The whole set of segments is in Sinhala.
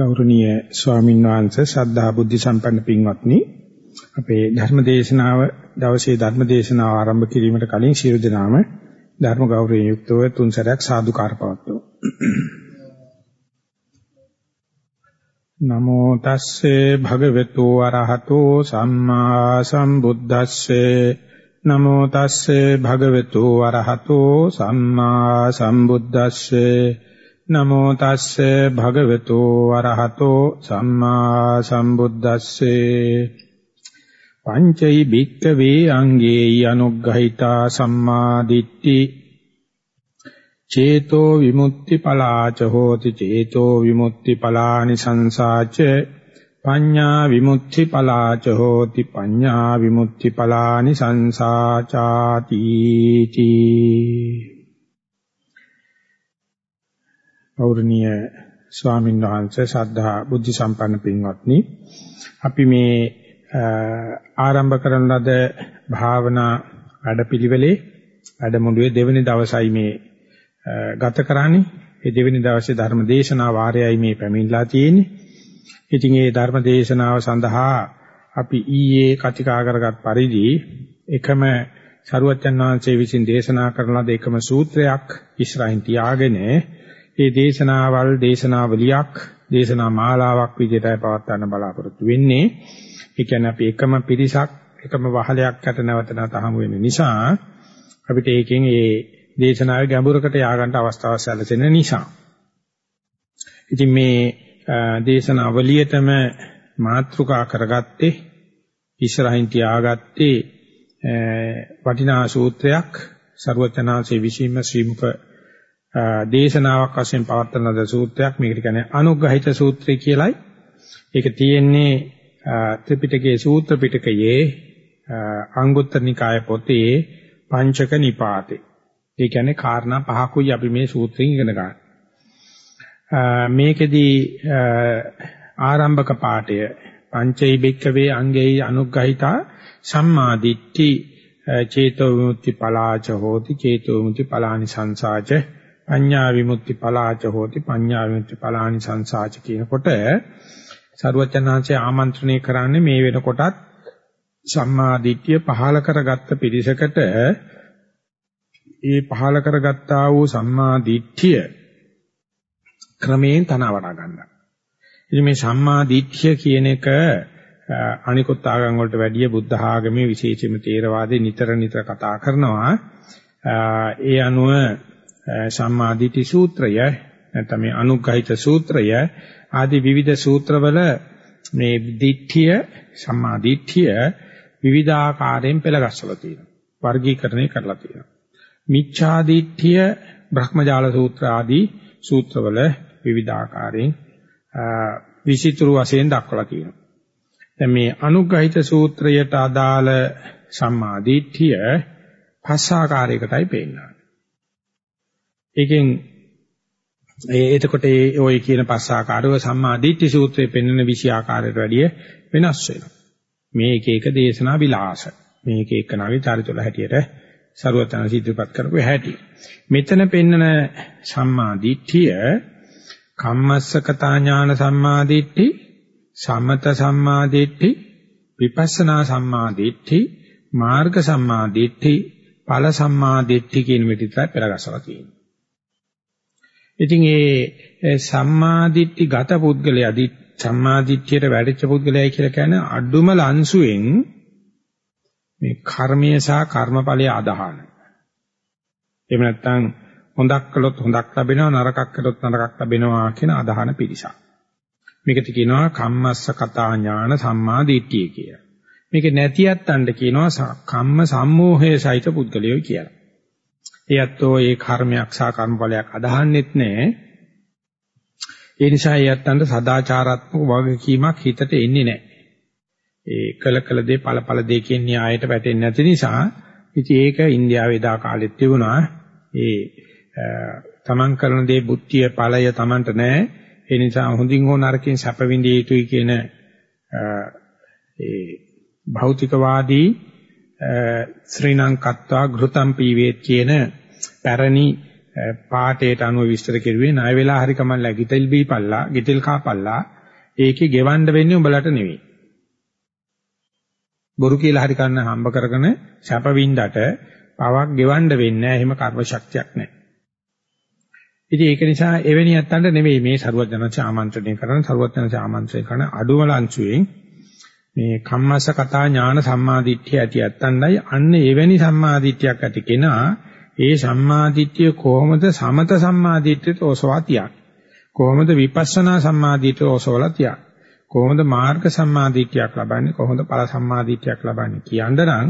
ගෞරවනීය ස්වාමීන් වහන්සේ ශ්‍රද්ධා බුද්ධ සම්පන්න පින්වත්නි. අපේ ධර්ම දේශනාව දවසේ ධර්ම දේශනාව ආරම්භ කිරීමට කලින් ශිරු දනාම ධර්ම ගෞරවයෙන් යුක්තව තුන් සැරයක් සාදුකාර පවත්වමු. නමෝ තස්සේ භගවතු වරහතෝ සම්මා සම්බුද්දස්සේ. නමෝ තස්සේ භගවතු වරහතෝ සම්මා සම්බුද්දස්සේ. නමෝ තස්සේ භගවතු වරහතෝ සම්මා සම්බුද්දස්සේ පංචෛ භික්කවේ අංගේයි අනුග්‍රහිතා සම්මා දිට්ඨි චේතෝ විමුක්ති පලාච හෝති චේතෝ විමුක්ති පලානි සංසාච පඤ්ඤා විමුක්ති පලාච හෝති පඤ්ඤා විමුක්ති පලානි සංසාචාති තී ගෞරවනීය ස්වාමීන් වහන්සේ ශ්‍රද්ධා බුද්ධ සම්පන්න පින්වත්නි අපි මේ ආරම්භ කරන ලද භාවනා වැඩපිළිවෙලේ වැඩමුළුවේ දෙවෙනි දවසයි මේ ගත කරන්නේ ඒ දෙවෙනි දවසේ ධර්ම දේශනා වාරයයි මේ පැමිණලා තියෙන්නේ. ඉතින් මේ ධර්ම දේශනාව සඳහා අපි ඊයේ කතිකා කරගත් පරිදි එකම සරුවච්චන් වහන්සේ විසින් දේශනා කරන ලද එකම සූත්‍රයක් ඉස්සරහින් තියාගෙන මේ දේශනාවල් දේශනාවලියක් දේශනා මාලාවක් විදිහටයි පවත්වන්න බලාපොරොත්තු වෙන්නේ. ඒ කියන්නේ අපි එකම පිරිසක් එකම වහලයක් යට නැවත නැවත හමු වෙන නිසා අපිට ඒකෙන් ඒ දේශනාවේ ගැඹුරකට ය아가න්න අවස්ථාවක් සැලසෙන නිසා. ඉතින් මේ දේශනාවලියටම මාතෘකා කරගත්තේ ඉස්සරහින් තියාගත්තේ වටිනා සූත්‍රයක් ਸਰවචනාංශයේ විසීම ශ්‍රීමුක දේශනාවක් වශයෙන් පවත්වන ලද සූත්‍රයක් මේකට කියන්නේ අනුග්‍රහිත සූත්‍රය කියලයි. ඒක තියෙන්නේ ත්‍රිපිටකයේ සූත්‍ර පිටකයේ අංගුත්තර නිකාය පොතේ පංචක නිපාතේ. ඒ කියන්නේ කාරණා පහකුයි අපි මේ සූත්‍රයෙන් ඉගෙන ගන්න. මේකෙදී ආරම්භක පාඨය පංචෛ බික්කවේ අංගේයි අනුග්‍රහිතා සම්මාදිට්ඨි චේතෝ විමුක්ති පලාච හෝති චේතෝ විමුක්ති පලානි සංසාච පඤ්ඤා විමුක්ති පලාච හෝති පඤ්ඤා විමුක්ති පලානි සංසාච කියනකොට සරුවචනාංශය ආමන්ත්‍රණය කරන්නේ මේ වෙනකොටත් සම්මා දිට්ඨිය පහල කරගත්ත පිරිසකට ඒ පහල කරගත්තා වූ සම්මා දිට්ඨිය ක්‍රමයෙන් තනවඩා ගන්නවා. ඉතින් මේ සම්මා දිට්ඨිය කියන එක අනිකුත් ආගම් වලට වැඩිය බුද්ධ ආගමේ විශේෂයෙන්ම තේරවාදේ නිතර නිතර කතා කරනවා. ඒ අනුව සම්මාදිටි සූත්‍රය නැත්නම් මේ අනුග්‍රහිත සූත්‍රය ආදී විවිධ සූත්‍රවල මේ දිට්ඨිය සම්මාදිට්ඨිය විවිධාකාරයෙන් පෙළගස්සලා තියෙනවා. වර්ගීකරණය කරලා තියෙනවා. මිච්ඡාදිට්ඨිය බ්‍රහ්මජාල සූත්‍ර ආදී සූත්‍රවල විවිධාකාරයෙන් විචිතුරු වශයෙන් දක්වලා තියෙනවා. දැන් මේ අනුග්‍රහිත සූත්‍රයට අදාළ සම්මාදිට්ඨිය පස් ආකාරයකටයි පෙන්නන්නේ. ඒකෙන් ඒ එතකොට ඒ ඔය කියන පස් ආකාරව සම්මා දිට්ඨි සූත්‍රයේ පෙන්වන 20 ආකාරයට වැඩිය වෙනස් වෙනවා. මේ එක එක දේශනා විලාස. මේ එක එකනාගේ චරිතවල හැටියට ਸਰවතන සිද්ධපත් කරපු හැටි. මෙතන පෙන්වන සම්මා දිට්ඨිය කම්මස්සකතා ඥාන සම්මා දිට්ඨි, සමත සම්මා දිට්ඨි, විපස්සනා සම්මා දිට්ඨි, මාර්ග සම්මා දිට්ඨි, ඵල සම්මා දිට්ඨි කියන මෙතිතයි පෙරගසලා තියෙනවා. ඉතින් ඒ සම්මාදිට්ඨි ගත පුද්ගලයාදී සම්මාදිට්ඨියට වැඩිච්ච පුද්ගලයයි කියලා කියන්නේ අඩුම ලන්සුවෙන් මේ කර්මය සහ කර්මඵලයේ අදහන. එහෙම නැත්නම් හොඳක් කළොත් හොඳක් ලැබෙනවා නරකක් කළොත් නරකක් ලැබෙනවා කියන අදහන පිරිසක්. මේකට කියනවා කම්මස්ස කතා ඥාන සම්මා දිට්ඨිය කියලා. මේක නැතිවත් අඬ කියනවා කම්ම සම්මෝහය සහිත පුද්ගලයෝ කියලා. එයත්ෝ ඒ කර්මයක් සහ කර්මඵලයක් අදහන්නෙත් නැහැ. ඒ නිසා එයත්න්ට සදාචාරාත්මක වගකීමක් හිතට එන්නේ නැහැ. ඒ කළ කළ දේ ඵල ඵල දේ කියන න්‍යායට වැටෙන්නේ නැති නිසා ඉතින් ඒක ඉන්දියාවේ දා කාලෙත් තිබුණා. ඒ තමන් කරන දේ බුද්ධිය ඵලය තමන්ට නැහැ. ඒ නිසා හොඳින් හෝ නරකින් සැප විඳිය යුතුයි කියන ඒ භෞතිකවාදී ශ්‍රී ලංකත්වා ගෘතම් පීවේත් කියන පැරණි පාටේට අනුව විස්තර කෙරුවේ ණය වෙලා හරි කමල්ලා ගිතෙල් බීපල්ලා ගිතෙල් කාපල්ලා ඒකේ ගෙවන්න වෙන්නේ උඹලට නෙවෙයි. බොරු කියලා හරි කන්න හම්බ කරගෙන සැප වින්දට පවක් ගෙවන්න වෙන්නේ නැහැ. එහෙම කර්ම ශක්තියක් නැහැ. ඉතින් ඒක නිසා එවැනි යත්තන්ට නෙවෙයි මේ සරුවඥාන්ස ආමන්ත්‍රණය කරන සරුවඥාන්ස ආමන්ත්‍රණය කරන අඩුම ලංචුවෙන් මේ කම්මස්ස කතා ඥාන සම්මාදිට්ඨිය ඇති යත්තන්ඩයි අන්න එවැනි සම්මාදිට්ඨියක් ඇති කෙනා ඒ සම්මාදිට්ඨිය කොහොමද? සමත සම්මාදිට්ඨියට ඔසවා තියන්නේ. කොහොමද විපස්සනා සම්මාදිට්ඨිය ඔසවලා තියන්නේ? කොහොමද මාර්ග සම්මාදිට්ඨියක් ලබන්නේ? කොහොමද ඵල සම්මාදිට්ඨියක් ලබන්නේ කියන්න නම්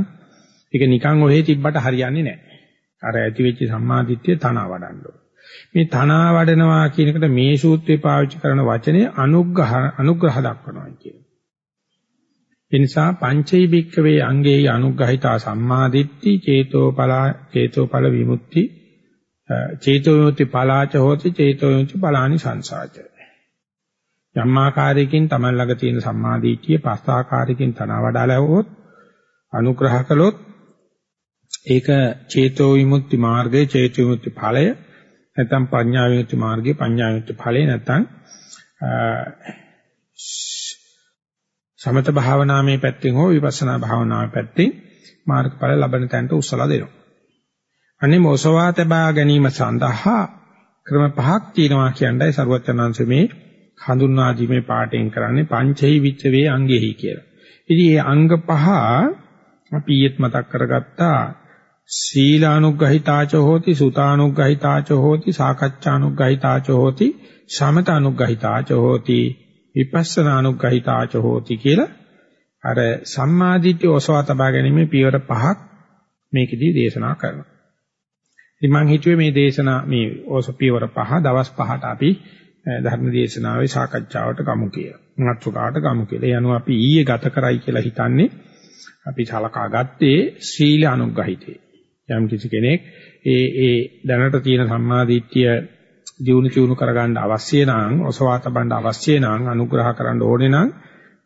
ඒක නිකන් ඔහෙ තිබ්බට හරියන්නේ නැහැ. අර ඇති වෙච්ච සම්මාදිට්ඨිය තනවා වඩන්න ඕන. මේ තනවා වඩනවා කියන එකට මේ සූත්‍රේ පාවිච්චි කරන වචනේ අනුග්‍රහ අනුග්‍රහ දක්වනවා කියන්නේ. ඒ නිසා පංචෛ භික්කවේ අංගේ අනුග්‍රහිතා සම්මාදිට්ඨි චේතෝපලා චේතෝපල විමුක්ති චේතෝ විමුක්ති පලාච හෝති චේතෝ විමුක්ති පලානි සංසාච. යම්මාකාරයකින් තමන් ළඟ තියෙන සම්මාදිට්ඨිය පස් ආකාරයකින් තනවා වඩාලා හොත් අනුග්‍රහ කළොත් ඒක චේතෝ විමුක්ති මාර්ගයේ චේතෝ විමුක්ති ඵලය නැත්නම් ප්‍රඥා විමුක්ති මාර්ගයේ පඤ්ඤා විමුක්ති ඵලේ නැත්නම් සමත භාවනාමේ පැත්තෙන් හෝ විපස්සනා භාවනාමේ පැත්තෙන් මාර්ගඵල ලබන තැනට උස්සලා දෙනවා. අනේ මොසවා තබා ගැනීම සඳහා ක්‍රම පහක් තියෙනවා කියන්නයි සරුවචනංශ මේ හඳුන්වා දීමේ පාඩයෙන් කරන්නේ පංචෛ විච්චවේ අංගෙහි කියලා. ඉතින් මේ අංග පහ අපි ඊයේත් මතක් කරගත්තා සීලානුග්‍රහිතාච හෝති සුතානුග්‍රහිතාච හෝති සාකච්ඡානුග්‍රහිතාච හෝති සමතානුග්‍රහිතාච හෝති විපස්සනානුග්‍රහිතාච හෝති කියලා අර සම්මාදිට්ඨිය ඔසවා තබා ගැනීම පියවර පහක් මේකෙදී දේශනා කරනවා. ඉතින් මම හිතුවේ මේ දේශනා මේ ඕස පියවර පහ දවස් පහට අපි ධර්ම දේශනාවේ සාකච්ඡාවට ගමු කියලා. මාතෘකාවට ගමු කියලා. ඒ අනුව අපි ඊයේ ගත කරයි කියලා හිතන්නේ අපි සලකා ගත්තේ සීල අනුග්‍රහිතේ. යම් කිසි කෙනෙක් ඒ ඒ දැනට තියෙන සම්මාදිට්ඨිය දිනු චුණු කරගන්න අවශ්‍ය නම් ඔසවා තබන්න අවශ්‍ය නම් අනුග්‍රහ කරන්න ඕනේ නම්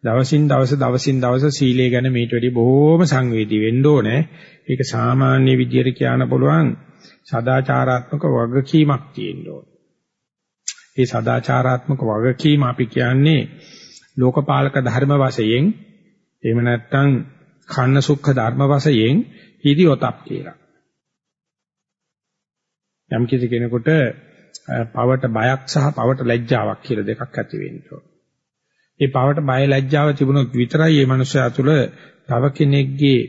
දවසින් දවස දවසින් දවස සීලය ගැන මේට වැඩි බොහෝම සංවේදී වෙන්න ඕනේ. ඒක සාමාන්‍ය විදියට කියන්න පුළුවන් සදාචාරාත්මක වගකීමක් තියෙන්න ඕනේ. ඒ සදාචාරාත්මක වගකීම අපි කියන්නේ ලෝකපාලක ධර්ම වශයෙන් එහෙම නැත්නම් කන්න සුඛ ධර්ම වශයෙන් හිදියොතක් කියලා. යම් කිසි කෙනෙකුට පවට බයක් සහ පවට ලැජ්ජාවක් කියලා දෙකක් ඇති වෙන්න ඒ පවට බය ලැජ්ජාව තිබුණොත් විතරයි මේ මනුස්සයා තුළ තව කෙනෙක්ගේ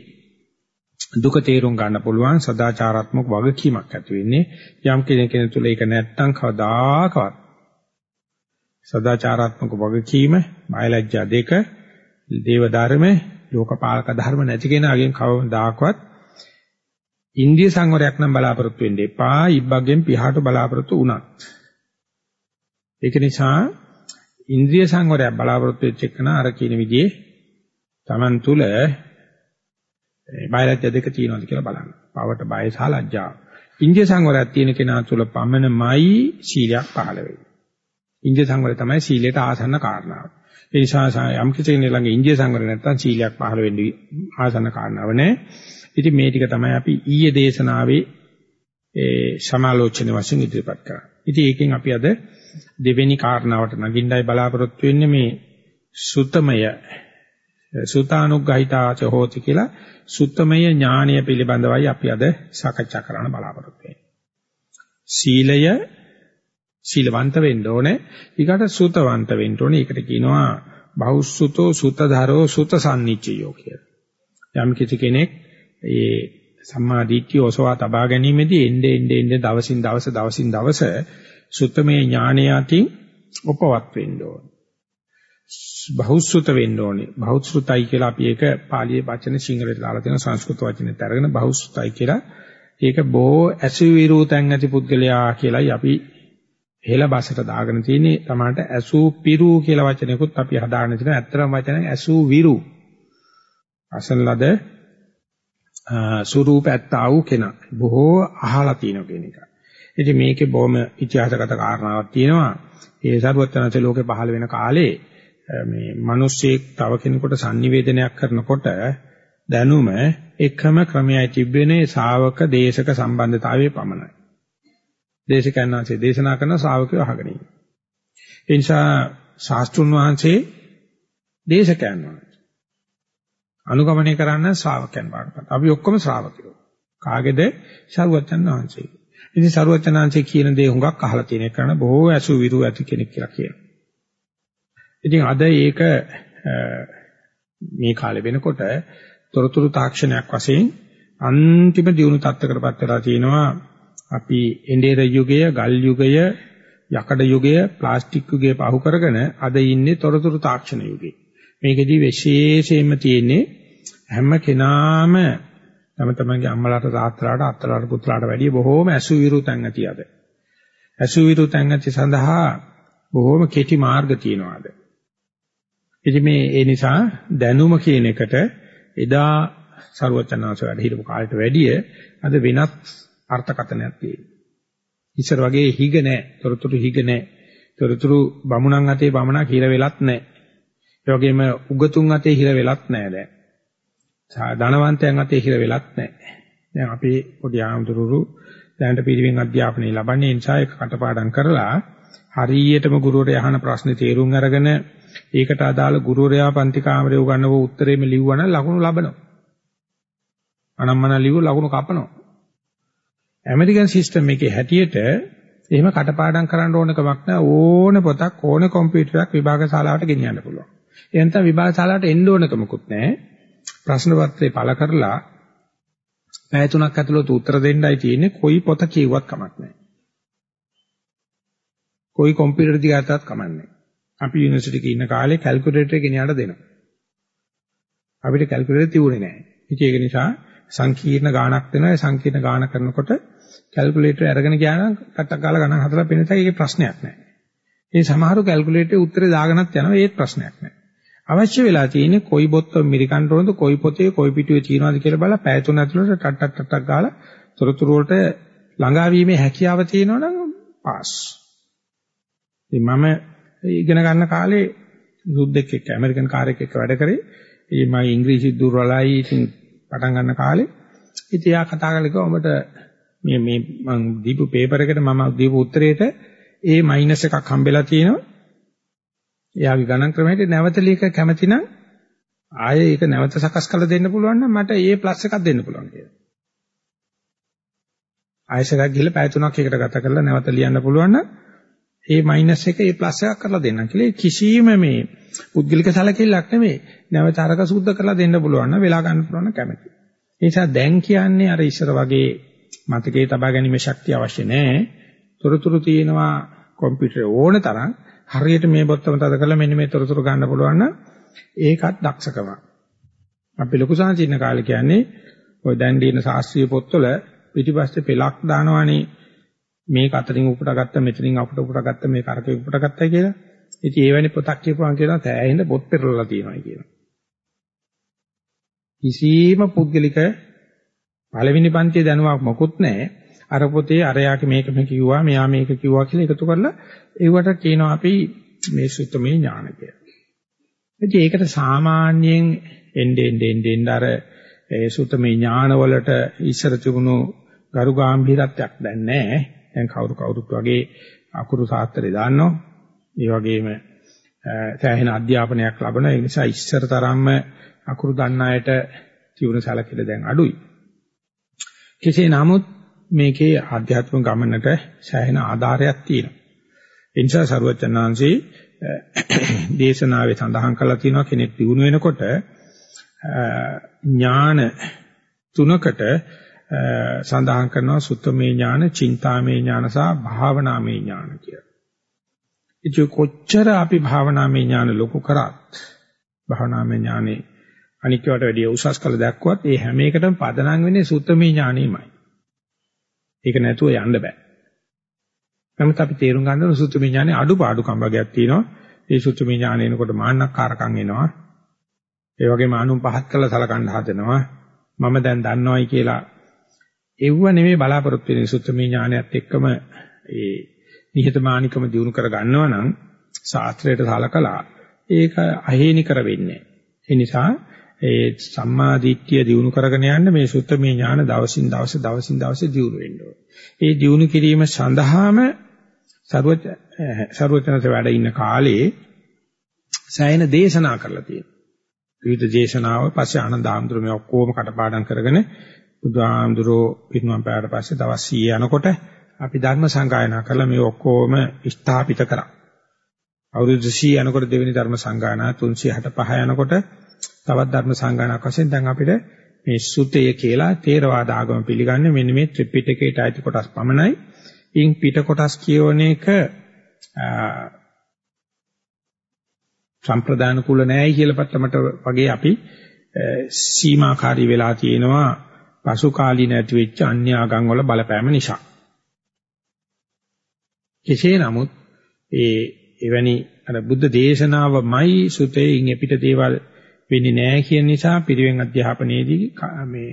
දුක තේරුම් ගන්න පුළුවන් සදාචාරාත්මක වගකීමක් ඇති වෙන්නේ. යම් කෙනෙක් තුළ ඒක නැත්තම් කවදාකවත් සදාචාරාත්මක වගකීම බය ලැජ්ජා දෙක දේව ධර්ම ලෝකපාලක ධර්ම නැති කෙනාගෙන් කවදාකවත් ඉන්දිය සංවරයක් නම් බලාපොරොත්තු වෙන්න එපා. ඉබ්බගෙන් පියාට බලාපොරොත්තු වුණත්. ඒක නිසා ඉන්ද්‍රිය සංවරයක් බලාපොරොත්තු වෙච්ච එකන අර කියන විදිහේ Taman තුල බයලජ්‍ය දෙක තියෙනවද කියලා බලන්න. පවට බය සහ ලැජ්ජාව. ඉන්ද්‍රිය සංවරයක් තියෙන කෙනා තුල පමණමයි සීලයක් පහළ වෙන්නේ. ඉන්ද්‍රිය සංවරය තමයි සීලයට ආසන්න කාරණාව. ඒ නිසා යම් කිසි කෙනෙක් ළඟ ඉන්ද්‍රිය සංවරය නැත්නම් සීලයක් පහළ වෙන්නේ ආසන්න කාරණාව නෑ. ඉතින් මේ ටික තමයි අපි ඊයේ දේශනාවේ ඒ සමාලෝචන වශයෙන් ඉදිරිපත් කරා. ඉතින් ඒකෙන් අපි අද දෙවෙනි කාරණාවට නගින්නයි බලාපොරොත්තු වෙන්නේ මේ සුතමය සුතානුග්ගහිතාච හෝති කියලා සුත්තමය ඥානය පිළිබඳවයි අපි අද සාකච්ඡා කරන්න බලාපොරොත්තු වෙන්නේ. සීලය සීලවන්ත වෙන්න ඕනේ. ඊකට සුතවන්ත වෙන්න ඕනේ. ඒකට කියනවා බහුසුතෝ සුතධරෝ සුතසන්නිච්චයෝ කියලා. යම් කිසි කෙනෙක් ඒ සම්මා දිට්ඨිය ඔසවා තබා ගැනීමේදී එnde ende ende දවසින් දවස දවසින් දවස සුත්තමේ ඥානය අතින් උපවත් වෙන්න ඕනේ. බහුසුත වෙන්න ඕනේ. බහුසුතයි කියලා අපි ඒක පාලියේ වචන සිංහලට දාලා තියෙන සංස්කෘත වචනෙත් අරගෙන බහුසුතයි කියලා ඒක බොහෝ ඇසුවිරු තැන් ඇති පුද්ගලයා කියලායි අපි හෙළ බසට දාගෙන තියෙන්නේ. තමාට ඇසු පිරු කියලා වචනයකුත් අපි හදාගෙන තියෙනවා. ඇත්තම වචන ඇසු විරු. අසන ලද ස්වරූප ඇත්තා වූ කෙනා. බොහෝ අහලා තියෙන කෙනෙක්. ඉතින් මේකේ බොහොම ඉතිහාසගත කාරණාවක් තියෙනවා. ඒ සරුවත්තනසේ ලෝකේ පහළ වෙන කාලේ මේ මිනිස්සෙක් තව කෙනෙකුට sannivedanayak කරනකොට දැනුම එකම ක්‍රමයයි තිබෙන්නේ ශාවක දේශක සම්බන්ධතාවයේ පමණයි. දේශකයන් වහන්සේ දේශනා කරන ශ්‍රාවකයෝ අහගෙන ඉන්නේ. ඒ නිසා ශාස්ත්‍රුන් වහන්සේ දේශකයන් වහන්සේ. අනුගමනය කරන්න ශ්‍රාවකයන් වහන්සේ. අපි ඔක්කොම ශ්‍රාවකයෝ. කාගේද? ශරුවචන් වහන්සේ. ඉතින් ශරුවචන් වහන්සේ කියන දේ හුඟක් අහලා තියෙන කරන බොහෝ ඇසු විරු ඇති කෙනෙක් කියලා කියනවා. ඉතින් අද ඒක මේ කාලේ වෙනකොට තොරතුරු තාක්ෂණයක් වශයෙන් අන්තිම දියුණු තත්ත්වයකටපත් වෙලා තියෙනවා අපි එඬේර යුගය, ගල් යුගය, යකඩ යුගය, ප්ලාස්ටික් යුගය පහු කරගෙන අද ඉන්නේ තොරතුරු තාක්ෂණ යුගයේ. මේකෙදි විශේෂයෙන්ම තියෙන්නේ හැම කෙනාම තම තමන්ගේ අම්මලාට තාත්තලාට අත්තලාට පුත්ලාට වැඩිය බොහෝම ඇසුවිරු තැන් ඇති අද. ඇසුවිරු තැන් ඇති සඳහා බොහෝම කෙටි මාර්ග තියෙනවාද. ඉතින් මේ ඒ නිසා දැනුම කියන එකට එදා ਸਰවචනාංශ වැඩ හිටපු කාලයට වැඩිය අද වෙනත් අර්ථකථනයක් තියෙනවා. ඉස්සර වගේ හිග නැහැ, තොරතුරු හිග නැහැ. තොරතුරු බමුණන් අතේ බමුණා කියලා වෙලත් නැහැ. ඒ වගේම උගතුන් අතේ හිර වෙලත් නැහැ දැන්. ධනවන්තයන් අතේ හිර වෙලත් නැහැ. දැන් අපි පොඩි ආම්දුරුරු දැනට පිළිවෙන් අධ්‍යාපනය ලබන්නේ නිසා ඒක කටපාඩම් කරලා හරියටම ගුරුවරයා අහන ප්‍රශ්නේ තේරුම් අරගෙන ඒකට අදාළ ගුරුවරයා පන්ති කාමරේ උගන්වව උත්තරෙම ලිව්වනම් ලකුණු ලබනවා. අනම්මන ලිව්ව ලකුණු කපනවා. ඇමරිකන් සිස්ටම් එකේ හැටියට එහෙම කටපාඩම් කරන්න ඕන කමක් නැහැ ඕන පොතක් ඕන කම්පියුටරයක් විභාග ශාලාවට ගෙනියන්න පුළුවන්. ඒ නැත්නම් විභාග ශාලාවට එන්න ඕනකමකුත් නැහැ. ප්‍රශ්න පත්‍රේ පළ කරලා පැය තුනක් ඇතුළත උත්තර දෙන්නයි තියෙන්නේ කොයි පොත කියුවත් කමක් නැහැ. කොයි කම්පියුටර් දිගටත් කමක් නැහැ. අපි යුනිවර්සිටි එකේ ඉන්න කාලේ කැල්කියුලේටර් එක ගෙනියන්න දෙනවා. අපිට කැල්කියුලේටර් තිබුණේ නැහැ. ඉතින් ඒක නිසා සංකීර්ණ ගාණක් දෙනවා. ඒ සංකීර්ණ ගාණ කරනකොට කැල්කියුලේටර් අරගෙන ගියා නම් කටක් ගාලා ගණන් හදලා පෙන්නතයි ඒකේ ප්‍රශ්නයක් නැහැ. ඒ සමහරු කැල්කියුලේටරේ උත්තරේ දාගෙනත් යනවා ඒත් ප්‍රශ්නයක් නැහැ. අවශ්‍ය වෙලා තියෙන්නේ කොයි බොත්තම මිරිකන්න ඕනද කොයි පොතේ කොයි පිටුවේ තියෙනවද කියලා බලලා පැය තුන ඇතුළත ටක් ටක් ටක් ගාලා තොරතුරු වලට ළඟා වීමේ හැකියාව තියෙනවනම් පාස්. ඉතින් මම ඉගෙන ගන්න කාලේ සුද්දෙක් එක්ක ඇමරිකන් කාර්යයක් එක්ක වැඩ කරේ. ඉතින් මම ඉංග්‍රීසි දුර්වලයි ඉතින් පටන් ගන්න කාලේ ඉතින් එයා කතා කරලා කිව්වා ඔබට මේ මේ මම දීපු පේපර් එකට මම දීපු උත්තරේට ඒ මයිනස් එකක් හම්බෙලා තියෙනවා. එයාගේ ගණන් ක්‍රමයට නැවත ලියක කැමති නම් ආයේ ඒක නැවත සකස් කරලා දෙන්න පුළුවන් නම් මට ඒ ප්ලස් එකක් දෙන්න පුළුවන් කියලා. ආයෙසරක් ගිහලා පැය තුනක් එකට ගත කරලා නැවත ලියන්න පුළුවන් නම් ඒ මයිනස් එක ඒ ප්ලස් එකක් කරලා දෙන්නම් කියලා කිසිම මේ පුද්ගලික සැලකිල්ලක් නෙමෙයි. නැවත අරක සුද්ධ කරලා දෙන්න පුළුවන් නම් වෙලා ගන්න පුළුවන් කැමති. ඒ නිසා දැන් කියන්නේ අර ඉස්සර වගේ මතකයේ තබා ගැනීමේ ශක්තිය අවශ්‍ය නැහැ. තොරතුරු තියෙනවා කම්පියුටර් ඕන තරම් හරියට මේ බොත්තම තද කරලා මෙන්න මේ තොරතුරු ගන්න පුළුවන් නම් ඒකත් දක්ෂකම. අපි ලොකු සංචින්න කාලේ කියන්නේ ඔය දැන් දින ශාස්ත්‍රීය පොත්වල පිටිපස්සේ පෙලක් දානවනේ මේක අතරින් උපුටගත්ත මෙතනින් අපට උපුටගත්ත මේ කරකේ උපුටගත්තයි කියලා. ඉතින් ඒ වැනි පොතක් කියපුවාම කියනවා තෑහෙන පොත් පෙරලලා තියෙනවා කියනවා. කිසිම පුද්ගලික පළවෙනි පන්තියේ දැනුමක් මොකුත් නැහැ. අර පොතේ අරයාගේ මේක මේ කිව්වා මෙයා මේක කිව්වා කියලා එකතු කරලා ඒවට කියනවා අපි මේ සුත්තමේ ඥාන කියලා. ඉතින් ඒකට සාමාන්‍යයෙන් එnde ende ende ende අර ඒ සුත්තමේ ඥාන වලට ඉස්සර තිබුණු ගරු ගැඹීරත්වයක් දැන් නැහැ. දැන් කවුරු කවුරුත් වගේ අකුරු සාත්‍රය දාන්නවා. ඒ වගේම සෑහෙන අධ්‍යාපනයක් ලබන ඒ නිසා ඉස්සර තරම්ම අකුරු දන්න අයට ජීවන සැලකිලි දැන් අඩුයි. කෙසේ නමුත් මේකේ ආධ්‍යාත්මික ගමනට සෑහෙන ආධාරයක් තියෙනවා. ඒ නිසා සරුවචනාංශේ දේශනාවේ සඳහන් කරලා තියෙනවා කෙනෙක් දිනු වෙනකොට ඥාන තුනකට සඳහන් කරනවා සුත්තමේ ඥාන, චින්තාමේ ඥාන සහ භාවනාමේ ඥාන කියලා. ඉතින් කොච්චර අපි භාවනාමේ ඥාන ලොකු කරත් භාවනාමේ ඥානේ අනික්වට වැඩිය උසස් කළ දැක්කුවත් ඒ හැම එකටම පදනම් වෙන්නේ සුත්තමේ ඥානෙමයි. ඒක නැතුව යන්න බෑ. නමුත් අපි තේරුම් ගන්න ඕන සුත්තමේ ඥානේ අඩුපාඩුකම් වර්ගයක් තියෙනවා. ඒ සුත්තමේ ඥාන එනකොට මාන්නක්කාරකම් එනවා. ඒ වගේම අනුන් පහත් කළ සලකන්න හදනවා. මම දැන් දන්නවයි කියලා එව්ව නෙමෙයි බලාපොරොත්තු වෙන්නේ සුත්තමේ ඥානයත් එක්කම ඒ නිහතමානිකම දිනු කර ගන්නවා නම් ශාස්ත්‍රයට සලකලා ඒක අහේනි කර වෙන්නේ. ඒ නිසා ඒ සම්මා දිට්ඨිය දිනු කරගෙන යන්න මේ සුත්තමේ ඥාන දවසින් දවස දවසින් දවස දිනු වෙන්න ඕනේ. ඒ දිනු කිරීම සඳහාම සරුවත් සරුවචනස වැඩ ඉන්න කාලේ සෑයන දේශනා කරලා තියෙනවා. විවිධ දේශනාව පස්සේ ආනන්ද ආමඳුර මේ ඔක්කොම කටපාඩම් කරගෙන බුදුහාමුදුරෝ පිරිනුවම් පෑවට පස්සේ දවස් 100 යනකොට අපි ධර්ම සංගායනා කරලා මේ ඔක්කොම ස්ථාපිත කරා. අවුරුදු 100 යනකොට දෙවෙනි ධර්ම සංගායනා 365 යනකොට තවත් ධර්ම සංගායනාවක් වශයෙන් දැන් අපිට මේ සුතය කියලා තේරවාද ආගම පිළිගන්නේ මෙන්න මේ ත්‍රිපිටකයට අයිති කොටස් පමණයි. ඉන් පිට කොටස් කියවන එක සම්ප්‍රදාන කුල නෑයි කියලා පත්තමට වගේ අපි සීමාකාරී වෙලා තියෙනවා පසු කාලීන ඇති වෙච්ච අන්‍ය ආගම් වල බලපෑම නිසා. කෙසේ නමුත් ඒ එවැනි අර බුද්ධ දේශනාවමයි සුතේයින් එපිට දේවල් වෙන්නේ නැහැ කියන නිසා පිරිවෙන් අධ්‍යාපනයේදී මේ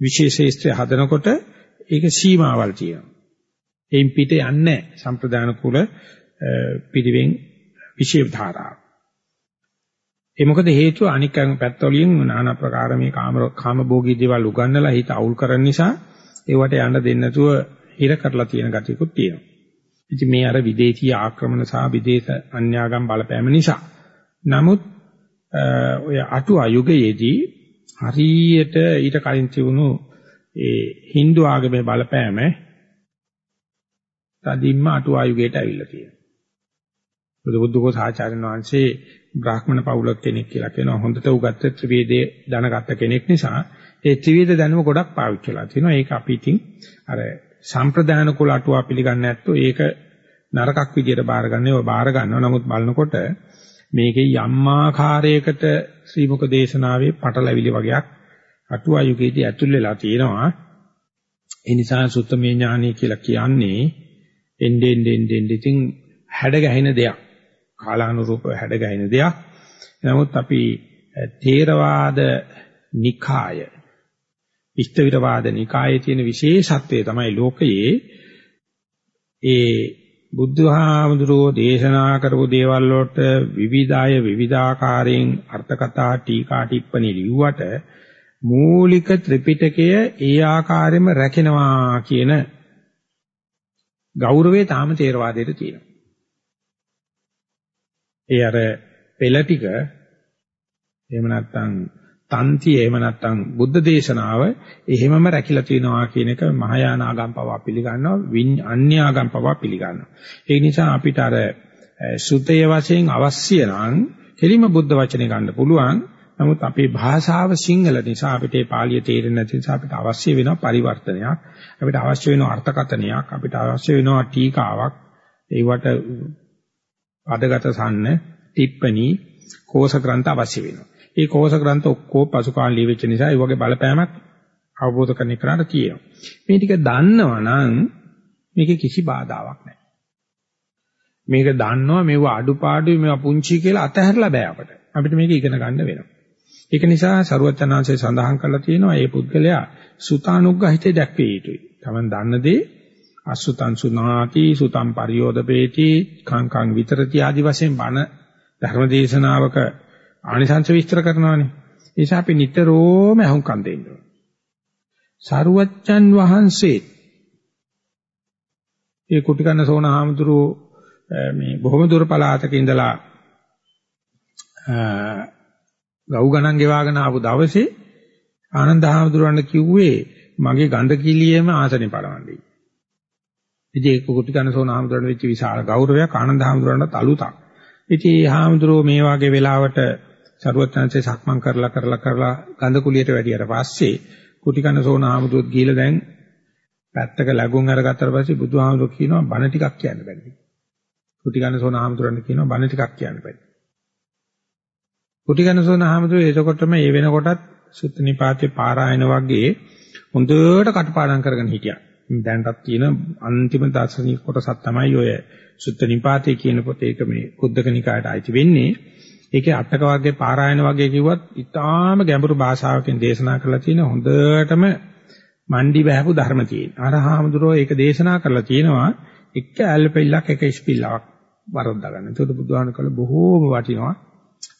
විශේෂේස්ත්‍ය හදනකොට ඒක සීමාවල් තියෙනවා. එයින් පිට යන්නේ සම්ප්‍රදාන කුල පිරිවෙන් විශේෂ ධාරාව. ඒ මොකද හේතුව අනික් පැත්තවලින් নানা ප්‍රකාර මේ කාම කාමභෝගී දේවල් උගන්නලා හිත අවුල් කරන නිසා ඒවට යන්න දෙන්නේ නැතුව හිර කරලා තියෙන ගතියකුත් තියෙනවා. ඉතින් මේ අර විදේශීය ආක්‍රමණ සහ විදේශ අන්‍යාගම් බලපෑම නිසා. නමුත් ඔය අටු අයුගයේදී හරියට ඊට කලින් තිබුණු ඒ Hindu ආගමේ බලපෑම තදින්ම අටු ආයුගයට ඇවිල්ලා තියෙනවා. බුදු බුදුකෝ සාචාර්යන් වහන්සේ බ්‍රාහ්මණ පවුලක් කෙනෙක් කියලා කියනවා. හොඳට උගත්ත ත්‍රිවේදයේ දැනගත්ත කෙනෙක් නිසා ඒ ත්‍රිවේද දැනුම ගොඩක් පාවිච්චි කරලා තිනවා ඒක අපි ඉතින් අර සම්ප්‍රදාන කුල අටුවා පිළිගන්නේ නැත්තෝ ඒක නරකක් විදියට බාරගන්නේ ඔය බාර ගන්නවා. නමුත් බලනකොට මේකේ යම් ආකාරයකට ශ්‍රී මුක දේශනාවේ පටලැවිලි වගේක් අටුවා යුගයේදී ඇතුල් වෙලා තියෙනවා. ඒ නිසා සුත්තමේ ඥානය කියලා කියන්නේ එන්නේ එන්නේ එන්නේ ඉතින් හැඩ ගැහෙන දෙයක්. කාලානුරූපව හැඩ ගැහෙන දෙයක්. නමුත් අපි තේරවාද නිකාය ඉෂ්ඨවිරවාද නිකායේ තියෙන විශේෂත්වය තමයි ලෝකයේ ඒ බුදුහාමුදුරෝ දේශනා කරපු දේවල් වලට විවිධාය විවිධාකාරයෙන් අර්ථකථා ටීකා ටිප්පණි ලිව්වට මූලික ත්‍රිපිටකය ඒ ආකාරයෙන්ම රැකෙනවා කියන ගෞරවය තාම තේරවාදයට තියෙනවා. ඒ අර පෙළ ටික එහෙම නැත්නම් තන්ති එහෙම නැත්නම් බුද්ධ දේශනාව එහෙමම රැකිලා තියෙනවා කියන එක මහායාන ආගම් පවා පිළිගන්නවා අන්‍ය ආගම් පවා පිළිගන්නවා. ඒ නිසා අපිට අර සුතය වශයෙන් අවශ්‍ය නම් කෙලිම බුද්ධ වචනේ ගන්න පුළුවන්. නමුත් අපේ භාෂාව සිංහල නිසා අපිට ඒ පාලිය තේරෙන්නේ නැති නිසා අපිට අවශ්‍ය වෙනවා පරිවර්තනයක්. අපිට අවශ්‍ය වෙනවා අර්ථකථනයක්. අපිට අවශ්‍ය වෙනවා ටීකාවක්. ඒවට පදගත සම්න ටිප්පණි කෝෂ ග්‍රන්ථ අවශ්‍ය වෙනවා. ඒ කෝෂ ග්‍රන්ථ ඔක්කොම පසු කාලේ ලියවිච්ච නිසා ඒ වගේ බලපෑමක් අවබෝධ කරගන්න කරාට තියෙනවා. මේ ටික දන්නවනම් මේකේ කිසි බාධාවක් නැහැ. මේක දන්නවා මේව අඩුපාඩුයි මේව පුංචි කියලා අතහැරලා බෑ අපට. අපිට මේක ඉගෙන ගන්න වෙනවා. ඒක නිසා සරුවචනාංශය සඳහන් කරලා තියෙනවා මේ පුද්ගලයා සුතානුග්‍රහිතේ දැක්විය යුතුයි. Taman දන්න දේ අසුතං සුනාති සුතං පරියෝදපේති කංකං විතරති ආදි වශයෙන් බණ ධර්මදේශනාවක ආනිසංශ විස්තර කරනවානේ. ඒ නිසා අපි නිතරම අහුම්කම් දෙන්න ඕනේ. සරුවච්චන් වහන්සේ ඒ කුටිකන්න සෝනහාමුදුරු මේ බොහොම දුර පළාතක ඉඳලා ගව් ගණන් ගෙවාගෙන ආපු දවසේ ආනන්ද හාමුදුරන්ට කිව්වේ මගේ ගඳ කිලියෙම ආසනේ පරවන්නේ. ඉතින් ඒක කුටිකන්න සෝනහාමුදුරන්ට වෙච්ච විශාල ගෞරවයක් ආනන්ද හාමුදුරන්ට අලුතක්. ඉතින් මේ හාමුදුරුවෝ මේ වගේ වෙලාවට සරුවත්යන්සේ සක්මන් කරලා කරලා කරලා ගඳ කුලියට වැඩියට පස්සේ කුටි කන සෝන ආමුදුත් ගිහලා දැන් පැත්තක ලැබුම් අරගත්තට පස්සේ බුදුහාමුදුරු කියනවා බණ ටිකක් කියන්න බැරි. කුටි කන සෝන ආමුදුරන් කියනවා බණ ටිකක් කියන්න බැරි. කුටි කන සෝන ආමුදුරු එතකොටම ඒ වෙනකොටත් සුත්ත නිපාතේ පාරායන වගේ හොඳට කටපාඩම් කරගෙන හිටියා. දැන්ටත් තියෙන අන්තිම දර්ශනික කොටසක් තමයි ඔය සුත්ත නිපාතේ කියන පොතේ ඒක මේ කුද්දක නිකායට අයිති වෙන්නේ. ඒකේ අටක වර්ගයේ පාරායන වගේ කිව්වත් ඉතාම ගැඹුරු භාෂාවකින් දේශනා කරලා තියෙන හොඳටම මණ්ඩි බහැපු ධර්ම තියෙන. අරහාමුදුරෝ ඒක දේශනා කරලා තියෙනවා එක ඇල්පෙල්ලක් එක ඉස්පිල්ලක් වරද්දා ගන්න. ඒකට බුදුහාම කළ බොහෝම වටිනවා.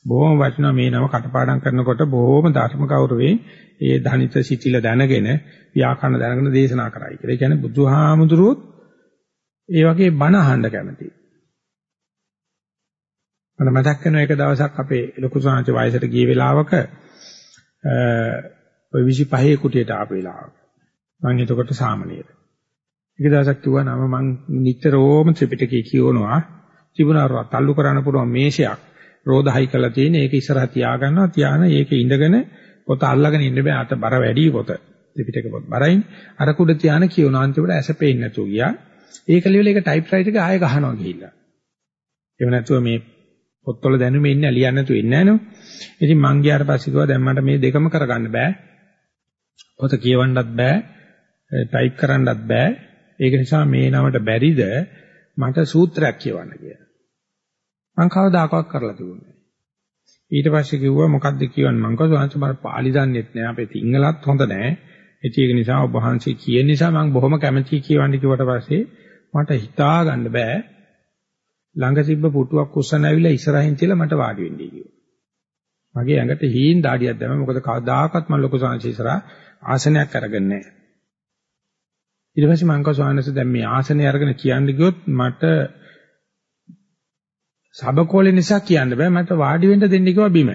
බොහොම වටිනා මේ නම කටපාඩම් කරනකොට බොහොම ධර්ම ගෞරවයෙන් ඒ ධනිත සිතිල දැනගෙන ව්‍යාකරණ දැනගෙන දේශනා කරයි කියලා. ඒ කියන්නේ බුදුහාමුදුරුවෝ ඒ වගේ බණ අහන්න කැමතියි. මම මතක් කරන එක දවසක් අපේ ලොකු සාංශ වයසට ගිය වෙලාවක ඔය 25 කුටියට ආපු වෙලාවක. මම එතකොට සාමණේර. එක දවසක් කිව්වා නම මං නිතරම ත්‍රිපිටකය කියවනවා තිබුණා තල්ලු කරන්න පුළුවන් මේෂයක් රෝදහයි කරලා තියෙන ඒක ඉස්සරහ තියා ගන්නවා තියාන ඒක ඉඳගෙන පොත අල්ලගෙන ඉන්න බෑ. අත බර වැඩි පොත. ත්‍රිපිටක පොත බරයි අර කුඩ තියාන කියවනවා. අන්තිමට ඇසපෙන්නේ නැතුව ගියා. ඒක ලියවිල ඒක ටයිප් රයිටර් එක ආයෙ ගහනවා ගිහිල්ලා. එහෙම නැතුව මේ පොත්වල දැනුමේ ඉන්නේ ලියන්න නැතුව ඉන්නේ නෑනෝ ඉතින් මං ගියාට පස්සේ කිව්වා දැන් මට මේ දෙකම කරගන්න බෑ. පොත කියවන්නත් බෑ ටයිප් කරන්නත් බෑ. ඒක නිසා මේ නමට බැරිද මට සූත්‍රයක් කියවන්න කියලා. මං කවදාකවත් කරලා තිබුණේ ඊට පස්සේ කිව්වා මොකද්ද කියවන්නේ? මං කිව්වා සංස මම පාලි දන්නෙත් නෑ. අපේ සිංහලත් හොඳ නෑ. ඒක නිසා ඔබ වහන්සේ කියන නිසා මං බොහොම කැමැතියි කියවන්න. කිව්වට පස්සේ මට හිතා ගන්න බෑ. ළඟ තිබ්බ පුටුවක් උස්සන ඇවිල්ලා ඉස්සරහින් තියලා මට වාඩි වෙන්නයි කිව්වා. මගේ ඇඟට හීන් දාඩියක් දැම්ම මොකද කවදාකවත් මම ලොකු සංසී ඉස්සරහා ආසනයක් අරගෙන නැහැ. ඊට පස්සේ මං කව ස්වාමීන් දැන් මේ ආසනය අරගෙන කියන්න ගියොත් මට සබකෝලේ නිසා කියන්න බෑ මට වාඩි වෙන්න දෙන්න කිව්වා බිම.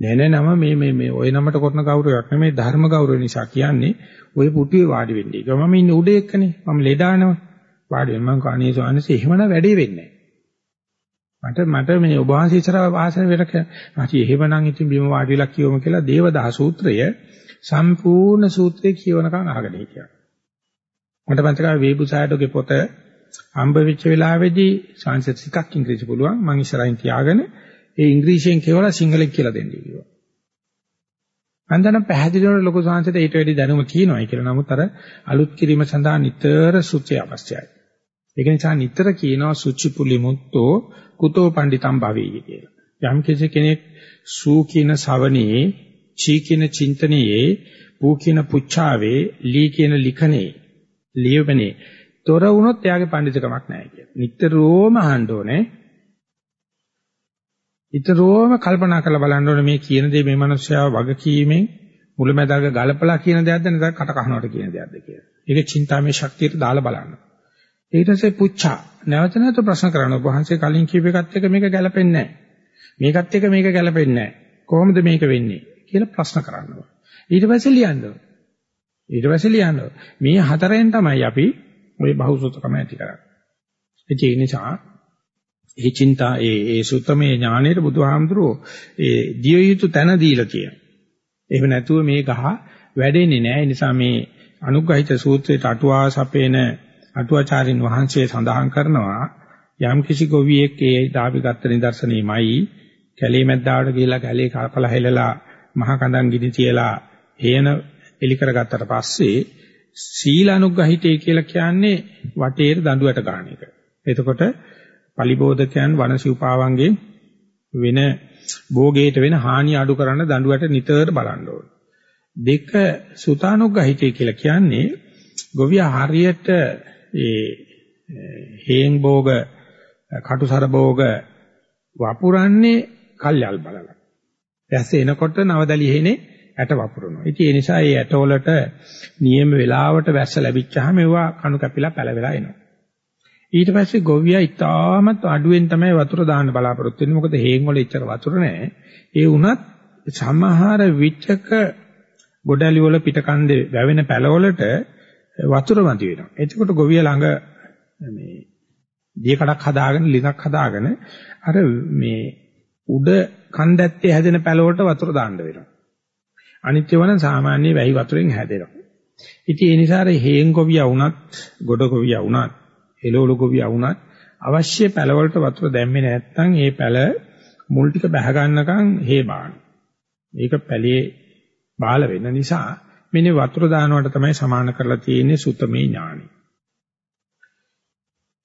නෑ නෑ නම මේ මේ මේ ওই නමට කරන ගෞරවයක් නෙමෙයි ධර්ම ගෞරවය නිසා කියන්නේ ওই පුටුවේ වාඩි වෙන්නයි. කිව්වා මම ඉන්නේ උඩ එක්කනේ. මම ලෙඩානවා. වාඩි වෙන්න මං කණේ ස්වාමීන් එහෙමනම් වැඩේ වෙන්නේ මට මට මේ ඔබ වහන්සේ ඉස්සර ආසන වෙලක නැති එහෙමනම් ඉතින් බිම වාඩි වෙලා කියවම කියලා දේවදා සූත්‍රය සම්පූර්ණ සූත්‍රය කියවනකම් අහගෙන හිටියා. මට මතකයි වේබුසායඩෝගේ පොත හම්බ වෙච්ච වෙලාවේදී සංසත් ටිකක් ඉංග්‍රීසි පුළුවන් මම ඉස්සරහින් තියාගෙන ඒ ඉංග්‍රීසියෙන් කියවලා සිංහලෙන් කියලා දෙන්න කිව්වා. මම දැන් පැහැදිලිවම ලොකු සංසයට ඊට වැඩි දැනුම තියෙනවා කියලා. නමුත් අර අලුත් කිරීම සඳහා නිතර සුචි අවශ්‍යයි. ඒක නිසා නිතර කියනවා සුචි පුලි මුත්තෝ කුතෝ පණ්ඩිතම් භවෙයි කියලා. යම් කෙනෙක් සූ කියන ශවණේ, චී කියන චින්තනයේ, පූ කියන පුච්චාවේ, ලී කියන ලිඛනේ, ලියවනේ තොර වුණොත් එයාගේ පඬිතුකමක් නැහැ කියලා. නිතරම අහන්න ඕනේ. නිතරම කල්පනා කරලා බලන්න ඕනේ මේ කියන දේ මේ මනුස්සයාව වගකීමෙන් මුලැමැදාග ගලපලා කියන දෙයක්ද නැත්නම් කට කහනවට කියන දෙයක්ද කියලා. ඒක චින්තාමේ ශක්තියට දාලා බලන්න. ඊට පස්සේ පුච්චා නැවත නැවත ප්‍රශ්න කරනවා. වහන්සේ කලින් කියප එකත් එක්ක මේක ගැලපෙන්නේ නැහැ. මේකත් එක්ක මේක ගැලපෙන්නේ නැහැ. කොහොමද මේක වෙන්නේ කියලා ප්‍රශ්න කරනවා. ඊට පස්සේ ලියන්න ඊට පස්සේ ලියන්න මේ හතරෙන් තමයි අපි ওই බහුසුතකම ඇති කරන්නේ. ඒ නිසා ඒ චින්තා ඒ ඒ සුත්තමේ ඥාණයට බුදුහාමුදුරුවෝ ඒ දිය යුතු තැන දීලා තියෙනවා. එහෙම නැතුව මේ ගහ වැඩෙන්නේ නැහැ. ඒ නිසා මේ අනුග්‍රහිත සූත්‍රයට අටුවා සපේන අටුවාචාරින් වහන්සේ සඳහන් කරනවා යම් කිසි ගොවියෙක් ඒ දාපි ගත්ත නිදර්ශනෙමයි කැලේ මැද්දාවට ගිහිලා කැලේ කලපලා හෙලලා මහ කඳන් ගිනි තියලා හේන එලි කරගත්තට පස්සේ සීල අනුග්‍රහිතය කියලා කියන්නේ වටේට දඬුවට ගන්න එක. එතකොට පලිබෝධකයන් වනසිව්පාවන්ගේ වෙන භෝගයට වෙන හානිය අඩු කරන්න දඬුවට නිතර බලන්න ඕන. දෙක සුතානුග්‍රහිතය කියලා කියන්නේ ගොවියා හරියට ඒ හේන් භෝග කටුසර භෝග වපුරන්නේ කල්යල් බලලා. ඇස්ස එනකොට නවදලි හේනේ ඇට වපුරනවා. ඉතින් ඒ නිසා මේ ඇට වලට නියම වෙලාවට වැස්ස ලැබිච්චාම ඒවා කණු කැපිලා පැලවෙලා එනවා. ඊට පස්සේ ගොවියා ඉතාමත් අඩුවෙන් තමයි වතුර දාන්න බලාපොරොත්තු වෙන්නේ. මොකද හේන් වල එච්චර වතුර නැහැ. ඒ වුණත් සමහර විචක ගොඩලි වල පිටකන්දේ වැවෙන පැලවලට වතුර මදි වෙනවා. එතකොට ගොවියා ළඟ මේ දියකඩක් හදාගෙන ලිඟක් හදාගෙන අර මේ උඩ කන්දැත්තේ හැදෙන පැලවලට වතුර දාන්න වෙනවා. අනිත් ඒවා නම් සාමාන්‍ය වැහි වතුරෙන් හැදෙනවා. ඉතින් ඒ නිසා අර හේන් ගොවියා වුණත්, ගොඩ ගොවියා වුණත්, එළවලු ගොවියා වුණත් අවශ්‍ය පැලවලට වතුර දැම්මේ නැත්නම් ඒ පැල මුල් ටික බැහැ ගන්නකම් හේ බාන. මේක පැලේ බාල වෙන නිසා මෙන්න වතුර දානවට තමයි සමාන කරලා තියෙන්නේ සුතමේ ඥානෙ.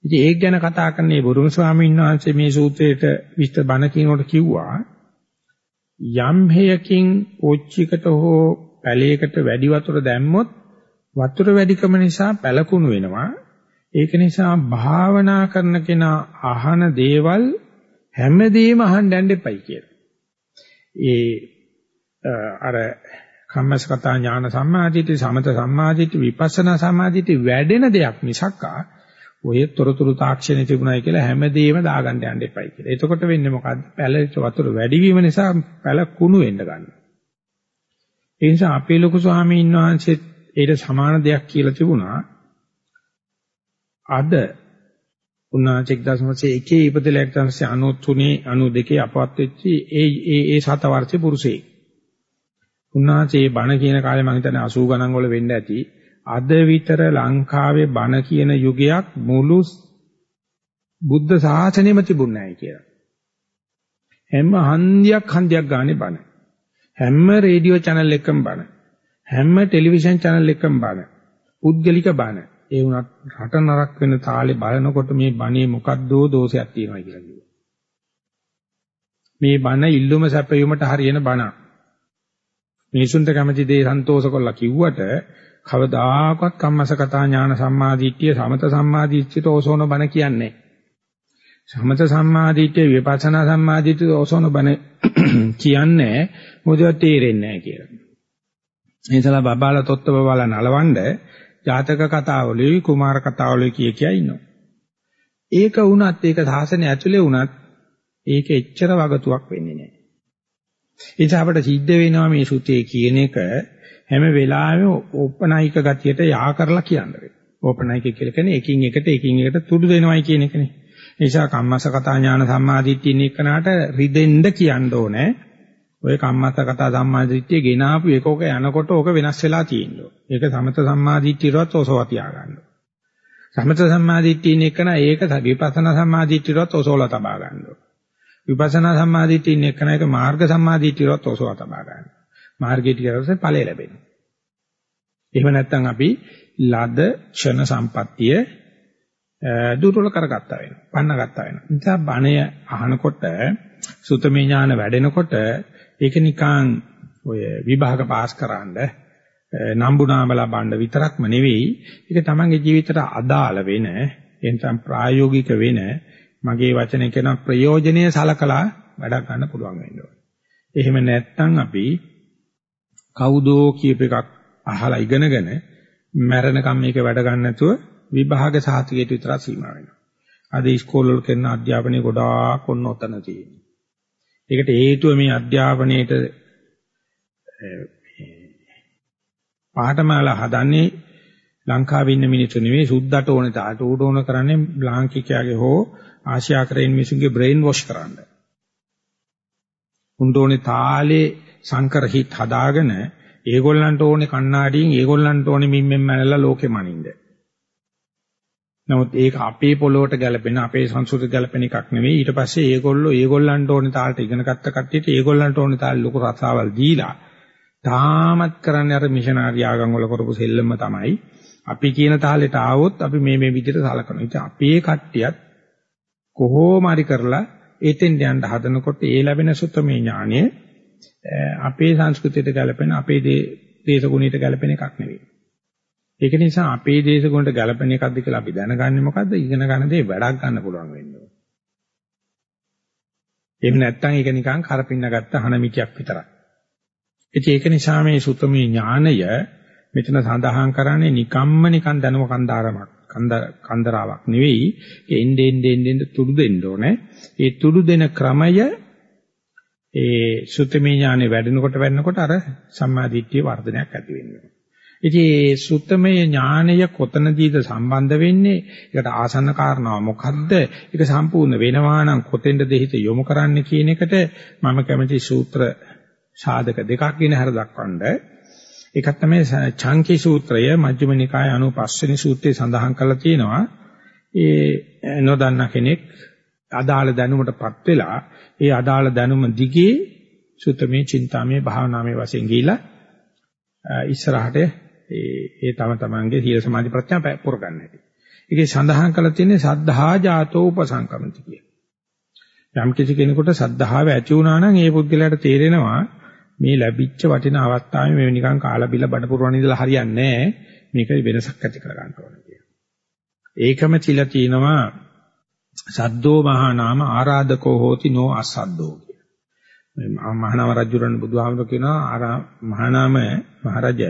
ඉතින් ඒක ගැන කතා කරන්නේ බුදුම ස්වාමීන් වහන්සේ මේ සූත්‍රයට විස්තර බණ කියනකොට කිව්වා යම් හේයකින් පොච්චිකට හෝ පැලයකට වැඩි වතුර දැම්මොත් වතුර වැඩිකම නිසා පැලකුණු වෙනවා. ඒක නිසා භාවනා කරන කෙනා අහන දේවල් හැමදේම අහන්න යන්න එපයි කියලා. ඒ අර කම්මසකතා ඥාන සම්මාදිට්ඨි සමත සම්මාදිට්ඨි විපස්සනා සම්මාදිට්ඨි වැඩෙන දෙයක් මිසක්කා ඔය තොරතුරු තාක්ෂණය තිබුණයි කියලා හැමදේම දාගන්න යන්න එපයි කියලා. එතකොට වෙන්නේ මොකද්ද? පැලෙච්ච වතුර වැඩි වීම නිසා පැල කුණු වෙන්න ගන්නවා. ඒ නිසා අපේ ලොකු ස්වාමීන් වහන්සේත් ඒට සමාන දෙයක් කියලා තිබුණා. අද උන්වහන්සේ 1901 ඉපදෙලා 1993 92 අපවත් වෙච්චි ඒ ඒ ඒ සත වර්ෂේ පුරුෂයෙක්. උන්වහන්සේ බණ කියන කාලේ මම හිතන්නේ 80 ගණන් වල වෙන්න ඇති. අද විතර ලංකාවේ බණ කියන යුගයක් මුළු බුද්ධ ශාසනයෙම තිබුණ නැහැ කියලා. හැම හන්දියක් හන්දියක් ගානේ බණ. හැම රේඩියෝ channel එකකම බණ. හැම ටෙලිවිෂන් channel එකකම බණ. පුද්ගලික බණ. ඒ වුණත් රට නරක වෙන තාලේ බලනකොට මේ බණේ මොකද්දෝ දෝෂයක් තියෙනවා කියලා කිව්වා. මේ බණ ඉල්ලුම සැපයුමට හරියන බණ. මිනිසුන්ට කැමති දේ සන්තෝෂ කරලා කිව්වට කවදාකවත් කම්මසකතා ඥාන සම්මාදිට්ඨිය සමත සම්මාදිට්ඨියට ඕසෝන බණ කියන්නේ සමත සම්මාදිට්ඨිය විපස්සනා සම්මාදිට්ඨිය ඕසෝන බණ කියන්නේ මොකද තේරෙන්නේ නැහැ කියලා. ඒ නිසා බබාලා තොත්ත බබාලා නලවන්න ජාතක කතාවලුයි කුමාර කතාවලුයි කිය කිය ඉන්නවා. ඒක වුණත් ඒක සාසනය ඇතුලේ වුණත් ඒක එච්චර වගතුවක් වෙන්නේ නැහැ. ඒ නිසා අපිට සිද්ධ වෙනවා මේ සුතේ කියන එක හැම වෙලාවෙම ඕපනායික ගතියට යා කරලා කියන්න වෙනවා. ඕපනායික කියලා කියන්නේ එකින් එකට එකින් එකට තුඩු දෙනවයි කියන එකනේ. ඒ නිසා කම්මස්ස කතා ඥාන සම්මාදිට්ඨිය නිකනට රිදෙන්න කියන්න ඕනේ. ඔය කම්මස්ස කතා සම්මාදිට්ඨිය ගෙනාපු එකක යනකොට ඕක වෙනස් වෙලා තියෙනවා. ඒක සමත සම්මාදිට්ඨියවත් ඔසව තියා ගන්න. සමත සම්මාදිට්ඨිය නිකන ඒක විපස්සනා සම්මාදිට්ඨියවත් ඔසවලා තබා ගන්නවා. විපස්සනා සම්මාදිට්ඨිය නිකන ඒක මාර්ග සම්මාදිට්ඨියවත් ඔසව තබා ගන්නවා. මාර්ගයට ගියරසේ ඵලය ලැබෙනවා. එහෙම නැත්නම් අපි ලද ක්ෂණ සම්පත්තිය දුර්වල කරගත්තා වෙනවා. පන්නගත්තා වෙනවා. නිසා බණය අහනකොට සුතමේ ඥාන වැඩෙනකොට ඒක නිකන් ඔය විභාග පාස් කරන්න නම්බුනාම ලබන්න විතරක්ම නෙවෙයි ඒක තමන්ගේ ජීවිතයට අදාළ වෙන එතන ප්‍රායෝගික වෙන මගේ වචනේ කියන ප්‍රයෝජනීය සලකලා වැඩ ගන්න පුළුවන් වෙනවා. එහෙම නැත්නම් අපි කවුදෝ කියප එකක් අහලා ඉගෙනගෙන මැරෙනකම් මේක වැඩ ගන්න නැතුව විභාග සාහිතියට විතරක් සීමා වෙනවා. අද ඉස්කෝල වල කරන අධ්‍යාපනය ගොඩාක් ඔන්න ඔතන තියෙනවා. ඒකට හේතුව මේ අධ්‍යාපනයේට පාඨමාලා හදන්නේ ලංකාවේ ඉන්න මිනිස්සු නෙවෙයි සුද්දට ඕනේ තාට ඌට ඕන කරන්නේ ලාංකිකයාගේ හෝ ආසියාකරයින් මිනිසුන්ගේ බ්‍රේන් වොෂ් කරන්න. උන්ට ඕනේ තාලේ සංකර හිත් හදාගෙන ඒගොල්ලන්ට ඕනේ කණ්ණාඩියෙන් ඒගොල්ලන්ට ඕනේ මිම්මෙන් මැනලා ලෝකෙ මනින්න. නමුත් ඒක අපේ පොළොවට ගැලපෙන අපේ සංස්කෘතියට ගැලපෙන එකක් නෙවෙයි. ඊට පස්සේ ඒගොල්ලෝ ඒගොල්ලන්ට ඕනේ තාලට ඉගෙන ගත්ත කට්ටියට ඒගොල්ලන්ට ඕනේ තාල ලොකු රසාවල් දීලා තාමත් කරන්නේ අර මිෂනාරි ආගම් වල කරපු සෙල්ලම තමයි. අපි කියන තාලෙට ආවොත් අපි මේ මේ විදිහට සලකනවා. ඉතින් අපේ කට්ටියත් කොහොම හරි කරලා එතෙන් යන්න හදනකොට ඒ ලැබෙන සුත්තමේ ඥානය අපේ සංස්කෘතියට ගැලපෙන අපේ දේශගුණයට ගැලපෙන එකක් නෙවෙයි. ඒක නිසා අපේ දේශගුණට ගැලපෙන එකක්ද කියලා අපි දැනගන්නේ මොකද්ද? ඉගෙන ගන්න දේ වැඩක් ගන්න පුළුවන් වෙන්න ඕන. එහෙම නැත්නම් ඒක නිකන් කරපින්න ගත්ත හනමිකයක් විතරයි. ඉතින් ඒක නිසා මේ සුතමේ ඥානය මෙතන සඳහන් කරන්නේ නිකම්ම නිකන් දැනුම කන්දාරමක්. කන්දරාවක් නෙවෙයි. ඒ එන්නේ එන්නේ එන්නේ තුඩු දෙන්න ඕනේ. ඒ තුඩු දෙන ක්‍රමය ඒ සුත්තමේ ඥානෙ වැඩෙනකොට වැඩෙනකොට අර සම්මාදිට්ඨිය වර්ධනයක් ඇති වෙනවා. ඉතින් මේ සුත්තමේ ඥානය කොතනදීද සම්බන්ධ වෙන්නේ? ඒකට ආසන්න කාරණාව මොකද්ද? ඒක සම්පූර්ණ වෙනවා නම් කොතෙන්ද දෙහිත යොමු කරන්න කියන එකට මම කැමති සූත්‍ර සාධක දෙකක් ගැන හර දක්වන්න. එකක් තමයි චංකි සූත්‍රය මජ්ක්‍ධිම නිකාය 95 වෙනි සූත්‍රයේ සඳහන් කරලා තියෙනවා. ඒ නොදන්න කෙනෙක් අදාළ දැනුමටපත් වෙලා ඒ අදාළ දැනුම දිගේ සුතමේ චින්තාමේ භාවනාමේ වශයෙන් ගිහිලා ඉස්සරහට ඒ ඒ තම තමන්ගේ සීල සමාධි ප්‍රඥා පුරගන්න හැටි. ඒකේ සඳහන් කරලා තියෙන්නේ සද්ධා ජාතෝ උපසංකමති කිය. යම් කිසි කෙනෙකුට සද්ධාව ඇති වුණා නම් ඒ පුද්ගලයාට තේරෙනවා මේ ලැබිච්ච වටින අවස්ථාවේ මේ නිකන් කාලා බිල බඩ පුරවන ඉඳලා හරියන්නේ නැහැ. මේක වෙනසක් ඇති කර ගන්න ඕනේ කියලා. ඒකම තියලා තිනවා සද්දෝ මහා නාම ආරාධකෝ හෝති නෝ අසද්දෝ කිය. මහානාම රජුරන් බුදුහාමුදුර කියනවා ආරා මහානාම මහරජ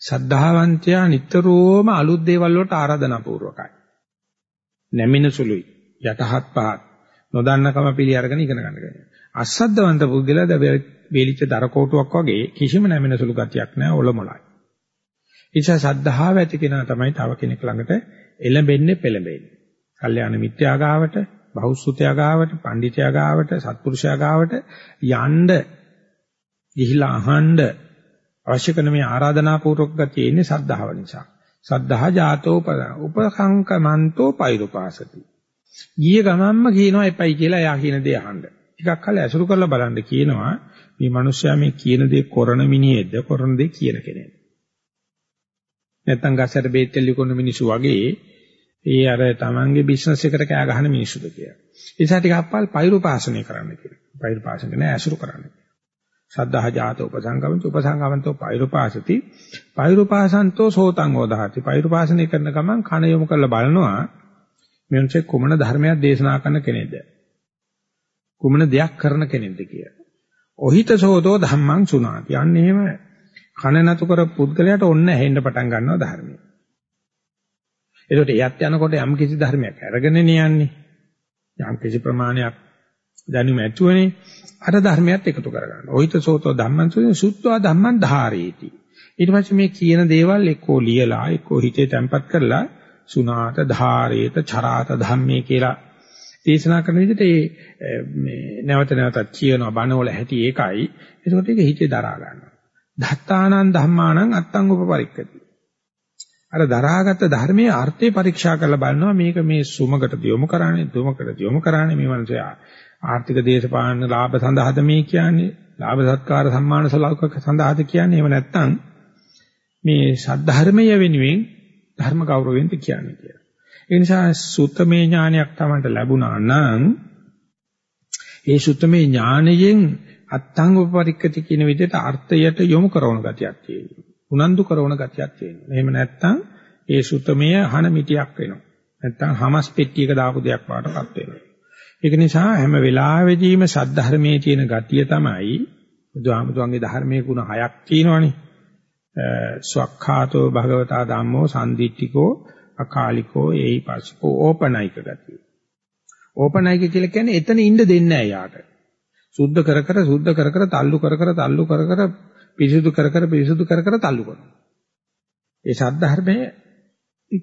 ශද්ධාවන්තයා නිතරම අලුත් දේවල් වලට ආරාධනා පූර්වකයි. නැමින සුළුයි. යටහත් පහත් නොදන්නකම පිළි අරගෙන ඉගෙන ගන්න කෙනෙක්. අසද්දවන්ත පුද්ගලයා වේලිච්ච දරකෝටුවක් වගේ කිසිම නැමින සුළු ගතියක් නැහැ ඔලොමලයි. නිසා සද්ධාව ඇති කෙනා තමයි තව කෙනෙක් ළඟට එළඹෙන්නේ පෙළඹෙන්නේ. කල්යාණ මිත්‍යාගාවට, බහුසුත්‍යාගාවට, පඬිත්‍යාගාවට, සත්පුරුෂයාගාවට යන්න ගිහිලා අහන්න අවශ්‍ය කරන මේ ආරාධනා පූර්වක ගතිය එන්නේ සද්ධාව නිසා. සද්ධා ජාතෝ උපසංකමන්තෝ පෛරුපාසති. ගිය ගමන්ම කියනවා එපයි කියලා එයා කියන දේ අහන්න. ටිකක් කල ඇසුරු කරලා බලන්න කියනවා මේ මිනිස්සයා මේ කියන දේ කරන මිනිහෙක්ද කරන දේ කියන කෙනෙක්ද. නැත්තම් ගස්සට බේත් තෙල්ලි කරන මිනිස්සු වගේ ඒ අර තමන්ගේ බිස්නස් එකට කෑ ගහන මිනිස්සුද කියලා. ඒ නිසා ටිකක් අපල් පෛරුපාසනය කරන්න කියලා. පෛරුපාසනය නෑ ඇසුරු කරන්න. සද්ධා ජාත උපසංගමන්ත උපසංගමන්තෝ පෛරුපාසති පෛරුපාසන්තෝ සෝතං ඕදාති පෛරුපාසනය කරන ගමන් කන යොමු කරලා බලනවා මෙන්සේ කුමන ධර්මයක් දේශනා කරන කෙනෙක්ද කුමන දෙයක් කරන කෙනෙක්ද කියලා. ඔහිත සෝතෝ ධම්මං සුනාති. අන්න එහෙම කන නතු කර පුද්ගලයාට ඔන්න ඇහෙන්න පටන් ගන්නවා ධර්මය. ඒකට එයත් යනකොට යම් කිසි ධර්මයක් අරගෙනනේ යන්නේ. යම් කිසි ප්‍රමාණයක් දැනුම ඇතුවනේ අර ධර්මයක් එකතු කරගන්න. ඔහිත සෝතෝ ධම්මං සුත්වා ධම්මං ධාරේති. ඊට පස්සේ මේ කියන දේවල් එක්කෝ ලියලා එක්කෝ හිතේ තැම්පත් කරලා සුනාත ධාරේත චරාත ධම්මේ කියලා දේශනා කරන විදිහට මේ නැවත නැවතත් කියනවා බණවල හැටි ඒකයි. ඒකට ඒක හිතේ දරා ගන්නවා. ධත්තානං ධම්මානං අත්තං උපපරික්කති. අර දරාගත් ධර්මයේ අර්ථය පරීක්ෂා කරලා බලනවා මේක මේ සුමකට යොමු කරන්නේ දුමකට යොමු කරන්නේ මේ මනසයා ආර්ථික දේශපාලන ලාභ සඳහාද මේ කියන්නේ ලාභ සත්කාර සම්මාන සලෞකික සඳහාද කියන්නේ එහෙම නැත්නම් මේ සද්ධර්මය වෙනුවෙන් ධර්ම ගෞරවයෙන්ද කියන්නේ කියලා. ඒ නිසා සුත්තමේ ඥානයක් Tamanට ලැබුණා නම් ඒ සුත්තමේ ඥානයෙන් අත්ංග උපපරික්කති කියන විදිහට අර්ථයට යොමු කරන ගතියක් තියෙනවා. උනන්දු කරන ගතියක් තියෙනවා. එහෙම නැත්නම් ඒ සුත්තමය අහන මිටියක් වෙනවා. නැත්නම් හමස් පෙට්ටියක දාපු දෙයක් වඩටපත් වෙනවා. ඒක නිසා හැම වෙලාවෙදීම සද්ධර්මයේ තියෙන ගතිය තමයි බුදුහාමුදුරන්ගේ ධර්මයේ ගුණ හයක් තියෙනවනේ. ස්වක්ඛාතෝ භගවතා ධම්මෝ සම්දිට්ඨිකෝ අකාලිකෝ ඒයිපස්කෝ ඕපනයික ගතිය. ඕපනයික කියලා කියන්නේ එතන ඉන්න දෙන්නේ නැහැ යාට. සුද්ධ කර කර සුද්ධ කර කර තල්ලු කර කර තල්ලු කර කර පිරිසුදු කර කර පිරිසුදු කර කර තල්ලු කරනවා. ඒ සද්ධර්මයේ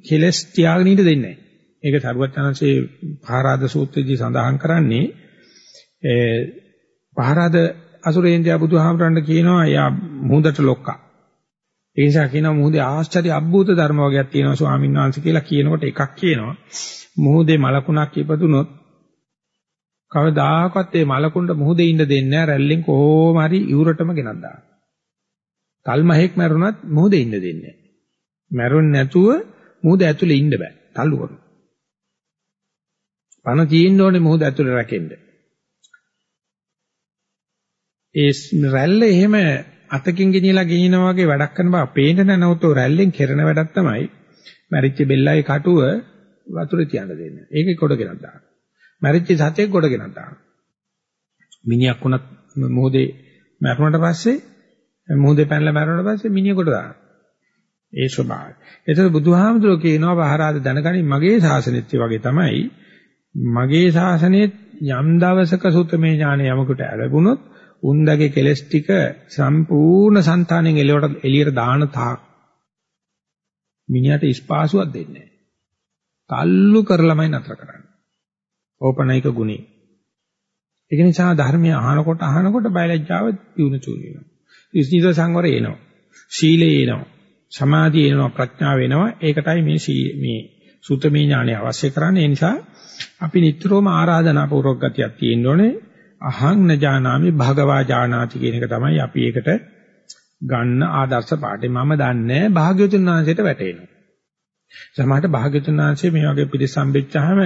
කෙලස් තියාගෙන ඉන්න දෙන්නේ නැහැ. ඒක සරුවචනන්සේ පහරාද සූත්‍රයේදී සඳහන් කරන්නේ ඒ පහරාද අසුරේන්ද්‍රයා බුදුහාමරන්න කියනවා එයා මුහුදට ලොක්කා. ඒ නිසා කියනවා මුහුදේ ආශ්චර්ය අද්භූත ධර්ම වර්ගයක් තියෙනවා ස්වාමීන් වහන්සේ කියලා කියනකොට එකක් කියනවා. මුහුදේ මලකුණක් ඉපදුනොත් කවදාකවත් ඒ මලකුණට මුහුදේ ඉන්න දෙන්නේ නැහැ රැල්ලෙන් කොහොම හරි ඉවුරටම ගෙනත් දානවා. තල්මහෙක් මැරුණත් මුහුදේ ඉන්න දෙන්නේ නැහැ. මැරුන්නේ නැතුව මුහුද ඇතුලේ ඉන්න බෑ. තල්ලු කරනවා. පණ තියෙන්න ඕනේ මුහුද ඇතුලේ රැකෙන්න. ඒ රැල්ල එහෙම අතකින් ගෙනියලා ගෙනිනා වගේ වැඩක් කරන බව පේන්න නැනවතෝ රැල්ලෙන් කරන වැඩක් තමයි මැරිච්ච බෙල්ලයි කටුව වතුරේ තියන්න දෙන්නේ. ඒකේ කොට ගෙනත් දාන්න. මැරිච්ච සතෙක් කොට ගෙනත් දාන්න. මිනිහක් වුණත් මොහොතේ මැරුණට පස්සේ මොහොතේ පැනලා මැරුණට පස්සේ මිනිහ කොට දාන්න. ඒ ස්වභාවය. ඒතර බුදුහාමුදුරුවෝ කියනවා පහරාද දැනගනි මගේ ශාසනෙත් වගේ තමයි මගේ ශාසනයේ යම් දවසක සුතමේ ඥාන යමකට ලැබුණොත් උන්දගේ කෙලස් ටික සම්පූර්ණ సంతානෙන් එළියට එළියට දාන තාක් මිනිහට ස්පාසුවක් දෙන්නේ නැහැ. තල්ලු කරලමයි නතර කරන්නේ. ඕපනයික ගුණේ. ඒක නිසා ධර්මය අහනකොට අහනකොට බයලජ්ජාව දිනු චූරි වෙනවා. ඉස්නිත සංවරය එනවා. සීලය එනවා. සමාධිය එනවා ප්‍රඥාව එනවා. ඒකටයි මේ මේ සුතමේ ඥානය අවශ්‍ය කරන්නේ. ඒ නිසා අපි නිතරම ආරාධනා පූර්වක ගතියක් තියෙන්න ඕනේ. අහං නජානාමි භගවා ජානාති කියන එක තමයි අපි ඒකට ගන්න ආදර්ශ පාඩේ. මම දන්නේ භාග්‍යවතුන් වහන්සේට වැටෙනවා. සමහරට භාග්‍යවතුන් වහන්සේ මේ වගේ පිළිසම්බෙච්චාම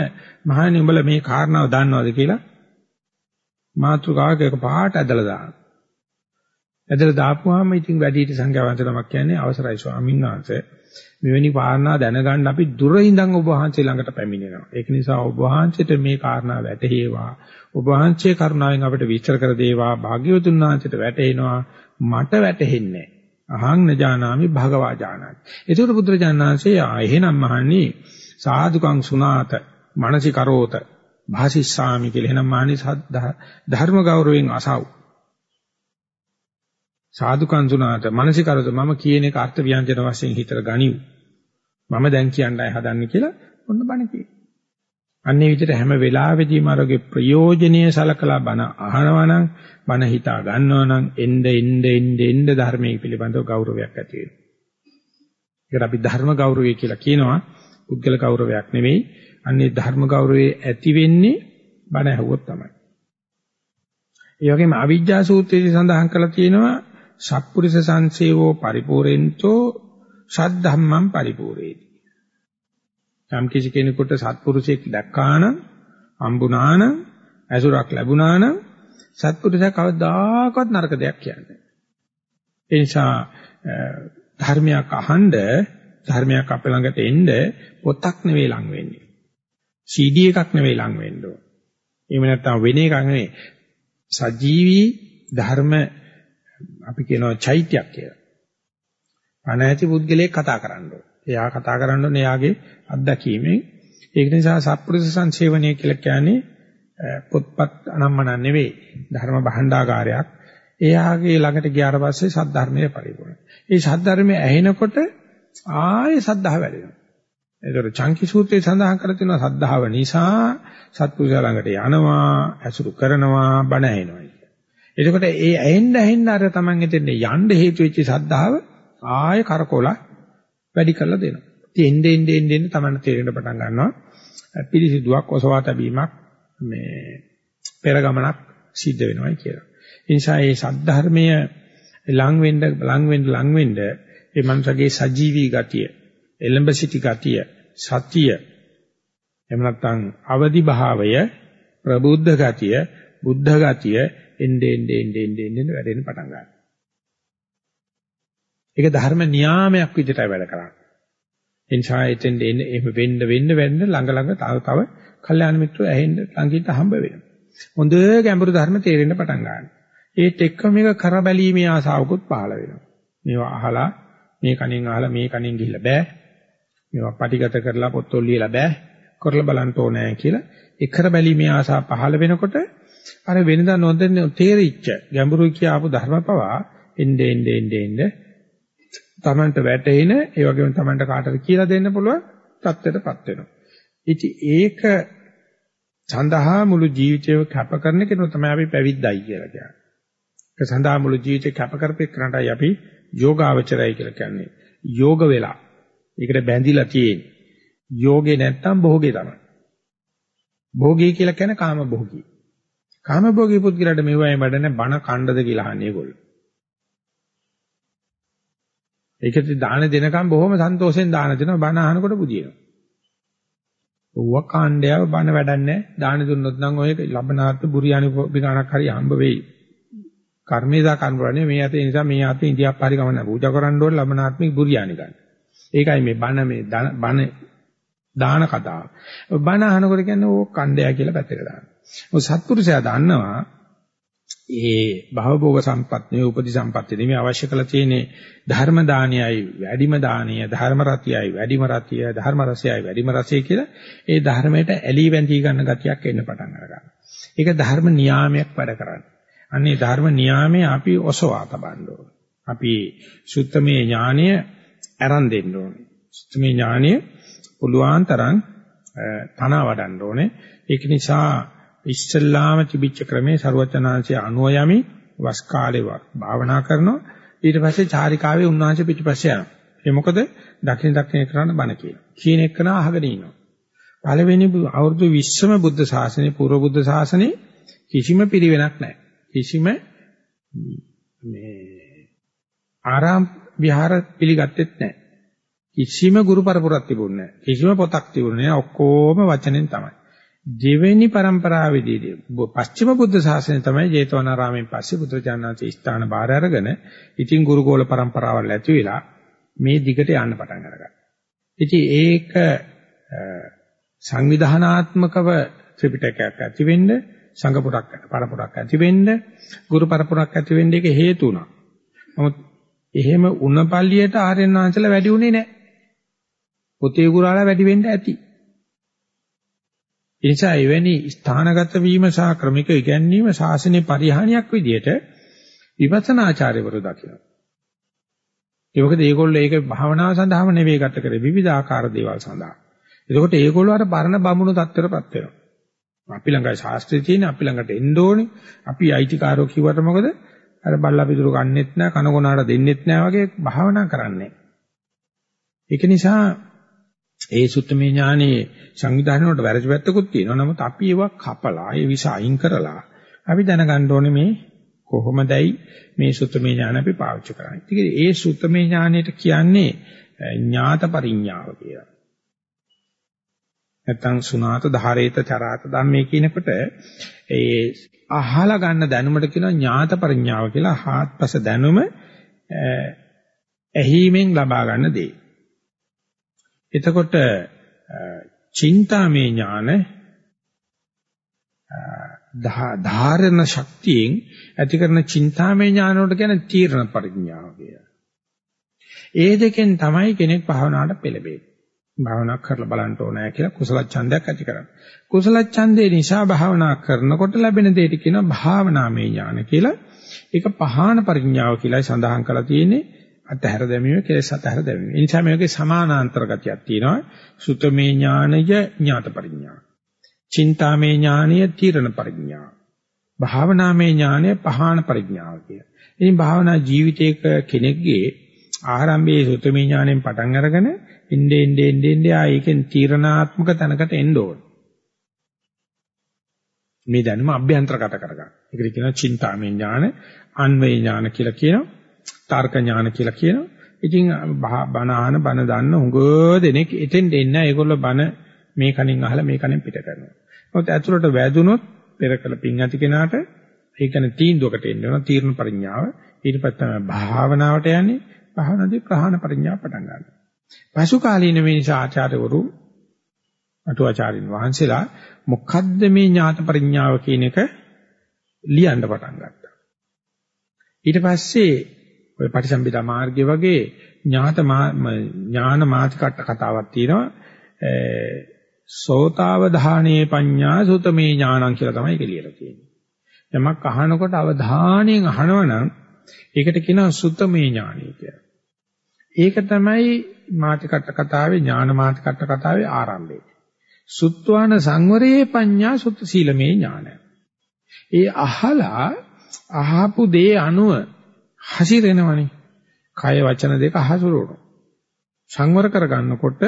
මහණනි උඹලා මේ කාරණාව දන්නවද කියලා මාතෘකාවක එක පාට ඇදලා දානවා. ඇදලා දාපුවාම ඉතින් වැඩිහිටි සංඝයා වහන්සේ නමක් කියන්නේ අවසරයි ස්වාමීන් වහන්සේ මෙවැනි කාරණා දැනගන්න අපි දුර ඉඳන් ඔබ වහන්සේ ළඟට පැමිණෙනවා. ඒක නිසා ඔබ වහන්සේට මේ කාරණා වැටහෙවා. ඔබ වහන්සේ කරුණාවෙන් අපිට විස්තර කර දේවා. භාග්‍යවතුන් වහන්සේට වැටහෙනවා. මට වැටහෙන්නේ අහං නජානාමි භගවා ජානාති. ඒකට බුදුරජාණන් වහන්සේ එහෙනම් මහණනි සාදුකං සුනාත මනසිකරෝත භාසිස්සාමි කියලා එහෙනම් මහණනි ධර්ම ගෞරවයෙන් අසව්. සාදුකං සුනාත මනසිකරෝත මම කියන එක අර්ථ ව්‍යංජන වශයෙන් හිතර ගනිව්. මම දැන් කියන්නයි හදන්නේ කියලා ඔන්න බණ කියනවා. අන්නේ විදිහට හැම වෙලාවෙදීම අරගේ ප්‍රයෝජනීය සලකලා බණ අහනවා නම් බණ හිතා ගන්නවා නම් එnde එnde එnde එnde ධර්මයේ පිළිබඳව ගෞරවයක් ඇති වෙනවා. ඒකට අපි ධර්ම ගෞරවය කියලා කියනවා. පුද්ගල ගෞරවයක් නෙවෙයි. අන්නේ ධර්ම ගෞරවයේ ඇති වෙන්නේ බණ ඇහුවොත් තමයි. ඒ වගේම අවිජ්ජා සූත්‍රයේදී සඳහන් කරලා තියෙනවා සත්පුරුෂ සංසේවෝ පරිපූර්ෙන්තෝ සද්ධම්මං පරිපූර්ණේති. යම් කිසි කෙනෙකුට සත්පුරුෂයෙක් දැක්කා නම් හම්බුණා නම් ඇසුරක් ලැබුණා නම් සත්පුරුෂයා කවදාකවත් නරක දෙයක් කියන්නේ. ඒ නිසා ධර්මයක් අහනද ධර්මයක් අපේ ළඟට එන්න පොතක් නෙවෙයි ලඟ වෙන්නේ. CD එකක් නෙවෙයි ලඟ වෙන්න ඕන. එහෙම නැත්නම් වෙන එකක් නෙවෙයි. සජීවී ධර්ම අපි කියනවා චෛත්‍යයක් කියලා. පණ ඇති පුද්ගලයෙක් කතා කරන්න ඕන. එයා කතා කරන්න ඕනේ එයාගේ අත්දැකීමෙන්. ඒක නිසා සත්පුරුෂ සංසේවනය කියලා කියන්නේ පොත්පත් අනම්මන නෙවෙයි ධර්ම භාණ්ඩාගාරයක්. එයාගේ ළඟට ගියාට පස්සේ සද්ධර්මයේ පරිපූර්ණ. ඒ සද්ධර්මයේ ඇහෙනකොට ආයේ සද්ධාව වැඩෙනවා. ඒතර චංකි සූත්‍රයේ සඳහන් කර තියෙනවා සද්ධාව නිසා සත්පුරුෂයා ළඟට යනවා, ඇසුරු කරනවා, බණ ඇහෙනවා. එතකොට ඒ ඇහෙන්න ඇහෙන්න අර Taman එතෙන් යන්න හේතු වෙච්ච සද්ධාව ආයෙ කරකෝලා වැඩි කරලා දෙනවා. ඉතින් එන්නේ එන්නේ එන්නේ තමයි තේරෙන්න පටන් ගන්නවා. පිළිසිදුවක් ඔසවා තැබීමක් මේ පෙර ගමනක් සිද්ධ වෙනවායි කියලා. ඒ නිසා මේ සද්ධර්මය ලං වෙන්න ලං වෙන්න ලං වෙන්න ඒ මනසගේ සජීවී ගතිය, එලඹ සිටි ගතිය, සතිය එහෙම නැත්නම් අවදි භාවය, ප්‍රබුද්ධ ගතිය, බුද්ධ ගතිය එන්නේ එන්නේ එන්නේ එන්නේ වැඩෙන්න පටන් ගන්නවා. ඒක ධර්ම නියාමයක් විදිහටයි වැඩ කරන්නේ. ඒ නිසා එතෙන් එන්න එහෙම වෙන්න වෙන්න වෙන්න ළඟ ළඟ තව තව කල්යාණ මිත්‍රෝ ඇහෙන්න ළඟින්ට හම්බ වෙනවා. හොඳ ගැඹුරු ධර්ම තේරෙන්න පටන් ගන්නවා. ඒත් එක්ක මේක කරබැලීමේ ආසාවකුත් පහළ වෙනවා. මේවා අහලා මේ කණෙන් අහලා මේ කණෙන් ගිහිල්ලා බෑ. මේවා පටිගත කරලා පොත්වල ලියලා බෑ. කරලා බලන්න ඕනේ කියලා ඒ කරබැලීමේ ආසාව පහළ වෙනකොට අර වෙනදා නොදැන්න තේරිච්ච ගැඹුරු කියාපු ධර්ම පවා එnde ende ende ende Tamanට වැටෙන ඒ වගේම Tamanට කාටද කියලා දෙන්න පුළුවන් தත්ත්වයටපත් වෙනවා. ඉතින් ඒක සඳහා මුළු ජීවිතේම කැප කරන කෙනා තමයි අපි පැවිද්දයි කියලා කියන්නේ. ඒක සඳහා මුළු ජීවිතේ කැප කරපෙන්නටයි අපි යෝගාවචරයි කියලා කියන්නේ. යෝග වෙලා. ඒකට බැඳිලා තියෙන්නේ. යෝගේ නැත්තම් භෝගේ තමයි. භෝගී කියලා කියන්නේ කාම භෝගී. කාම භෝගී පුද්ගලයාට මෙවයි වැඩන බණ කණ්ඩද කියලා අහන්නේ ඒගොල්ලෝ. ඒකත් දාන දෙනකම් බොහොම සන්තෝෂෙන් දාන දෙනවා බණ අහනකොට පුදිනවා. ඌව කාණ්ඩයව බණ වැඩන්නේ දාන දුන්නොත් නම් ඔය ලබනාත් බුරියානි විගානක් හරි හම්බ වෙයි. කර්මේදා කර්මරණේ මේ අතේ නිසා මේ අතේ ඉන්දියාප් හරි ගමන පූජා කරන්න ඕන ලබනාත්මික බුරියානි ගන්න. ඒකයි මේ බණ මේ බණ දාන කතාව. බණ අහනකොට කියන්නේ ඕ කණ්ඩයා කියලා පැත්තකට දානවා. ඔය සත්පුරුෂයා දන්නවා ඒ භවභෝග සම්පත් නෙවෙයි උපදි සම්පත් නෙවෙයි අවශ්‍ය කරලා තියෙන්නේ ධර්ම දානයයි වැඩිම දානීය ධර්ම රතියයි වැඩිම රතිය ධර්ම රසයයි වැඩිම රසය කියලා ඒ ධර්මයට ඇලී වැඳී ගන්න ගතියක් එන්න පටන් ගන්නවා. ඒක ධර්ම නියාමයක් වැඩ කරන්නේ. අන්නේ ධර්ම නියාමයේ අපි ඔසවා තබන්න ඕනේ. අපි සුත්තමේ ඥානය අරන් දෙන්න ඕනේ. සුත්තමේ ඥානය පුළුවන් තරම් තනවා වඩන්න ඕනේ. ඒක නිසා ඉස්සල්ලාම තිබිච්ච ක්‍රමේ ਸਰවචනාංශය අනුව යමි වස් කාලේ භාවනා කරනවා. ඊට පස්සේ චාරිකාවේ උන්වහන්සේ පිටිපස්සේ යනවා. ඒ මොකද? දකින දකින කරන්න බණ කියනවා. කියන එක නා අහගෙන ඉන්නවා පළවෙනි අවුරුදු 20ම බුද්ධ ශාසනය පූර්ව බුද්ධ ශාසනය කිසිම පිරිවෙනක් නැහැ. කිසිම මේ ආරාම විහාර පිළිගත්තෙත් නැහැ. කිසිම ගුරු පරපුරක් තිබුණේ නැහැ. කිසිම පොතක් තිබුණේ නැහැ. ඔක්කොම වචනෙන් තමයි. දෙවෙනි પરම්පරාවේදී පස්චිම බුද්ධ ශාසනය තමයි ජේතවනාරාමයෙන් පස්සේ බුදුචානන්සේ ස්ථාන බාර අරගෙන ඉතින් ගුරුකෝල પરම්පරාවල් ඇති වෙලා මේ දිගට යන්න පටන් අරගත්තා. ඉතින් ඒක සංවිධානාත්මකව ත්‍රිපිටකයක් ඇති වෙන්න, සංඝ පොතක්, පරපොතක් ඇති වෙන්න, ගුරු පරපොතක් ඇති වෙන්න එක හේතු වුණා. නමුත් එහෙම උණපල්ලියට ආර්යනාංශල වැඩි උනේ නැහැ. පොතේ ගුරාලා වැඩි වෙන්න ඇති. ඒ නිසා එවැනි ස්ථානගත වීම සහ ක්‍රමික ඉගැන්වීම ශාසනයේ පරිහානියක් විදියට විපස්සනාචාර්යවරු දකිනවා. ඒ මොකද මේගොල්ලෝ ඒක භාවනාව සඳහාම නෙවෙයි ගත කරේ විවිධාකාර දේවල් සඳහා. එතකොට ඒගොල්ලෝ අර පරණ බමුණු தත්තරපත් වෙනවා. අපි ළඟයි ශාස්ත්‍රය තියෙන අපි ළඟට එන්න ඕනේ. අපි අයිතිකාරෝ කිව්වට මොකද? අර බල්ලා පිටුරු ගන්නෙත් නැහැ, කනගොනාට දෙන්නෙත් නැහැ වගේ භාවනා කරන්නේ. ඒක නිසා ඒ සුත්තමේ ඥානයේ සංවිධානය වලට වැරදි පැත්තකුත් තියෙනවා. නමුත් අපි ඒවා කපලා, ඒ විස අයින් කරලා අපි දැනගන්න ඕනේ මේ කොහොමදයි මේ සුත්තමේ ඥාන අපි පාවිච්චි කරන්නේ. ඉතින් ඒ සුත්තමේ ඥානයට කියන්නේ ඥාත පරිඥාව කියලා. නැත්තම් සුනාත ධාරේත චරාත ධම්මේ කියනකොට ඒ අහලා ගන්න දැනුමට කියනවා ඥාත පරිඥාව කියලා හාත්පස දැනුම ඇහිමෙන් ලබා ගන්න දේ. එතකොට චින්තාමේ ඥාන ධාරණ ශක්තියෙන් ඇති කරන චින්තාමේ ඥාන වලට කියන තීරණ පරිඥාව කියලා. ඒ දෙකෙන් තමයි කෙනෙක් භාවනාවට පෙළඹෙන්නේ. භාවනා කරලා බලන්න ඕනෑ කියලා කුසල ඡන්දයක් ඇති කරගන්න. කුසල ඡන්දේ නිසා භාවනා කරනකොට ලැබෙන දෙයට කියනවා භාවනාමය ඥාන කියලා. ඒක පහාන පරිඥාව කියලායි සඳහන් කරලා තියෙන්නේ. අතහැර දැමීම කෙලෙස් අතහැර දැමීම. ඒ නිසා මේකේ සමානාන්තර ගතියක් තියෙනවා. සුතමේ ඥානය ඥාත පරිඥා. චින්තාමේ ඥානය තීරණ පරිඥා. භාවනාමේ ඥානය පහාන පරිඥාව කිය. ඉතින් භාවනා ජීවිතයක කෙනෙක්ගේ ආරම්භයේ සුතමේ ඥාණයෙන් පටන් අරගෙන ඉnde ende ende ende ආයේකෙන් තීරණාත්මක තැනකට එන්න ඕන. මේ දැනුම අභ්‍යන්තරගත කරගන්න. ඒකට කියනවා චින්තාමය ඥාන, අන්වේ ඥාන කියලා කියනවා. තර්ක ඥාන කියලා කියනවා. ඉතින් බණ අහන බණ දන්න උඟ දෙනෙක් එතෙන් දෙන්න ඒගොල්ලෝ බණ මේ කණින් අහලා මේ කණින් පිට කරනවා. මොකද ඇතුළට වැදුනොත් පෙර කළ පින් ඇති කෙනාට ඒ කියන්නේ තීන්දුවකට එන්න ඕන තීර්ණ පරිඥාව. ඊට පස්සේ තමයි භාවනාවට යන්නේ. භාවනාවේ ප්‍රහාණ පරිඥාව පටන් ගන්නවා. පසු කාලීන මේ නිසා ආචාර්යවරු අටුවාචාරින් වහන්සේලා මොකද්ද මේ ඥාත පරිඥාව කියන එක ලියන්න පටන් ගත්තා. ඊට පස්සේ ඔය පටිසම්භිදා මාර්ගය වගේ ඥාත ඥාන මාතිකට කතාවක් තියෙනවා. සෝතාවධානයේ පඤ්ඤා සුතමේ ඥානං කියලා තමයි ඒක ලියලා තියෙන්නේ. යමක් අහනකොට අවධානයෙන් අහනවනම් ඒකට කියනවා සුතමේ ඥානය කියලා. ඒක තමයි මාතිකට කතාවේ ඥාන මාතිකට කතාවේ ආරම්භය. සුත්වාන සංවරයේ පඤ්ඤා සුත් සීලමේ ඥානය. ඒ අහලා අහපු දේ අනුව හසිරෙනවනේ. කය වචන දෙක හසුරුවනවා. සංවර කරගන්නකොට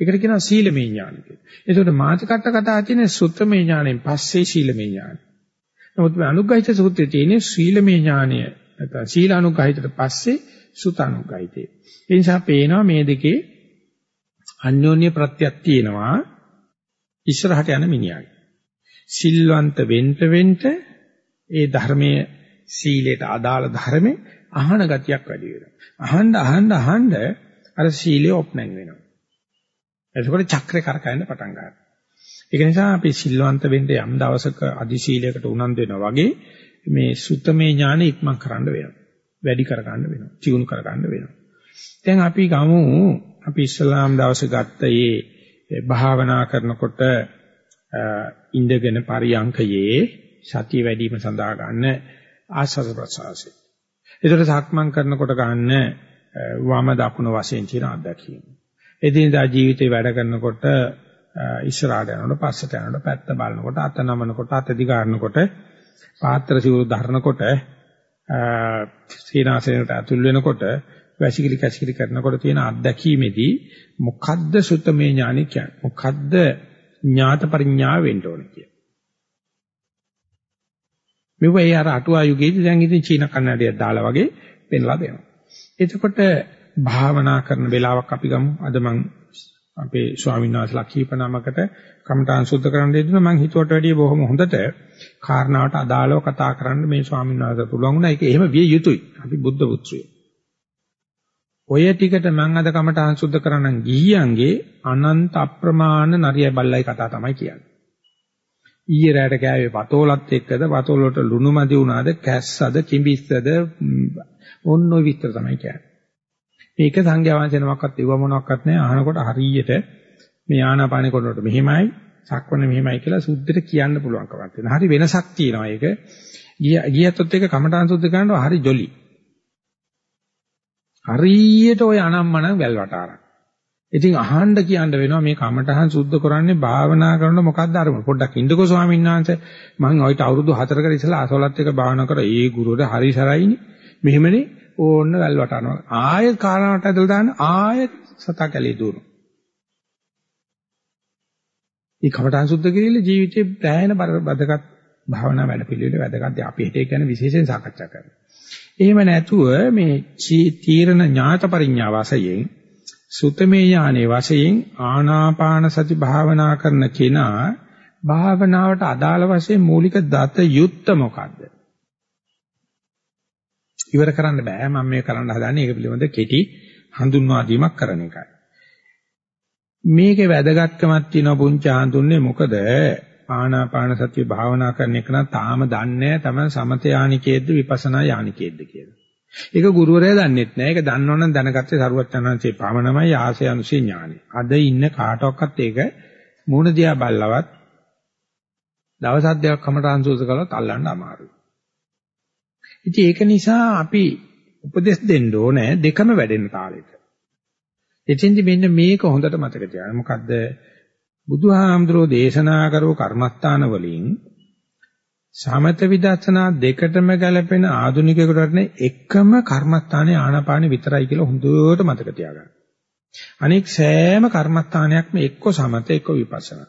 ඒකට කියනවා සීලමය ඥාන කියලා. ඒකට මාතිකට කතා තියෙන සුත්තමය ඥාණයෙන් පස්සේ සීලමය ඥාන. නමුත් මේ අනුග්‍රහිත සූත්‍රයේ තියෙන සීලමය ඥානය නැත්නම් සීල අනුග්‍රහිතට පස්සේ සුත අනුග්‍රහිතේ. ඒ නිසා පේනවා මේ දෙකේ අන්‍යෝන්‍ය ප්‍රත්‍යක් තියෙනවා ඉස්සරහට යන මිනිහාගේ. සිල්වන්ත වෙන්න වෙන්න ඒ ධර්මයේ සීලයට අදාළ ධර්මේ අහන ගතියක් වැඩි වෙනවා. අහන්න අහන්න අහන්න අර සීලය ඔප්නැන් වෙනවා. එතකොට චක්‍රේ කරකැවෙන්න පටන් ගන්නවා. ඒක නිසා අපි සිල්වන්ත වෙන්න යම් දවසක අදි සීලයකට උනන්දු වෙනවා වගේ මේ සුත්තමේ ඥානෙ ඉක්මන් කරන්න වෙනවා. වැඩි කරගන්න වෙනවා. තියුණු කරගන්න වෙනවා. දැන් අපි ගමු අපි ඉස්ලාම් දවසේ ගත්ත මේ භාවනා කරනකොට ඉඳගෙන පරියංකයේ සතිය වැඩි වීම සඳහා ගන්න ආස්වාද ප්‍රසආසය. ඒතර සක්මන් කරනකොට ගන්න වම දකුණ වශයෙන් තියෙන අත්දැකීම. එදිනදා ජීවිතේ වැඩ කරනකොට ඉස්සරහට යනකොට පස්සට යනකොට පැත්ත බලනකොට අත නමනකොට අත දිගාරනකොට පාත්‍ර සිවුරු ධරනකොට සීනාසනයට ඇතුල් වෙනකොට වැසිකිලි කැසිකිලි කරනකොට තියෙන අත්දැකීමේදී මොකද්ද සුත්තමේ ඥානෙ කියන්නේ මොකද්ද ඥාත පරිඥා වෙන්න ඕනේ කියන්නේ මෙව ඒ අර අටුවා යුගයේදී දැන් ඉතින් චීන කන්නඩියක් දාලා වගේ පෙන්ලා දෙනවා. එතකොට භාවනා කරන වෙලාවක් අපි ගමු. අද මම අපේ ස්වාමීන් වහන්සේලා කීප නමකට කමඨාන් සුද්ධ කරන්න දෙදුනා මම හිතුවට වැඩිය බොහොම හොඳට කාරණාවට අදාළව කතා කරන්න මේ ස්වාමීන් වහන්සේ පුළුවන් වුණා. ඒක එහෙම විය යුතුයි. අපි බුද්ධ පුත්‍රයෝ. ඔය ටිකට මම අද කමටහන් සුද්ධ කරනනම් ගිහියන්ගේ අනන්ත අප්‍රමාණ නරිය බල්ලයි කතා තමයි කියන්නේ. ඊයේ රැට කෑවේ පතෝලත් එක්කද පතෝලට ලුණු මදි වුණාද කැස්සද කිඹිස්සද ඔන්න ඔය විස්තර තමයි කියන්නේ. මේක සංඥා වංශනමක්වත් ඉව මොනක්වත් නැහැ අහනකොට හරියට මේ ආනාපානෙ කරනකොට මෙහිමයි සක්වන මෙහිමයි කියලා සුද්ධට කියන්න පුළුවන් කමක් තියෙනවා. හරි වෙනසක් තියෙනවා ඒක. ගියත්ොත් එක කමඨාන් සුද්ධ කරනවා හරි ජොලි. හරියට ওই අනම්මනම් වැල් වටාරක්. ඉතින් අහන්න කියන්න වෙනවා මේ කමඨහන් සුද්ධ කරන්නේ භාවනා කරනකොට මොකක්ද අරමුණ? පොඩ්ඩක් ඉන්නකෝ ස්වාමීන් වහන්සේ. මම ඔයිට අවුරුදු 4කට ඉස්සලා අසවලත් එක භාවනා කරා. ඒ ගුරුවර හරි සරයිනේ. මෙහෙමනේ ඕන්න වැල් වටනවා. ආයෙත් කාරණාවට ඇදලා දාන්න ආයෙත් සතා කැලේ දුවනවා. මේ කමඨහන් සුද්ධ කිරීම ජීවිතේ ප්‍රායන බදගත් භාවනා වැඩ පිළිවෙල වැදගත් අපි හිතේ කියන විශේෂයෙන් සාකච්ඡා කරනවා. එහෙම නැතුව මේ තීරණ ඥාත පරිඥා වාසයෙන් සුතමේ ඥානේ වශයෙන් ආනාපාන සති භාවනා කරන කෙනා භාවනාවට අදාළ වශයෙන් මූලික දත යුත්ත මොකද්ද? ඉවර කරන්න බෑ මම මේ කරන්න හදන්නේ ඒක පිළිබඳ කෙටි හඳුන්වා දීමක් කරන එකයි. මේකේ වැදගත්කමක් තියෙන පුංචි හඳුන්නේ මොකද? ආනාපාන සතිය භාවනා කරන එක නම් තාම දන්නේ නැහැ තමයි සමත යානිකේද්ද විපස්සනා යානිකේද්ද කියලා. ඒක ගුරුවරයා දන්නෙත් නෑ. ඒක දන්නවනම් දැනගත්තේ සරුවචනංශේ පමණමයි ආසය අනුසී ඥානෙ. අද ඉන්න කාටවත් ඒක මූණ දිහා බල්ලවත් දවස් අධ්‍යයක් කමට අංශෝස කළත් අල්ලන්න අමාරුයි. ඉතින් ඒක නිසා අපි උපදෙස් දෙන්න ඕනේ දෙකම වැඩෙන තාලෙට. එතෙන්දි මෙන්න මේක හොඳට මතක තියාගන්න. මොකද්ද? බුදුහාමුදුරෝ දේශනා කරපු කර්මස්ථාන වලින් සමත විදර්ශනා දෙකටම ගැලපෙන ආධුනිකයෙකුට එකම කර්මස්ථානයේ ආනාපානෙ විතරයි කියලා හොඳට මතක තියාගන්න. අනෙක් සෑම කර්මස්ථානයක්ම එක්ක සමත එක්ක විපස්සනා.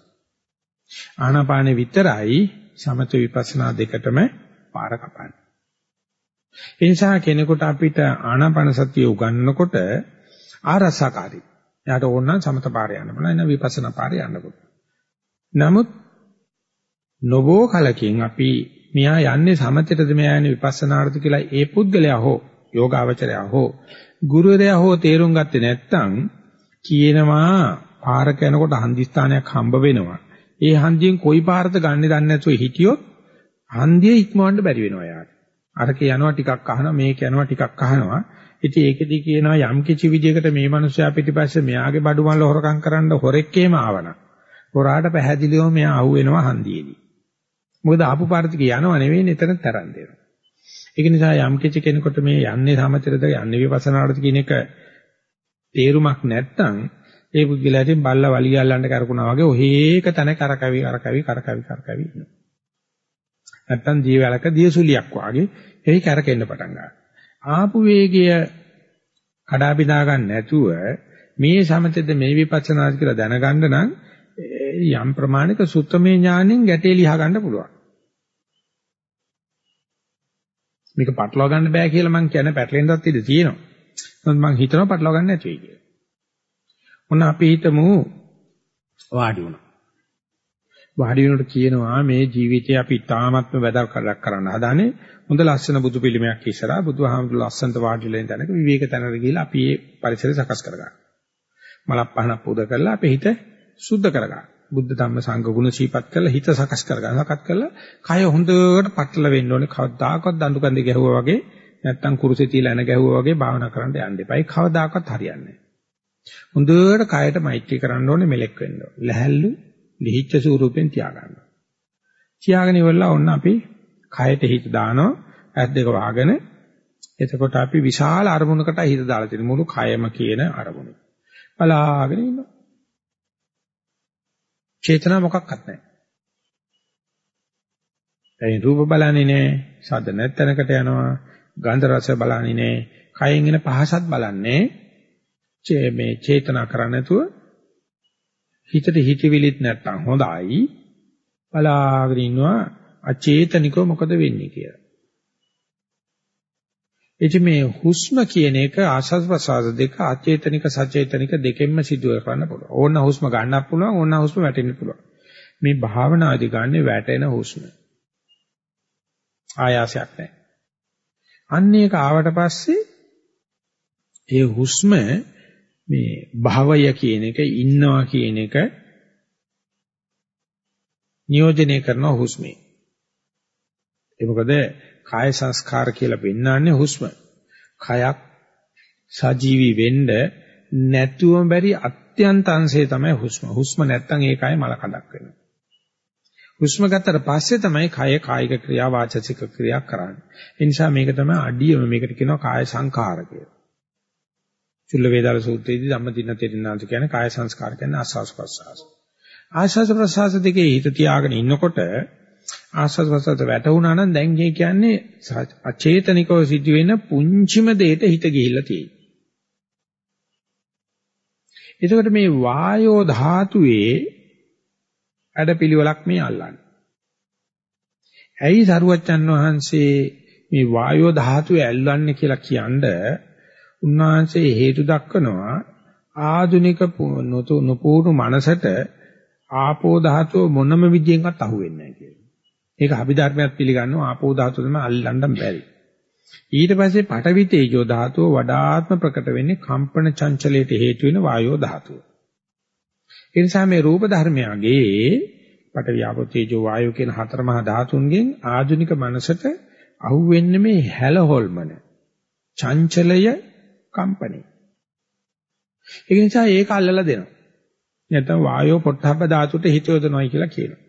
ආනාපානෙ විතරයි සමත විපස්සනා දෙකටම පාර කපන්නේ. ඒ නිසා කෙනෙකුට අපිට ආනාපාන සතිය උගන්වනකොට ආරසකාරී. එයාට ඕන නම් සමත පාරේ යන්න පුළුවන්, නැත්නම් විපස්සනා පාරේ යන්න පුළුවන්. නමුත් නොබෝ කලකින් අපි මෙයා යන්නේ සමතේටද මෙයා යන්නේ විපස්සනාටද කියලා ඒ පුද්ගලයා හෝ යෝගාවචරයා හෝ ගුරුවරයා හෝ තේරුම් ගත්තේ නැත්නම් කියනවා පාරක යනකොට හන්දිස්ථානයක් හම්බ වෙනවා. ඒ හන්දියෙන් කොයි පාරද ගන්නෙ දන්නේ නැතුව හිටියොත් හන්දිය ඉක්මවන්න බැරි වෙනවා යාට. අරක යනවා ටිකක් අහනවා මේක යනවා ටිකක් අහනවා. ඉතින් ඒකෙදි කියනවා යම් කිසි විදියකට මේ මිනිස්සයා පිටිපස්සේ මෙයාගේ බඩු මල්ල හොරකම් කරන්න හොරෙක් එහෙම ආවනම්. හොරාට පැහැදිලිවම මෙයා අහුවෙනවා හන්දියේදී. මොකද ආපු පාරට යනව නෙවෙයි එතන තරන් දෙනවා. ඒක නිසා යම් කිසි කෙනෙකුට මේ යන්නේ සමතරද යන්නේ විපස්සනාටද කියන එක තේරුමක් නැත්නම් ඒ පුද්ගලයාටින් බල්ලා වලිය අල්ලන්න කරකුණා වගේ ඔහේක තන කරකැවි කරකැවි කරකැවි කරකැවි ඉන්නවා. නැත්තම් දීවැලක දියසුලියක් වාගේ එහි කරකෙන්න පටන් ගන්නවා. ආපු වේගය කඩා බිඳා ගන්න නැතුව මේ සමතෙද මේ විපස්සනාද කියලා දැනගන්න නම් යම් ප්‍රමාණික සුත්තමේ ඥාණයෙන් ගැටේ ලියා ගන්න පුළුවන්. මේක පටලවා ගන්න බෑ කියලා මම කියන්නේ පැටලෙන්නත් ඉඩ තියෙනවා. නමුත් මම හිතනවා පටලවා ගන්න නැති වෙයි කියලා. මොන අපි හිතමු වාඩි වුණා. වාඩි වෙනකොට කියනවා මේ ජීවිතේ අපි තාමත්ම වැදගත් කරක් කරන්න හදානේ හොඳ ලස්සන බුදු පිළිමයක් ඉස්සරහා බුදුහාමුදුරු ලස්සනට වාඩිලා ඉන්න තැනක විවේක තැනකට ගිහිල්ලා අපි මේ පරිසරය සකස් කරගන්න. මලක් පහනක් පුද කරලා අපේ හිත සුද්ධ කරගන්න. බුද්ධ ධම්ම සංඝ ගුණ සීපත් කරලා හිත සකස් කරගන්න. සකස් කරලා කය හොඳට පටල වෙන්න ඕනේ. කවදාකවත් දඬු කන්දේ ගැහුවා වගේ නැත්තම් කුරුසේ තියලා එන ගැහුවා වගේ භාවනා කරන්න යන්න එපා. ඒ කවදාකවත් හරියන්නේ නැහැ. හොඳට කයට මෛත්‍රී කරන්න ඕනේ මෙලෙක් වෙන්න ඕනේ. ලැහැල්ලු ලිහිච්ඡ ස්වරූපෙන් තියාගන්න. තියාගෙන ඉවරලා ඔන්න අපි කයට හිත දානවා. ඇස් දෙක වහගෙන එතකොට අපි විශාල අරමුණකට හිත දාලා තියෙන මුළු කයම කියන අරමුණ. බලාගෙන ඉන්නවා. චේතනා මොකක්වත් නැහැ. එයින් රූප බලන්නේ නැහැ, ශබ්ද නැත්තනකට යනවා, ගන්ධ රස බලන්නේ නැහැ, කයෙන් එන පහසත් බලන්නේ. මේ චේතනා කරන්නේ නැතුව හිතට හිතවිලිත් නැත්තම් හොඳයි. බලාගෙන ඉන්නවා අචේතනිකව මොකද වෙන්නේ කියලා. එච මේ හුස්ම කියන එක ආස්වාද ප්‍රසආද දෙක අචේතනික සචේතනික දෙකෙන්ම සිදු කරන්න පුළුවන්. ඕන හුස්ම ගන්නත් පුළුවන්, ඕන හුස්ම වැටෙන්න පුළුවන්. මේ භාවනාදී ගන්න වැටෙන හුස්ම. ආයාසයක් නැහැ. අන්න ඒක ආවට පස්සේ ඒ හුස්ම මේ භවය කියන එක ඉන්නවා කියන එක නියෝජනය කරන හුස්මේ. ඒ මොකද කාය සංස්කාර කියලා පෙන්වන්නේ හුස්ම. කයක් සජීවී වෙන්න නැතුවම බැරි අත්‍යන්ත අංශය තමයි හුස්ම. හුස්ම නැත්තම් ඒ කය මල කඳක් වෙනවා. හුස්ම ගත්තට පස්සේ තමයි කය කායික ක්‍රියා වාචසික ක්‍රියා කරන්නේ. ඒ නිසා මේක තමයි අඩියම මේකට කියනවා කාය සංකාර කියලා. චුල්ල වේදාල සූත්‍රයේදී ධම්මදින තෙරිනාන්ත කියන්නේ කාය සංස්කාර කියන්නේ ආස්වාස් ප්‍රසආස. ආස්වාස් ප්‍රසආස දෙකේ හිත තියාගෙන ඉන්නකොට ආස්වාස් ප්‍රසආස වැටුණා නම් දැන් මේ කියන්නේ අචේතනිකව සිදුවෙන පුංචිම දෙයට හිත ගිහිල්ලා තියෙනවා. එතකොට මේ වායෝ ධාතුවේ වැඩපිළිවෙලක් මේ අල්ලන්නේ. ඇයි සරුවච්චන් වහන්සේ මේ වායෝ ධාතුව ඇල්ලන්නේ කියලා කියන්නේ උන්වහන්සේ හේතු දක්වනවා ආධුනික නොපුරු මනසට ආපෝ ධාතුව මොනම විදියෙන්වත් අහුවෙන්නේ නැහැ කියලා. ඒක අභිධර්මයක් පිළිගන්නවා ආපෝ ධාතුව තමයි අල්ලන්න බැරි. ඊට පස්සේ පඨවි තේජෝ ධාතුව වඩාත්ම ප්‍රකට වෙන්නේ කම්පන චංචලයට හේතු වෙන වායෝ ධාතුව. ඒ නිසා මේ රූප ධර්මයගේ පඨවි ආපෝ තේජෝ වායෝ කියන හතර මහා ධාතුන්ගෙන් ආධුනික මනසට අහුවෙන්නේ මේ හැල හොල්මන. චංචලය කම්පණේ. ඒ නිසා ඒක අල්ලලා දෙනවා. නැත්නම් වායෝ පොට්ටබ්බ ධාතුට හිත යොදනවායි කියලා කියනවා.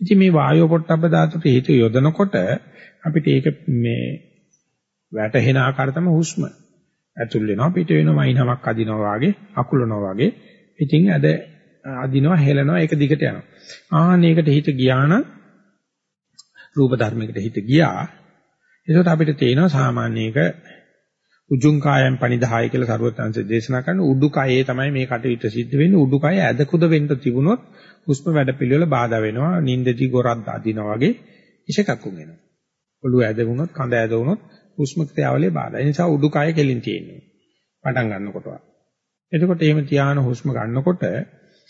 ඉතින් මේ වායෝ පොට්ටබ්බ ධාතුට හිත යොදනකොට අපිට ඒක මේ වැටහෙන ආකාර තමයි හුස්ම. ඇතුල් වෙනවා පිට වෙනවා වයින්මක් අදිනවා වගේ අකුලනවා වගේ. ඉතින් අද අදිනවා හෙලනවා ඒක දිගට යනවා. ආහනයකට හිත ගියා නම් රූප ධර්මයකට හිත ගියා. ඒකට අපිට තේනවා සාමාන්‍යයක උජුං කායම් පනිදාය කියලා සරුවත්ංශ දේශනා කරන උඩුකයේ තමයි මේ කටයුත්ත සිද්ධ වෙන්නේ. උඩුකය ඇදකුද වෙන්න තිබුණොත් හුස්ම වැඩ පිළිවෙල බාධා වෙනවා. නින්දදී ගොරක් අදිනවා වගේ ඉෂකක්කුම් වෙනවා. ඔළුව ඇද වුණොත් කඳ ඇද වුණොත් හුස්ම ක්‍රියාවලිය බාධා. ඒ නිසා උඩුකය කෙලින් තියෙනවා. පටන් ගන්නකොට. එතකොට එහෙම තියාන හුස්ම ගන්නකොට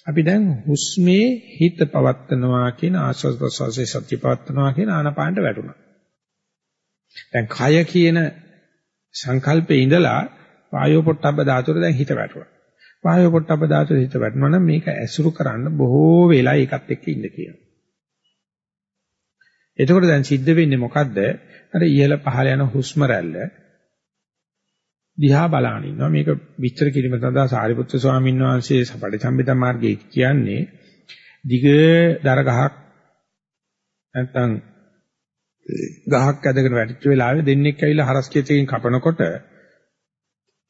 අපි දැන් හුස්මේ හිත පවත්නවා කියන ආස්වාද ප්‍රසවාසයේ සත්‍ය පවත්නවා කියන ආනපානට වැටුණා. දැන් කය කියන සංකල්පේ ඉඳලා වායෝ පොට්ටබ්බ ධාතුවේ දැන් හිත වැටුණා. වායෝ පොට්ටබ්බ ධාතුවේ හිත වැටුණා නම් මේක ඇසුරු කරන්න බොහෝ වෙලා ඒකත් එක්ක ඉන්න කියනවා. එතකොට දැන් සිද්ධ වෙන්නේ මොකද්ද? අර ඉහළ පහළ යන හුස්ම රැල්ල දිහා බලාන ඉන්නවා. මේක විස්තර කිරීම සඳහා සාරිපුත්‍ර ස්වාමීන් වහන්සේ සපටිසම්බිත මාර්ගයේ කියන්නේ දිග දර ගහක් නැත්තම් ගහක් ඇදගෙන වැටිච්ච වෙලාවේ දෙන්නෙක් ඇවිල්ලා හරස් කීතකින් කපනකොට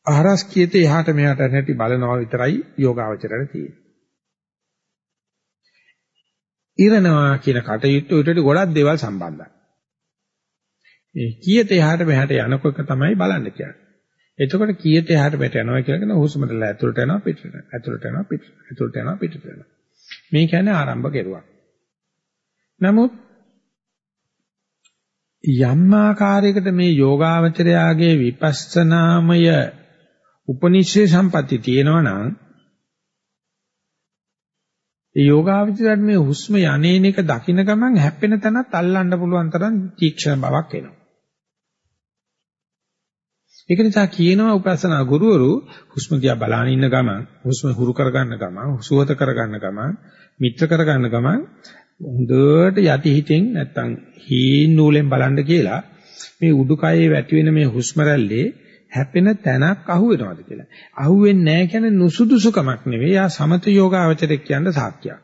හරස් කීතේ එහාට මෙහාට නැටි බලනවා විතරයි යෝගාවචරයට තියෙන්නේ. ඉරනවා කියන කටයුත්ත උඩට ගොඩක් දේවල් සම්බන්ධයි. මේ කීයට එහාට මෙහාට යනකොට තමයි බලන්න කියන්නේ. එතකොට කීයට එහාට මෙහාට යනවා කියලා කියන හුස්මට ඇතුළට යනවා පිටට යනවා. ඇතුළට යනවා පිටට. ඇතුළට යනවා පිටට යනවා. මේ කියන්නේ ආරම්භ කෙරුවක්. නමුත් යම් ආකාරයකට මේ යෝගාවචරයාගේ විපස්සනාමය උපනිශ්‍රේ සම්පatti තියෙනවා නම් ඒ යෝගාවචරයට මේ හුස්ම යන්නේන එක දකින්න ගමන් හැප්පෙන තැනත් අල්ලන්න පුළුවන් තරම් තීක්ෂණ බවක් එනවා. ඒක නිසා කියනවා උපසනා ගුරුවරු හුස්ම දිහා බලාගෙන ඉන්න ගමන් හුස්ම හුරු කරගන්න ගමන් සුවත කරගන්න ගමන් මිත්‍ර කරගන්න ගමන් හොඳට යටි හිතෙන් නැත්තම් හීන් නූලෙන් බලන්න කියලා මේ උඩුකයේ වැටි වෙන මේ හුස්ම රැල්ලේ හැපෙන තැනක් අහු වෙනවද කියලා. අහු වෙන්නේ නැහැ කියන්නේ නුසුදුසුකමක් නෙවෙයි. යා සමත යෝගාවචරයක් කියන සාක්කියක්.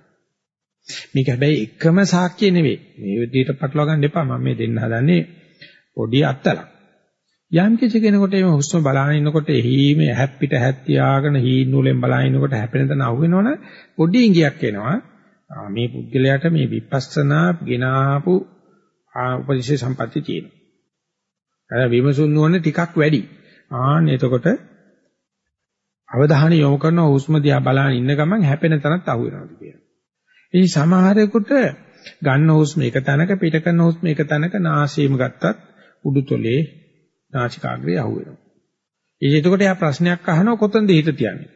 මේක හැබැයි එකම සාක්කිය නෙවෙයි. මේ විදිහට පටලවා ගන්න එපා. මම මේ දෙන්න හදන්නේ පොඩි අත්තලක්. යම් කිසි කෙනෙකුට මේ හුස්ම බලාගෙන ඉන්නකොට එහිම හැප්පිට හැත්තියාගෙන හීන් නූලෙන් බලාගෙන ඉන්නකොට හැපෙන තැන අහු වෙනවනේ පොඩි ඉඟියක් එනවා. මේ පුද්ගලයාට මේ විපස්සනා ගෙනාපු උපදිශේ සම්පatti තියෙනවා. අර විමසුන් නොවන ටිකක් වැඩි. ආන්න එතකොට අවධානය යොමු කරන හුස්ම දිහා බලන ඉන්න ගමන් හැපෙන තැනත් අහු වෙනවා කියනවා. ඉතින් සමහරෙකුට ගන්න හුස්ම එක තැනක පිට කරන හුස්ම එක තැනක නාසයේම ගත්තත් උඩුතොලේ නාසිකාග්‍රේ අහු වෙනවා. ඉතින් එතකොට යා ප්‍රශ්නයක් අහනවා කොතනද හිත තියන්නේ?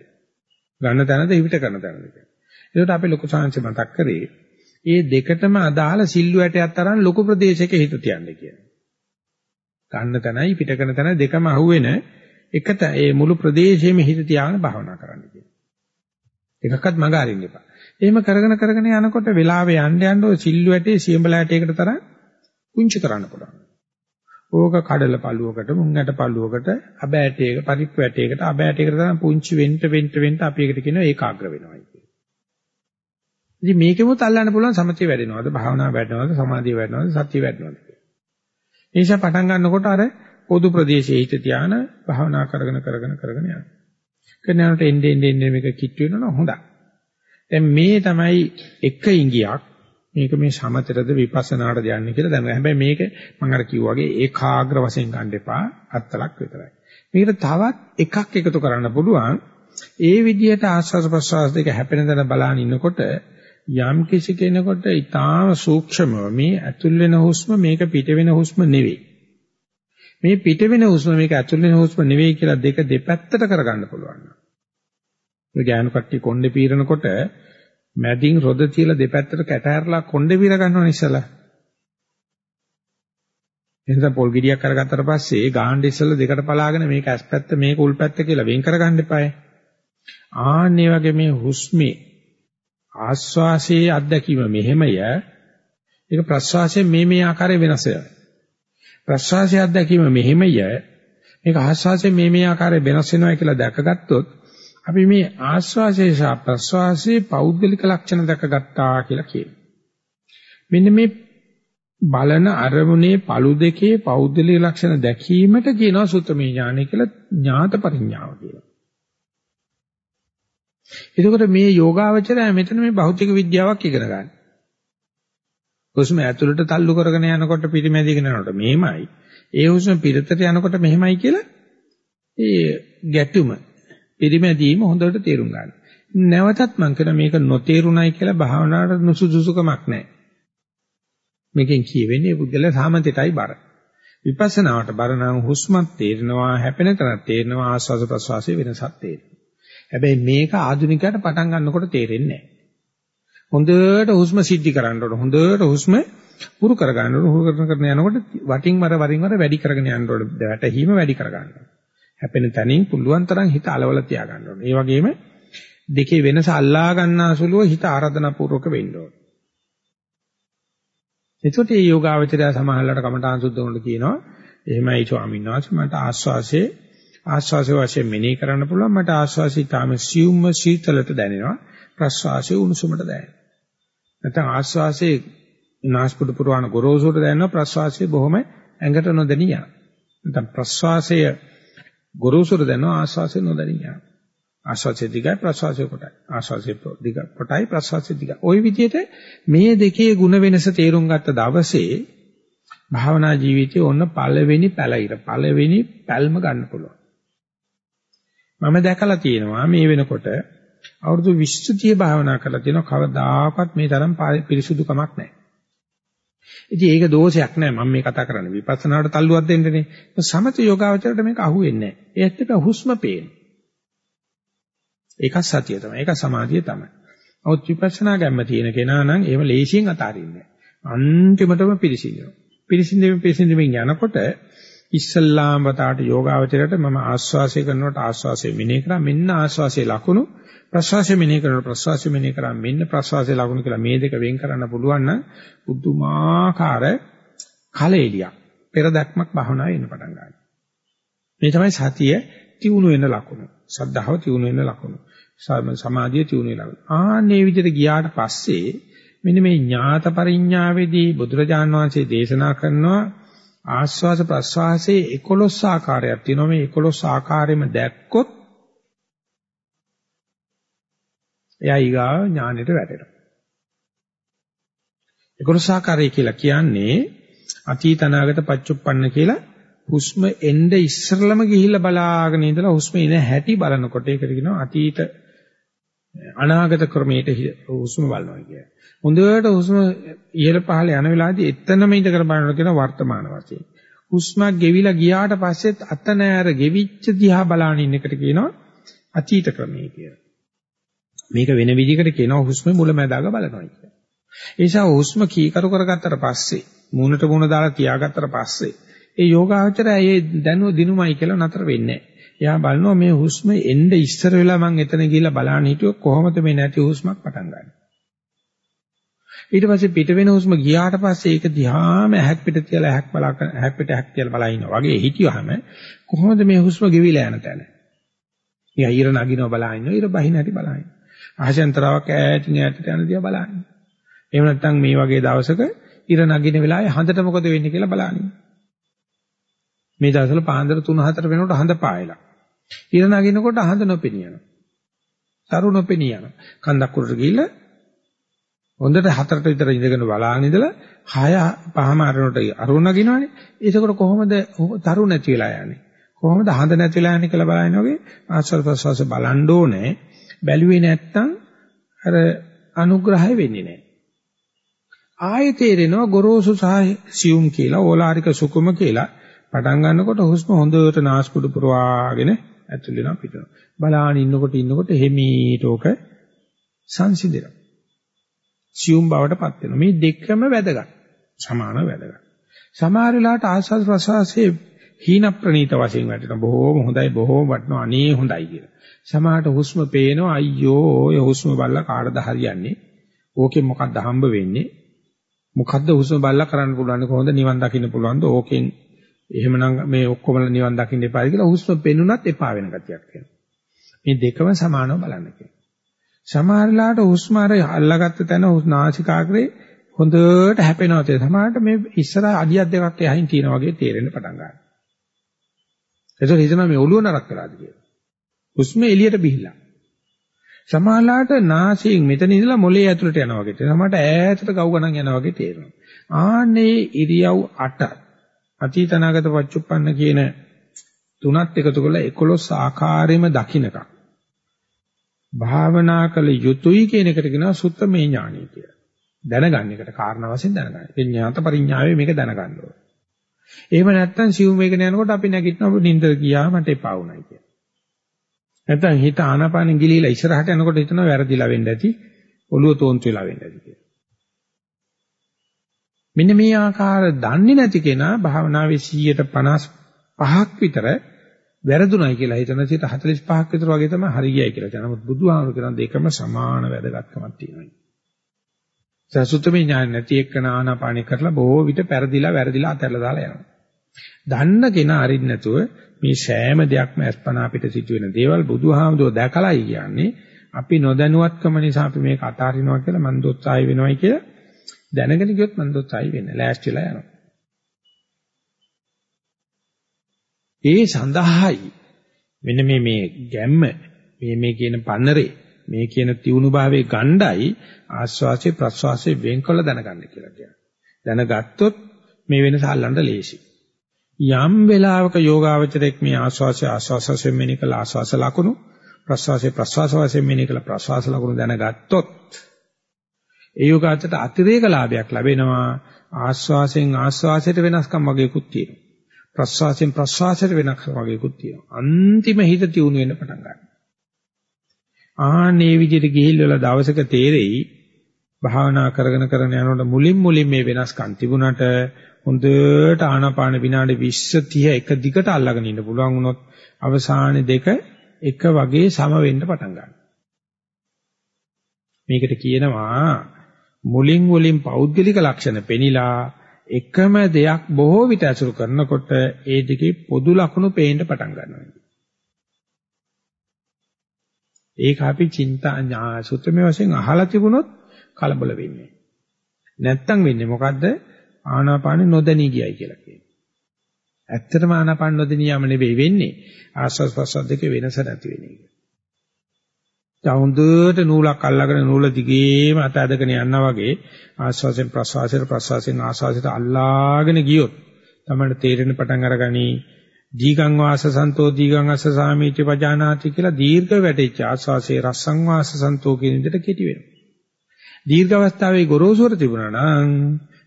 ගන්න තැනද හිවිත කරන තැනද කියලා. ඒකට අපි ලොකු සංහස මතක් කරේ ඒ දෙකටම අදාළ සිල්ුවැටයක් තරම් ලොකු ප්‍රදේශයක හිත තියන්නේ කියලා. ගන්න තැනයි පිට කරන තැන දෙකම අහුවෙන එකට ඒ මුළු ප්‍රදේශයේම හිත තියාගෙන භාවනා කරන්න කියනවා. එකක්වත් මග අරින්න එපා. එහෙම කරගෙන කරගෙන යනකොට වෙලාවේ යන්න යන්න ඔය සිල්ලුවැටේ සියඹලෑටයකට තරම් පුංචි කරන්න පුළුවන්. ඕක කඩල පළුවකට, මුං ඇට පළුවකට, අබ ඇටයක, පරිප්පු ඇටයකට, අබ ඇටයකට තරම් පුංචි වෙන්න වෙන්න වෙන්න අපි එකට කියනවා ඒකාග්‍ර වෙනවා කියලා. ඉතින් මේකෙමුත් අල්ලන්න පුළුවන් සමථය වැඩෙනවද, භාවනාව වැඩෙනවද, සමාධිය වැඩෙනවද, සතිය වැඩෙනවද කියලා. ඒ නිසා පටන් ගන්නකොට අර පොදු ප්‍රදේශයේ හිත තියාන භාවනා කරගෙන කරගෙන කරගෙන යනවා. කරනකොට එන්නේ එන්නේ මේක කිට් වෙනවා හොඳයි. දැන් මේ තමයි එක ඉංගියක් මේක මේ සමතරද විපස්සනාටද යන්නේ කියලා දැනගන්න. හැබැයි මේක මම අර කිව්වා වගේ ඒකාග්‍ර වශයෙන් ගන්න එපා. අත්තලක් විතරයි. මේකට තවත් එකක් එකතු කරන්න පුළුවන්. ඒ විදිහට ආස්වාද ප්‍රසවාස දෙක හැපෙන තැන බලන ඉන්නකොට යම් කිසි කෙනෙකුට ඊටාම සූක්ෂමව මේ ඇතුල් වෙන හුස්ම මේක පිට වෙන හුස්ම නෙවෙයි. මේ පිට වෙන හුස්ම මේක ඇතුල් වෙන හුස්ම නෙවෙයි කියලා දෙක දෙපැත්තට කරගන්න පුළුවන්. මේ ගෑනු කට්ටිය කොණ්ඩේ පීරනකොට මැදින් රොද තියලා දෙපැත්තට කැට ඇරලා කොණ්ඩේ පීර ගන්නවනේ ඉස්සලා. එහෙනම් පොල් ගෙඩියක් අරගත්තට පස්සේ ගාහන්න ඉස්සලා දෙකට පලාගෙන මේක ඇස් පැත්ත මේක උල් පැත්ත කියලා වෙන් කරගන්න එපායි. ආන්නේ වගේ මේ හුස්මේ ආස්වාසයේ අත්දැකීම මෙහෙමය. ඒක ප්‍රස්වාසයෙන් මේ මේ ආකාරයෙන් වෙනස් වෙනවා. ප්‍රස්වාසයේ අත්දැකීම මෙහෙමය. මේක ආස්වාසයෙන් මේ මේ ආකාරයෙන් වෙනස් වෙනවා කියලා දැකගත්තොත් අපි මේ ආස්වාසේ සහ ප්‍රස්වාසයේ පෞද්ගලික ලක්ෂණ දැකගත්තා කියලා කියනවා. මෙන්න මේ බලන අරමුණේ පළු දෙකේ පෞද්ගලික ලක්ෂණ දැකීමට කියනවා සුත්තමේ ඥානය කියලා ඥාත පරිඥාව කියලා. එතකොට මේ යෝගාවචරය මෙතන මේ භෞතික විද්‍යාවක් ඉගෙන ගන්න. හුස්ම ඇතුළට තල්ලු කරගෙන යනකොට පිටිමැදිගෙන යනකොට මෙහෙමයි. ඒ හුස්ම පිටතට යනකොට මෙහෙමයි කියලා ඒ ගැටුම පිරිමැදීම හොඳට තේරුම් ගන්න. නැවතත් මම කියන මේක නොතේරුණයි කියලා භාවනාවට නුසුසුසුකමක් නැහැ. මේකෙන් කියවෙන්නේ පුද්ගල සාමතයටයි බර. විපස්සනාවට බර නම් හුස්මත් තේරෙනවා, හැපෙන තැනත් තේරෙනවා, ආස්වාද ප්‍රසවාසයේ වෙනසක් තේරෙනවා. හැබැයි මේක ආධුනිකයට පටන් ගන්නකොට තේරෙන්නේ නැහැ. හොඳට හුස්ම සිද්ධි කරන්න ඕන. හොඳට හුස්ම පුරු කර ගන්න ඕන. පුරු කරන කරන යනකොට වටින් වර වරින් වර වැඩි කරගෙන යන්න ඕන. වැටහීම වැඩි කර ගන්න ඕන. හැපෙන තැනින් පුළුවන් තරම් හිත අලවල තියා ගන්න ඕනේ. ඒ වගේම දෙකේ වෙනස අල්ලා ගන්නාසුලුව හිත ආරාධනා පූර්වක වෙන්න ඕනේ. එතකොට මේ යෝගාවචරය සමහරවල්ලාට කමඨාන් සුද්ධ වුණොත් කියනවා එහෙමයි ස්වාමීන් වහන්සේ මට ආස්වාසේ ආස්වාසේ වශයෙන් මෙනෙහි කරන්න පුළුවන් මට ආස්වාසී තාම සියුම්ම සීතලට දැනෙනවා ප්‍රස්වාසයේ උණුසුමට දැනෙනවා. නැත්නම් ආස්වාසේ නාස්පුඩු පුරවන ගොරෝසුට දැනෙනවා ප්‍රස්වාසයේ බොහොම ඇඟට නොදැනියා. නැත්නම් ප්‍රස්වාසයේ ගොරෝසුර දැනනවා ආස්වාසය නොදැනී යනවා. ආස්වාසය දිගයි ප්‍රස්වාසය කොටයි. ආස්වාසය දිග කොටයි ප්‍රස්වාසය දිගයි. ওই විදිහට මේ දෙකේ ಗುಣ වෙනස තේරුම් ගත්ත දවසේ භාවනා ජීවිතයේ ඔන්න පළවෙනි පැලිර පළවෙනි පැල්ම ගන්න පුළුවන්. මම දැකලා තියෙනවා මේ වෙනකොට අවුරුදු 20 30 භාවනා කරලා තියෙනවා කවදාකවත් මේ තරම් පිරිසුදුකමක් නැහැ. ඉතින් ඒක දෝෂයක් නෑ මම මේ කතා කරන්නේ විපස්සනාවට තල්ලුවක් දෙන්නනේ. සමථ යෝගාවචරයට මේක අහුවෙන්නේ නෑ. ඒත් එක හුස්ම පේන. ඒක සතිය තමයි. ඒක සමාධිය තමයි. නමුත් විපස්සනා ගැම්ම තියෙන කෙනා නම් එහෙම ලේසියෙන් අතාරින්නේ නෑ. අන්තිමටම පිළිසිනවා. පිළිසින්දෙමින් පිළිසින්දෙමින් යනකොට ඉස්සල්ලාම වතාවට යෝගාවචරයට මම ආස්වාසය කරනකොට ආස්වාසය මෙනේ කරා මෙන්න ආස්වාසයේ ලකුණු ප්‍රසවාසය මෙනෙහි කරනකොට ප්‍රසවාසය මෙනෙහි කරා මෙන්න ප්‍රසවාසයේ ලකුණු කියලා මේ දෙක වෙන් කරන්න පුළුවන් නම් බුදුමාකාර කලෙලියක් පෙර දැක්මක් භවනා වෙන්න පටන් ගන්නවා. මේ තමයි සතිය තියුණු වෙන ලකුණ. සද්ධාව තියුණු වෙන ලකුණ. සමාධිය තියුණු වෙන ලකුණ. ආන්නේ විදිහට ගියාට පස්සේ මෙන්න මේ ඥාත පරිඥාවේදී බුදුරජාන් වහන්සේ දේශනා කරනවා ආස්වාස ප්‍රස්වාසයේ 11 ආකාරයක් තියෙනවා මේ 11 ආකාරෙම දැක්කොත් එයා ඊගාව ඥානෙට වැටෙනවා. ඒකෝසාකාරය කියලා කියන්නේ අතීත අනාගත පච්චුප්පන්න කියලා හුස්ම එnde ඉස්සරලම ගිහිල්ලා බලාගෙන ඉඳලා හුස්ම එන හැටි බලනකොට ඒකට කියනවා අතීත අනාගත ක්‍රමයට හුස්ම බලනවා කියන්නේ. හොඳට හුස්ම ඉහළ පහළ යන වෙලාවේදී එතනම ඉඳගෙන බලනකොට කියන වර්තමාන වශයෙන්. හුස්මක් ගෙවිලා ගියාට පස්සෙත් අත නෑර ගෙවිච්ච දිහා බලාගෙන ඉන්න එකට කියනවා අතීත ක්‍රමය කියලා. මේක වෙන විදිහකට කියනවා හුස්මේ මුලැමැදාග බලනවා කියලා. ඒ නිසා හුස්ම කීකරු කරගත්තට පස්සේ මූණට මූණ දාලා තියාගත්තට පස්සේ ඒ යෝගාචරය ඒ දැනුව දිනුමයි කියලා නතර වෙන්නේ නැහැ. එයා බලනවා මේ හුස්ම එන්න ඉස්සර වෙලා මං එතන ගිහිල්ලා බලන්න හිටියොත් කොහොමද මේ නැති හුස්මක් පටන් ගන්නේ. ඊට පස්සේ පිට වෙන හුස්ම ගියාට පස්සේ ඒක දිහාම ඇහක් පිට තියලා ඇහක් බලා ඇහක් පිට ඇහක් තියලා බලා ඉන්නවා වගේ හිටියවහම කොහොමද මේ හුස්ම ගෙවිලා යන තැන? ඊය ඊර නගිනවා බලා ඉන්නවා ඊර බහින හැටි බලා ඉන්නවා. ආශයන්තරාවක් ඈතින් ඈතට යන දිහා බලා ඉන්නවා. එහෙම නැත්නම් මේ වගේ දවසක ඊර නගින වෙලාවේ හඳට මොකද වෙන්නේ කියලා බලන්න. මේ දවස්වල පාන්දර 3-4 වෙනකොට හඳ පායලා. ඊර නගිනකොට හඳ නොපෙනිය යනවා. තරු නොපෙනිය යනවා. කන්දක් උඩට ගිහිල්ලා හොඳට හතරට විතර ඉඳගෙන බලාගෙන ඉඳලා හය පහම අරනට අරුණ නගිනවනේ. ඒකකොට කොහොමද තරු නැති වෙලා යන්නේ? කොහොමද හඳ නැති වෙලා යන්නේ කියලා බලන වගේ ආස්වාද ප්‍රසවාස බලන්න ඕනේ. බැලුවේ නැත්තම් අර අනුග්‍රහය වෙන්නේ නැහැ. ආයෙ තේරෙනවා ගොරෝසු සහ සියුම් කියලා ඕලාරික සුකුම කියලා පටන් ගන්නකොට හුස්ම හොඳට නාස්පුඩු පුරවාගෙන ඇතුල් වෙනවා පිටනවා. බලාගෙන ඉන්නකොට ඉන්නකොට හිමීට ඕක සංසිඳෙනවා. සියුම් බවටපත් වෙනවා. මේ දෙකම වැදගත්. සමාන වැදගත්. සමහර වෙලාවට ආස්වාද ප්‍රසවාසයේ හීන ප්‍රනීත වශයෙන් වැටෙනවා. බොහෝම හොඳයි බොහෝම වටනවා අනේ හොඳයි කියලා. සමහරට හුස්ම පේනවා අයියෝ ඔය හුස්ම බලලා කාටද හරියන්නේ? ඕකෙන් මොකක්ද හම්බ වෙන්නේ? මොකද්ද හුස්ම බලලා කරන්න පුළුවන් කොහොමද නිවන් දකින්න පුළුවන්ද? ඕකෙන් එහෙමනම් මේ ඔක්කොම නිවන් දකින්න එපා කියලා හුස්ම පෙන්නුනත් එපා වෙන ගතියක් වෙනවා. මේ දෙකම සමානව බලන්න කියනවා. සමහරලාට හුස්ම අර අල්ලගත්ත තැන නාසිකාග්‍රේ හොඳට හැපෙනවා තේ. සමහරට මේ ඉස්සර අඩියක් දෙකක් එහයින් තියෙනවා වගේ තේරෙන්න පටන් ගන්නවා. ඒතකොට හිතනවා මේ ඔළුව නරක් කරාද කියලා. හුස්ම එළියට බිහිලා. සමහරලාට නාසයෙන් මෙතන ඉඳලා මොලේ ඇතුළට යනවා වගේ තේරෙනවා. සමහරට ඈතට ගව් ගණන් යනවා වගේ තේරෙනවා. ආන්නේ ඉරියව් 8 අතීත අනාගත පච්චුප්පන්න කියන තුනත් එකතු කරලා 11 ආකාරයෙන්ම දකින්නකම් භාවනා කළ යුතුයි කියන එකට කියනවා සුත්තමේ ඥානය කියලා. දැනගන්න එකට කාරණා වශයෙන් දැනගන්න. විඥාත පරිඥාවේ මේක දැනගන්න ඕනේ. එහෙම නැත්නම් සිව් මේකන යනකොට අපි නැගිටිනවා නින්ද ගියා මට එපා වුණයි කියලා. නැත්නම් හිත ආනාපානෙ ගිලිලා ඉස්සරහට යනකොට හිතනවා වැරදිලා වෙන්න ඇති ඔළුව තෝන්තු වෙලා වෙන්න ඇති කියලා. මෙන්න මේ ආකාර දන්නේ නැති කෙනා භාවනාවේ 155ක් විතර වැරදුණයි කියලා හිතන 45ක් විතර වගේ තමයි හරියයි කියලා. නමුත් බුදුහාමුදුරු කියන දෙකම සමාන වැදගත්කමක් තියෙනවා. සසුතමේ ඥාන නැති එක්කන ආනාපානෙ කරලා බොහෝ විට පෙරදිලා වැරදිලා අතහැරලා දාලා යනවා. දන්න කෙනා අරින්න නැතුව මේ සෑම දෙයක්ම අස්පනා පිට සිදුවෙන දේවල් බුදුහාමුදුරුවෝ දැකලායි කියන්නේ අපි නොදැනුවත්කම නිසා අපි මේක අතාරිනවා කියලා මන් දොස්සායි වෙනවයි කියලා දැනගෙන ගියොත් මන් දොස්සායි වෙන්නේ. ලෑස්තිලා යනවා. ඒ සඳහායි මෙන්න මේ මේ ගැම්ම මේ මේ කියන පන්නරේ මේ කියන තියුණු භාවයේ ගණ්ඩායි ආස්වාසේ ප්‍රස්වාසේ වෙන්කොල්ල දැනගන්න කියලා කියනවා. දැනගත්තොත් මේ වෙනස අල්ලන්න ලේසි. යම් වෙලාවක යෝගාවචරයක් මේ ආස්වාසේ ආස්වාසයෙන් මෙනි කළ ආස්වාස ලකුණු ප්‍රස්වාසේ ප්‍රස්වාස වශයෙන් මෙනි කළ ප්‍රස්වාස ලකුණු දැනගත්තොත් ඒ යෝගාචරයට අතිරේක ලාභයක් ලැබෙනවා ආස්වාසෙන් ආස්වාසයට වෙනස්කම් වගේකුත් තියෙනවා. ප්‍රස්වාසයෙන් ප්‍රස්වාසයට වෙනස්කම් වගේකුත් තියෙනවා. අන්තිම හිත තියුණු වෙන්න පටන් ගන්නවා. ආන්නේ විදිහට ගිහිල්ලා දවසක තේරෙයි භාවනා කරගෙන කරගෙන යනකොට මුලින් මුලින් මේ වෙනස්කම් තිබුණාට හොඳට ආනාපාන විනාඩි 20 30 එක දිගට අල්ලගෙන ඉන්න පුළුවන් වුණොත් අවසානයේ දෙක එක වගේ සම වෙන්න පටන් ගන්නවා. මේකට කියනවා මුලින් මුලින් පෞද්ගලික ලක්ෂණ පෙනිලා එකම දෙයක් බොහෝ විට අසුරු කරනකොට ඒ දෙකේ පොදු ලක්ෂණ පේන්න පටන් ගන්නවා. ඒක අපි චින්තා සුත්‍රමේ වශයෙන් අහලා තිබුණොත් කලබල වෙන්නේ. නැත්තම් වෙන්නේ මොකද්ද? ආනාපානෙ නොදැනී ගියයි කියලා කියනවා. ඇත්තටම ආනාපාන නොදැනියම නෙවෙයි වෙන්නේ. ආස්වාස් ප්‍රසද්ද දෙකේ වෙනස නැති වෙන එක. හොඳට නූලක් අල්ලගෙන නූල දිගේම අත ඇදගෙන යනවා වගේ ආස්වාසෙන් ප්‍රසවාසයට ප්‍රසවාසයෙන් ආස්වාසයට අල්ලාගෙන ගියොත් තමයි තේරෙන පටන් අරගනි දීගං වාස සන්තෝ දීගං අස්ස සාමීති පජානාති කියලා දීර්ඝ වැටෙච්ච ආස්වාසේ රසං වාස සන්තෝ කියන විදිහට කෙටි වෙනවා. දීර්ඝ අවස්ථාවේ ගොරෝසුර තිබුණා නම්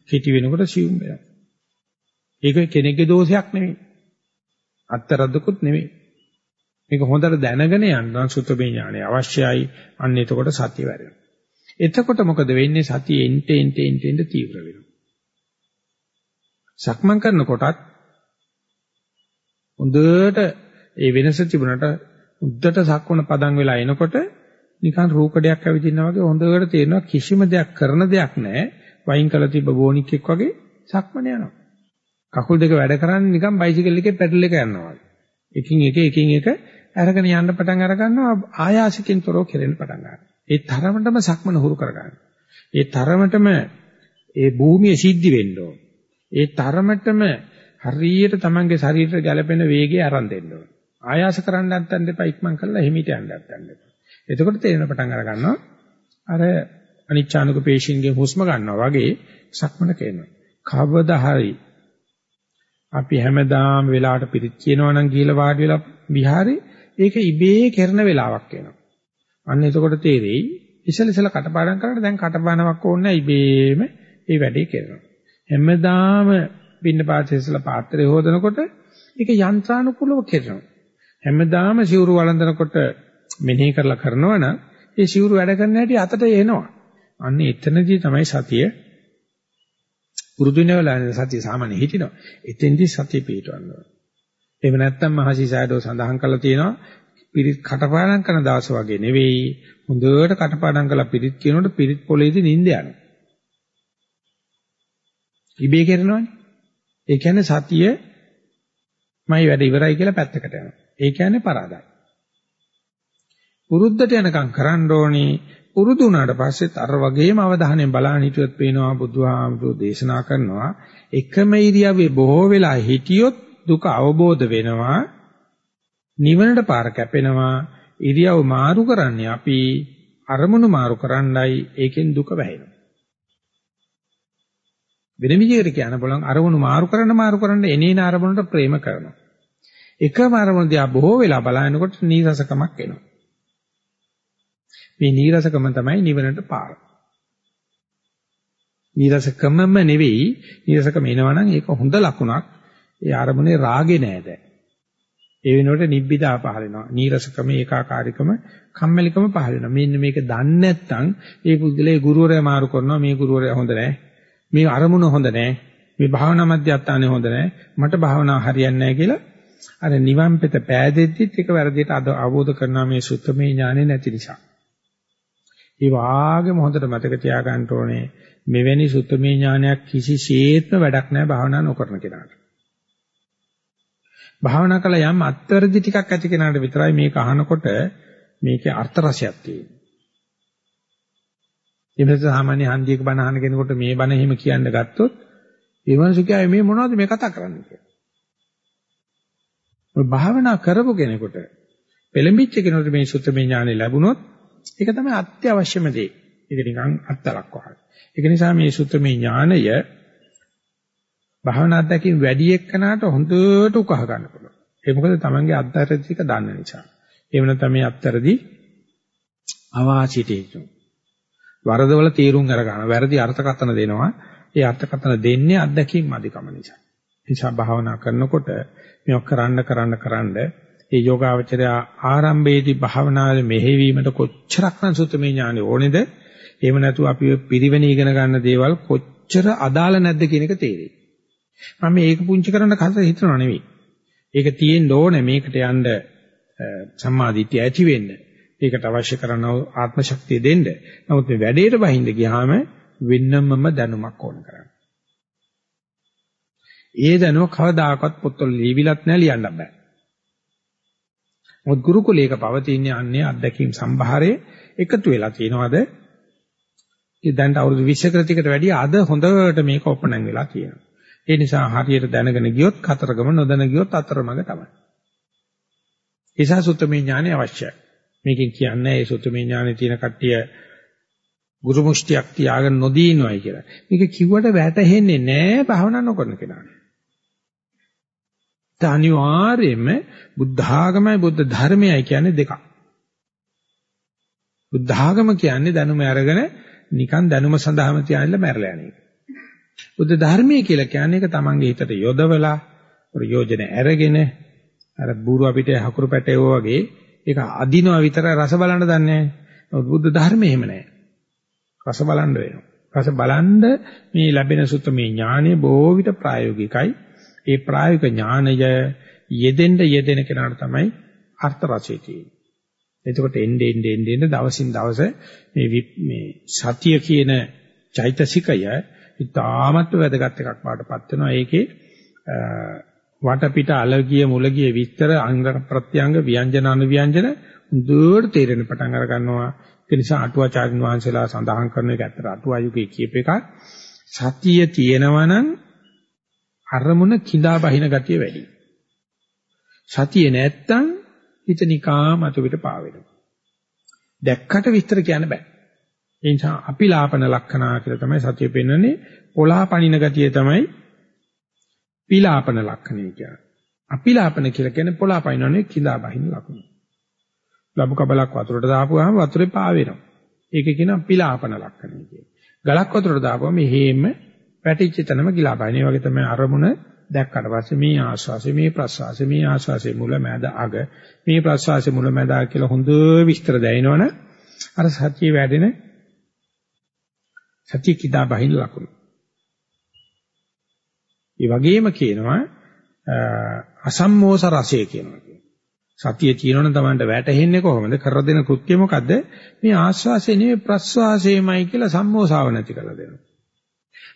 කෙටි වෙනකොට සියුම් වෙනවා. ඒක කෙනෙක්ගේ දෝෂයක් නෙමෙයි. අත්තරද්දකුත් නෙමෙයි. මේක හොඳට දැනගෙන යන්න සුතමේ ඥානය අවශ්‍යයි. අන්න එතකොට සතිය වැඩෙනවා. එතකොට මොකද වෙන්නේ? සතිය එන්ට එන්ට එන්ට එන්ට තීව්‍ර වෙනවා. සක්මන් කරනකොටත් හොඳට ඒ වෙනස තිබුණට උද්දට සක්වන පදන් වෙලා එනකොට නිකන් රූකඩයක් ඇවිදිනා වගේ හොඳට තේරෙනවා කිසිම දෙයක් කරන දෙයක් නැහැ. වයින් කළ තිබ්බ බෝනික්ෙක් වගේ සක්මන යනවා. කකුල් දෙක වැඩ කරන්නේ නිකන් බයිසිකල් එකේ පැඩල් එක යනවා වගේ. එකින් එක එකින් එක අරගෙන යන්න පටන් අර ගන්නවා ආයාසකින් තොරව කෙරෙන්න පටන් ගන්නවා. ඒ තරමටම සක්මන හුරු කර ගන්නවා. ඒ තරමටම ඒ භූමිය සිද්ධි වෙන්න ඕන. ඒ තරමටම හරියට Tamange ශරීරයට ගැළපෙන වේගය අරන් දෙන්න ඕන. ආයාස කරන්න නැත්නම් දෙපා ඉක්මන් කරලා හිමීට යන්න නැත්නම් දෙපා. එතකොට තේරෙන පටන් අර ගන්නවා අර අනිච්ඡානුක පේශින්ගේ හුස්ම ගන්නවා වගේ සක්මන කරනවා. කවදා හරි අපි හැමදාම වෙලාවට පිළිත් කියනවා නම් ගිහලා වාඩි වෙලා විහාරේ ඒක ඉබේ කරන වෙලාවක් එනවා. අන්න එතකොට තේරෙයි ඉසල ඉසල කටපාඩම් කරලා දැන් කටපාඩමක් ඕනේ ඉබේම ඒ වැඩේ කරනවා. හැමදාම පින්න පාත්‍රයසල පාත්‍රය හොදනකොට ඒක යන්ත්‍රානුකූලව කරනවා. හැමදාම සිවුරු වළඳනකොට මෙනෙහි කරලා කරනවා නම් ඒ සිවුරු වැඩ කරන හැටි අතට එනවා. අන්න එතනදී තමයි සතිය පුරුදු වෙනවලා සතිය සාමාන්‍ය හිටිනවා. එතෙන්දී සතිය පිටවන්න ඕන. එහෙම නැත්නම් මහසිසාරදෝ සඳහන් කරලා තියෙනවා පිරිත් කටපාඩම් කරන දවස් වගේ නෙවෙයි හොඳට කටපාඩම් කරලා පිරිත් කියනකොට පිරිත් පොළේදී නිින්ද යනවා. ඉබේ කරනවනේ. ඒ කියන්නේ සතිය මයි වැඩ ඉවරයි කියලා පැත්තකට යනවා. ඒ කියන්නේ පරාදයි. පුරුද්දට යනකම් කරන්න ඕනේ. පුරුදු වුණාට පස්සෙත් අර වගේම අවධානයෙන් බලන්න හිටියොත් පේනවා බුදුහාමුදුරෝ දේශනා කරනවා එකම ඉරියව්වේ බොහෝ වෙලා හිටියොත් දුක අවබෝධ වෙනවා නිවනට පාර කැපෙනවා ඉරියව් මාරු කරන්නේ අපි අරමුණු මාරු කරන්නයි ඒකෙන් දුක වැහෙනවා වෙන විදිහකට කියන්න බලන් අරමුණු මාරු කරන්න මාරු කරන්න එනේන අරමුණට ප්‍රේම කරනවා එකම අරමුණ දිහා බොහෝ වෙලා බලනකොට නීරසකමක් එනවා මේ නීරසකම තමයි නිවනට පාර. නීරසකමම නෙවෙයි නීරසකම එනවනම් ඒක හොඳ ලකුණක්. ඒ ආරමුණේ රාගේ නෑ දැන්. ඒ වෙනුවට නිබ්බිදා පහල වෙනවා. නීරසකම ඒකාකාරීකම කම්මැලිකම පහල වෙනවා. මෙන්න මේක දන්නේ නැත්නම් ඒ පුද්ගලයා ගුරුවරයා මාරු කරනවා මේ ගුරුවරයා හොඳ නෑ. මේ අරමුණ හොඳ නෑ. මේ භාවනා මධ්‍යස්ථානේ හොඳ නෑ. මට භාවනා හරියන්නේ නෑ කියලා අර නිවන් පෙත පෑදෙද්දිත් එක වැරදියට අවබෝධ කරනවා මේ සුත්තමේ ඥානෙ නැති නිසා. ඒ වාගේම හොඳට මතක තියාගන්න ඕනේ මෙවැනි සුත්තමේ ඥානයක් කිසිසේත්ම වැඩක් නැහැ භාවනා නොකරන කෙනාට. භාවනා කළ යම් අත්තරදි ටිකක් ඇති කෙනාට විතරයි මේක අහනකොට මේකේ අර්ථ රසයක් තියෙන්නේ. එමෙත සාමාන්‍ය හන්දියක බණ අහන කෙනෙකුට මේ බණ එහෙම කියන්න ගත්තොත් ඒ මිනිස්සු කියයි මේ මොනවද මේ කතා කරන්නේ කියලා. ඔය භාවනා කරපු කෙනෙකුට පෙළඹිච්ච කෙනෙකුට මේ සුත්තමේ ඥානෙ ලැබුණොත් ඒක තමයි අත්‍යවශ්‍යම දේ. ඒක නිකන් අත්තරක් වගේ. ඒක නිසා මේ සුත්තමේ ඥානය භාවනා අධ්‍යක්ෂින් වැඩි එක්කනට හොඳට උකහා ගන්න පුළුවන්. ඒ මොකද තමන්ගේ අත්තරදි ටික දන්න නිසා. ඒ වෙනතම මේ අත්තරදි අවාසියට හේතු. වරදවල තීරුම් අරගන්න. වැරදි අර්ථකථන දෙනවා. ඒ අර්ථකථන දෙන්නේ අත්දැකීම් අධිකම නිසා. නිසා භාවනා කරනකොට මේක කරන්න කරන්න කරන්න ඒ යෝගාවචරය ආරම්භයේදී භාවනාවේ මෙහෙවීමට කොච්චරක්නම් සුතමේ ඥානෙ ඕනේද? එහෙම නැතුව අපි පිරිවෙන ඉගෙන ගන්න දේවල් කොච්චර අදාළ නැද්ද කියන එක තේරෙයි. මම මේක පුංචි කරන්න කතා හිතනව නෙවෙයි. ඒක තියෙන්න ඕනේ මේකට යන්න සම්මාදිට්ඨිය ඇති වෙන්න. ඒකට අවශ්‍ය කරන ආත්ම ශක්තිය දෙන්න. නමුත් මේ වැඩේට බහින්ද ගියාම වෙන්නමම දැනුමක් ඕන කරන්නේ. ඒ දැනුම කවදාකවත් පොත්වල ලියවිලත් නැහැ ලියන්න බෑ. මොකද ගුරුකුලයක පවතින අන්නේ අත්දැකීම් සම්භාරයේ එකතු වෙලා තියෙනවද? ඒ දැන් අවුරුදු 20 කට වැඩිය අද හොඳට මේක ඔපණම් වෙලා තියෙනවා. ඒ නිසා හරියට දැනගෙන ගියොත් කතරගම නොදැන ගියොත් අතරමඟ තමයි. ඒසා සුත්තමේ ඥානය අවශ්‍යයි. මේකෙන් කියන්නේ ඒ සුත්තමේ ඥානෙ තියෙන කට්ටිය ගුරු මුෂ්ටියක් තියාගෙන නොදී ඉනවයි කියලා. මේක කිව්වට වැටහෙන්නේ නැහැ භාවනා නොකරන කෙනාට. අනිවාර්යයෙන්ම බුද්ධ ආගමයි බුද්ධ ධර්මයයි කියන්නේ දෙකක්. බුද්ධ ආගම කියන්නේ දැනුම අරගෙන නිකන් දැනුම සඳහාම තියාගෙන මැරලා යන එක. බුද්ධ ධර්මයේ කියලා කියන්නේ ඒක තමන්ගේ හිතට යොදවලා ප්‍රයෝජන අරගෙන අර බూరు අපිට හකුරු පැටේව වගේ ඒක අදිනවා විතරයි රස බලන්න දන්නේ නැහැ. බුද්ධ ධර්මයේ එහෙම නැහැ. රස බලන්න වෙනවා. රස බලන්න මේ ලැබෙන සුත්තමේ ඥානෙ බොහෝ විට ප්‍රායෝගිකයි. ඒ ප්‍රායෝගික ඥානය යෙදෙන්න යෙදෙන කෙනාට තමයි අර්ථ රසය තියෙන්නේ. එතකොට එnde ende ende ende දවසින් දවස මේ මේ සතිය කියන චෛතසිකය ඉතාමත් වැදගත් එකක් වඩපත් වෙනවා. ඒකේ වටපිට අලගිය මුලගිය විස්තර අංග ප්‍රත්‍යංග ව්‍යංජන අනුව්‍යංජන දුර තේරෙන පටන් අර ගන්නවා. ඒ නිසා අටුවාචාර්යන් වහන්සේලා සඳහන් කරන එක ඇත්තට අටුවායුගේ කියප එක සතිය තියෙනවා නම් අරමුණ කිඳා බහින ගතිය වැඩි. සතිය නැත්තම් හිත නිකාම අතුවිට පාවෙනවා. දැක්කට විස්තර කියන්න බෑ. ඒ නිසා අපිලාපන ලක්ෂණා කියලා තමයි සතිය පෙන්වන්නේ. පොළාපනින ගතිය තමයි පිලාපන ලක්ෂණය කියන්නේ. අපිලාපන කියලා කියන්නේ පොළාපනිනනේ කිඳා බහින ලක්ෂණ. ලබු කබලක් වතුරට දාපුවාම වතුරේ පාවෙනවා. ඒක කියනවා පිලාපන ලක්ෂණය කියලා. ගලක් වතුරට දාපුවම මෙහෙම පැටිච්ච තැනම ගිලා බහින. ඒ වගේ තමයි අරමුණ දැක්කට පස්සේ මේ ආස්වාසය මේ ප්‍රස්වාසය මේ ආස්වාසය මුල මැද අග මේ ප්‍රස්වාසය මුල මැද අග කියලා හොඳ විස්තර දැනනවනේ අර සතිය වැඩෙන සතිය කිදා බහින ලකුණු. ඒ වගේම කියනවා අසම්මෝස රසය කියනවා. සතිය තියෙනවනම් Tamanට වැටහෙන්නේ කොහොමද? කර දෙන කෘත්‍ය මොකද්ද? මේ ආස්වාසය නෙවෙයි ප්‍රස්වාසයමයි කියලා සම්මෝසාව නැති කරලා දෙනවා.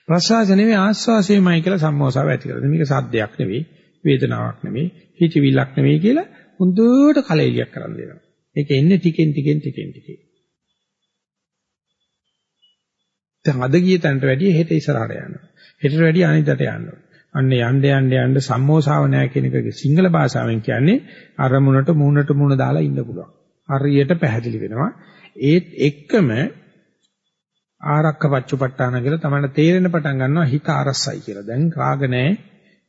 ප්‍රසවාස නෙවෙයි ආස්වාසයමයි කියලා සම්මෝසාව ඇති කරගන්න. මේක සද්දයක් නෙවෙයි, වේදනාවක් නෙවෙයි, හිතවිල්ලක් නෙවෙයි කියලා හොඳට කලෙලියක් කරන් දෙනවා. ඒක එන්නේ ටිකෙන් ටිකෙන් ටිකෙන් ටිකෙන්. දැන් අද ගිය තැනට වැඩිය හෙට ඉස්සරහට යනවා. හෙටට වැඩිය අනිද්දාට යනවා. අන්න යන්න යන්න යන්න සම්මෝසාව නැහැ කියන එක සිංහල භාෂාවෙන් කියන්නේ අරමුණට මූණට මූණ දාලා ඉන්න පුළුවන්. හරියට පැහැදිලි වෙනවා. ඒත් එක්කම ආරක්ක පච්චපට්ඨාන කියලා තමයි තේරෙන පටන් ගන්නවා හිත අරසයි කියලා. දැන් රාග නැහැ,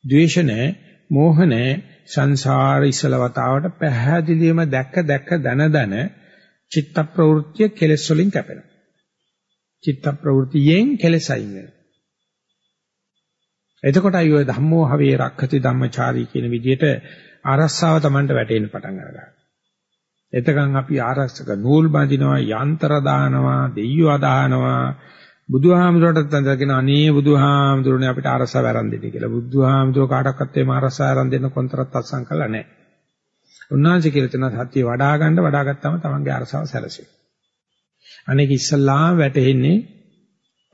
ద్వේෂ නැහැ, මෝහ නැහැ, සංසාර ඉසලවතාවට පැහැදිලිවම දැක්ක දැක්ක දන දන චිත්ත ප්‍රවෘත්තිය කෙලෙස් වලින් කැපෙනවා. චිත්ත ප්‍රවෘත්තියෙන් කෙලෙස් අයින් වෙනවා. එතකොටයි ඔය ධම්මෝ හවේ රක්ඛති ධම්මචාරී කියන විදිහට ආරස්සාව Tamanට වැටෙන්න පටන් අරගන්නවා. එතකන් අපි ආරක්ෂක නූල් බඳිනවා යන්ත්‍ර දානවා දෙයියෝ දානවා බුදුහාමුදුරටත් අඳගෙන අනේ බුදුහාමුදුරනේ අපිට ආරසාව ආරම්භ දෙන්න කියලා බුදුහාමුදුර කාටවත් එම ආරසාව ආරම්භ දෙන්න කොන්තරත් අත්සන් කළා නැහැ. උන්වහන්සේ කියලා තන සත්‍ය වඩා ගන්න වඩා ගත්තාම තමන්ගේ ආරසාව සැලසෙයි. අනේක ඉස්සල්ලාම වැටෙන්නේ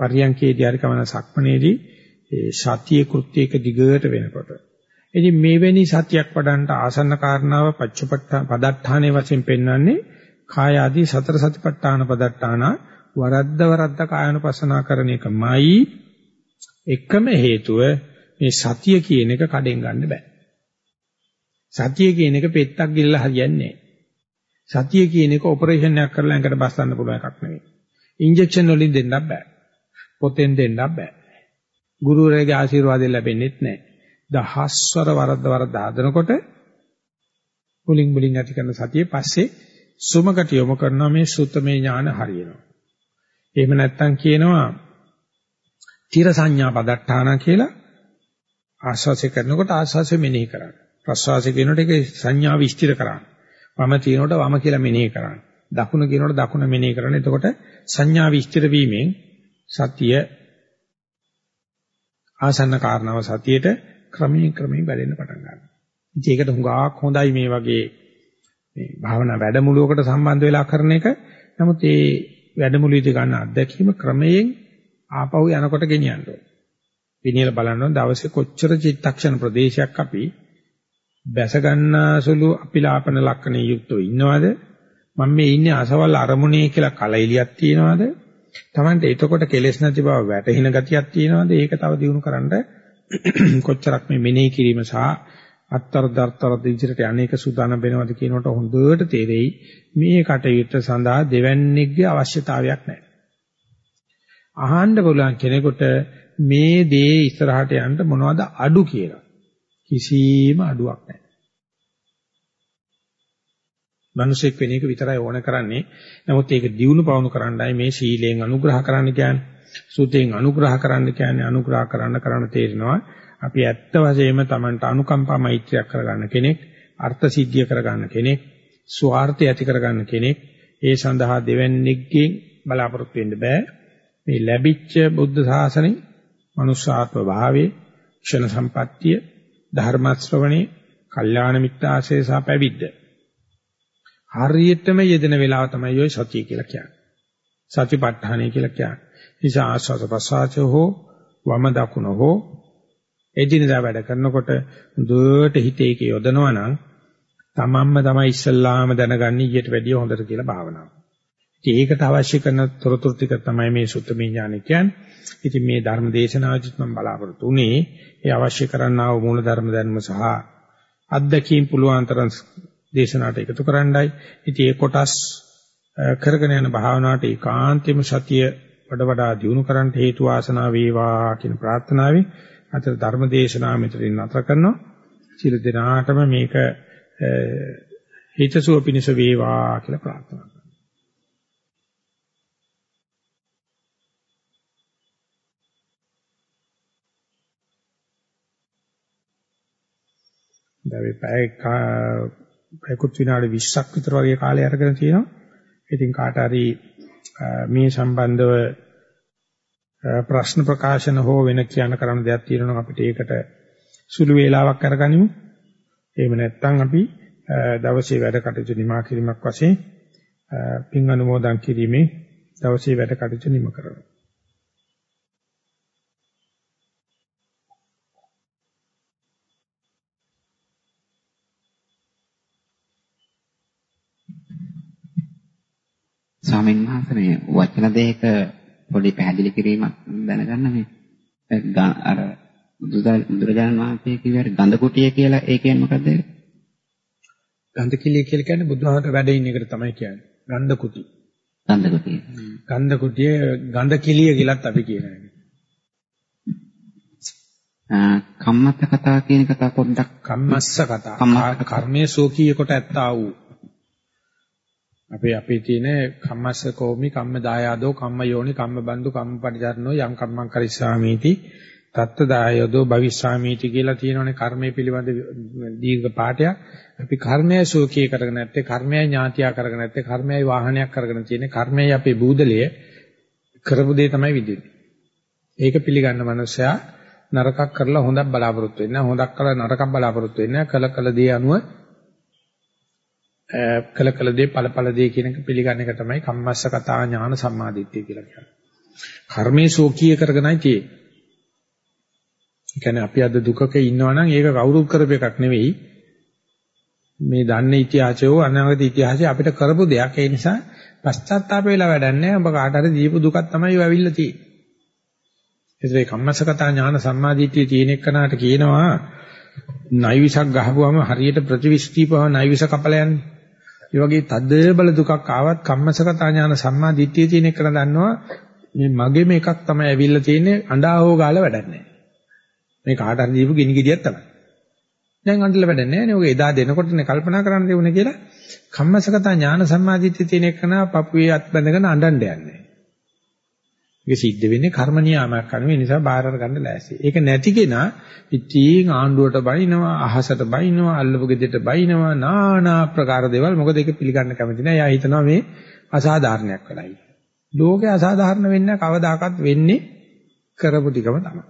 පරියන්කේදී හරි කමන සක්මනේදී ඒ සතිය කෘත්‍යයක දිගට වෙනකොට. ඉතින් මේවැනි සතියක් වඩන්ට ආසන්න කාරණාව පච්චපට්ඨාන පදට්ඨානයේ වශයෙන් පෙන්වන්නේ කාය ආදී සතර සතිපට්ඨාන පදට්ඨාන වරද්ද වරද්ද කායනුපසනා කරන එකමයි. එකම හේතුව මේ සතිය කියන එක කඩෙන් ගන්න බෑ. සතිය කියන එක පෙත්තක් ගිල්ලලා හරියන්නේ සතිය කියන එක ඔපරේෂන් එකක් කරලා ඇඟට බස්සන්න පුළුවන් එකක් නෙවෙයි. ඉන්ජෙක්ෂන් වලින් දෙන්නත් බෑ. පොතෙන් දෙන්නත් බෑ. ගුරුවරයාගේ ආශිර්වාදයෙන් ලැබෙන්නේ නැහැ. දහස්වර වරද්ද වරද්ද හදනකොට මුලින් මුලින් ඇති කරන සතිය පස්සේ සුමකට යොමු කරනවා මේ සුත්තමේ ඥාන හරියනවා. එහෙම නැත්නම් කියනවා තිර සංඥා පදට්ඨාන කියලා ආස්වාසය කරනකොට ආස්වාසය මෙනෙහි කරන්න. ප්‍රස්වාසය කියනකොට ඒක සංඥා විස්තර කරන්න. වම තියෙනකොට වම කියලා මෙනෙහි කරන්න. දකුණ කියනකොට දකුණ මෙනෙහි කරන්න. එතකොට සංඥා විස්තර වීමෙන් සතිය ආසන්න කාරණාව සතියේට ක්‍රමයෙන් ක්‍රමයෙන් වැඩෙන්න පටන් ගන්නවා. ඉතින් ඒකට හුඟක් හොඳයි මේ වගේ මේ භාවනා වැඩමුළුවකට සම්බන්ධ වෙලා කරන එක. නමුත් මේ වැඩමුළුවේදී ගන්න අත්දැකීම ක්‍රමයෙන් ආපහු යනකොට ගෙනියන්න ඕනේ. විනියල බලනවා දවසේ කොච්චර චිත්තක්ෂණ ප්‍රදේශයක් අපි බැස ගන්නසුළු අපිලාපන ලක්ෂණ යුක්තව ඉන්නවද? මම මේ ඉන්නේ අසවල් අරමුණේ කියලා කලෙලියක් තියනවද? Tamante එතකොට කෙලෙස් නැති බව වැටහින ගතියක් තියනවද? ඒක තව දිනු කරන්න කොච්චරක් මේ මෙනෙහි කිරීම සහ අත්තර දර්තර දිවිචරට අනේක සූදානම් වෙනවද කියනකොට හොඳට තේරෙයි මේ කටයුත්ත සඳහා දෙවන්නේගේ අවශ්‍යතාවයක් නැහැ. අහන්න පුළුවන් කෙනෙකුට මේ දේ ඉස්සරහට යන්න මොනවද අඩු කියලා. කිසිම අඩුවක් නැහැ. මිනිසෙක් වෙන එක විතරයි ඕන කරන්නේ. නමුත් ඒක දියුණු පවුණු කරන්නයි මේ සීලයෙන් අනුග්‍රහ කරන්න කියන්නේ. සුතෙන් අනුග්‍රහ කරන්න කියන්නේ අනුග්‍රහ කරන්න කරන්න තේරෙනවා අපි ඇත්ත වශයෙන්ම Tamanට අනුකම්පා මෛත්‍රියක් කරගන්න කෙනෙක් අර්ථ සිද්ධිය කරගන්න කෙනෙක් ස්වార్థය ඇති කරගන්න කෙනෙක් ඒ සඳහා දෙවන්නේකින් බලාපොරොත්තු වෙන්න බෑ මේ ලැබිච්ච බුද්ධ ශාසනේ මනුෂ්‍යාත්ම භාවයේ ක්ෂණ සම්පත්තිය ධර්ම ශ්‍රවණේ කල්යාණ මිත්‍ර ආශ්‍රය සහ පැවිද්ද. හරියටම යෙදෙන වෙලාව තමයි ඔය සතිය කියලා කියන්නේ. සතිපට්ඨානය කියලා කියන්නේ. නිසා ආස්වාද ප්‍රසආචය හෝ වම දකුණ හෝ එදිනදා වැඩ කරනකොට දුවට හිතේ ඒක යොදනවා නම් තමන්ම තමයි ඉස්සල්ලාම දැනගන්නේ ඊට වැඩිය හොඳට කියලා භාවනාව. ඉතින් ඒකට අවශ්‍ය කරන තොරතුරු ටික තමයි මේ සුත්තමේ ඥාන කියන්නේ. ඉතින් මේ ධර්ම දේශනාවදිත් මම බලාපොරොත්තු උනේ ඒ අවශ්‍ය කරන්නා වූ මූල ධර්ම දැනුම සහ අත්දැකීම් පුළුවන් තරම් දේශනාවට එකතු කරන්නයි. ඉතින් ඒ කොටස් කරගෙන යන භාවනාවට ඒකාන්තෙම සතිය වඩ වඩා දියුණු කරන්න හේතු වාසනා වේවා කියන ප්‍රාර්ථනාවෙන් අතර ධර්ම දේශනාව මෙතනින් නතර කරනවා. සියලු දෙනාටම මේක හිතසුව පිණිස වේවා කියලා ප්‍රාර්ථනා දැන් පැය පැයකුත් විනාඩි 20ක් විතර වගේ කාලය අරගෙන තියෙනවා. ඉතින් කාට හරි මේ සම්බන්ධව ප්‍රශ්න ප්‍රකාශන හෝ වෙන කියන කරන දෙයක් තියෙනවා නම් අපිට ඒකට සුළු වේලාවක් අරගනිමු. එහෙම නැත්නම් අපි දවසේ වැඩ කටයුතු නිමා කිරීමක් වශයෙන් පින් අනුමෝදන් කිරීමේ දවසේ වැඩ කටයුතු නිම කරනවා. ස්වාමීන් වහන්සේ මේ වචන දෙක පොඩි පැහැදිලි කිරීමක් දැනගන්න මේ අර බුදුරජාණන් වහන්සේ කිව්වට ගඳ කුටිය කියලා ඒ කියන්නේ මොකද්ද ඒක? ගන්ධ කිලිය කියලා කියන්නේ බුදුහාමට වැඩ ඉන්න එකට තමයි කියන්නේ. ගන්ධ කුටි. ගන්ධ කුටිය. ගන්ධ කුටිය ගන්ධ කිලිය කියලාත් අපි කියනවා. කම්මත්ත කතා කියන කතා පොඩ්ඩක් කම්මස්ස කතා. කර්මයේ සෝකී කොට ඇත්තා වූ අපේ අපේ තියෙන කම්මස්ස කෝමි කම්ම දායාදෝ කම්ම යෝනි කම්ම බන්දු කම්ම පරිචරණෝ යම් කම්මං කරිස්සාමීති තත්ත දායදෝ භවිස්සාමීති කියලා තියෙනවනේ කර්මයේ පිළිබඳ දීර්ඝ පාඩයක් අපි කර්මය සෝකී කරගෙන නැත්තේ කර්මය ඥාතියා කරගෙන නැත්තේ කර්මයයි වාහනයක් කරගෙන තියෙන්නේ කර්මයයි අපේ බූදලය කරපු දේ තමයි විදින්නේ. ඒක පිළිගන්න මනුස්සයා නරකක් කරලා හොඳක් බලාපොරොත්තු වෙන්නේ හොඳක් කරලා නරකක් බලාපොරොත්තු වෙන්නේ කළ කළ දේ අනුව කළ කළ දේ ඵල ඵල දේ කියන එක පිළිගන්න එක තමයි කම්මස්ස කතා ඥාන සම්මාදිට්ඨිය කියලා කියන්නේ. කර්මයේ සෝකීය කරගෙනයි තියෙන්නේ. ඒ කියන්නේ අපි අද දුකක ඉන්නවා නම් ඒක කවුරුත් කරපු එකක් නෙවෙයි. මේ දන්නේ ඉතිහාසයෝ අනාගත ඉතිහාසය අපිට කරපු දෙයක්. ඒ නිසා පශ්චාත්තාප වෙලා වැඩක් නැහැ. ඔබ කාට හරි දීපු දුකක් තමයි ඔය ඇවිල්ලා තියෙන්නේ. ඒතරේ කම්මස්සකතා ඥාන සම්මාදිට්ඨිය තියෙන එකනට කියනවා නයිවිසක් ගහපුවම හරියට ප්‍රතිවිස්තීපව නයිවිස කපලා යන්නේ. ඒ වගේ තද බල දුකක් ආවත් කම්මසගත ඥාන සම්මා දිට්ඨිය තියෙන එක දන්නවා මේ මගේම එකක් තමයි ඇවිල්ලා තියෙන්නේ අඬාවෝ ගාලා වැඩක් නැහැ. මේ කාට හරි දීපු ගිනි ගෙඩියක් තමයි. දැන් අඬලා වැඩක් නැහැ නේ. ඔක එදා දෙනකොටනේ කල්පනා කරන්න දෙන්නේ කියලා කම්මසගත ඥාන සම්මා දිට්ඨිය තියෙන එක නා පපුවේ අත් බැඳගෙන අඬන්න යන්නේ. ඒක සිද්ධ වෙන්නේ කර්ම නියාමයක් අනුව ඒ නිසා බාහිර ගන්න ලෑස්ති. ඒක නැති කෙනා ඉතින් ආණ්ඩුවට බයිනවා, අහසට බයිනවා, අල්ලපු ගෙදරට බයිනවා, নানা ආකාර දේවල්. මොකද ඒක පිළිගන්න කැමති නෑ. එයා හිතනවා මේ අසාධාරණයක් වෙලයි. ලෝකේ අසාධාරණ වෙන්නේ කවදාකවත් වෙන්නේ කරපු ටිකම තමයි.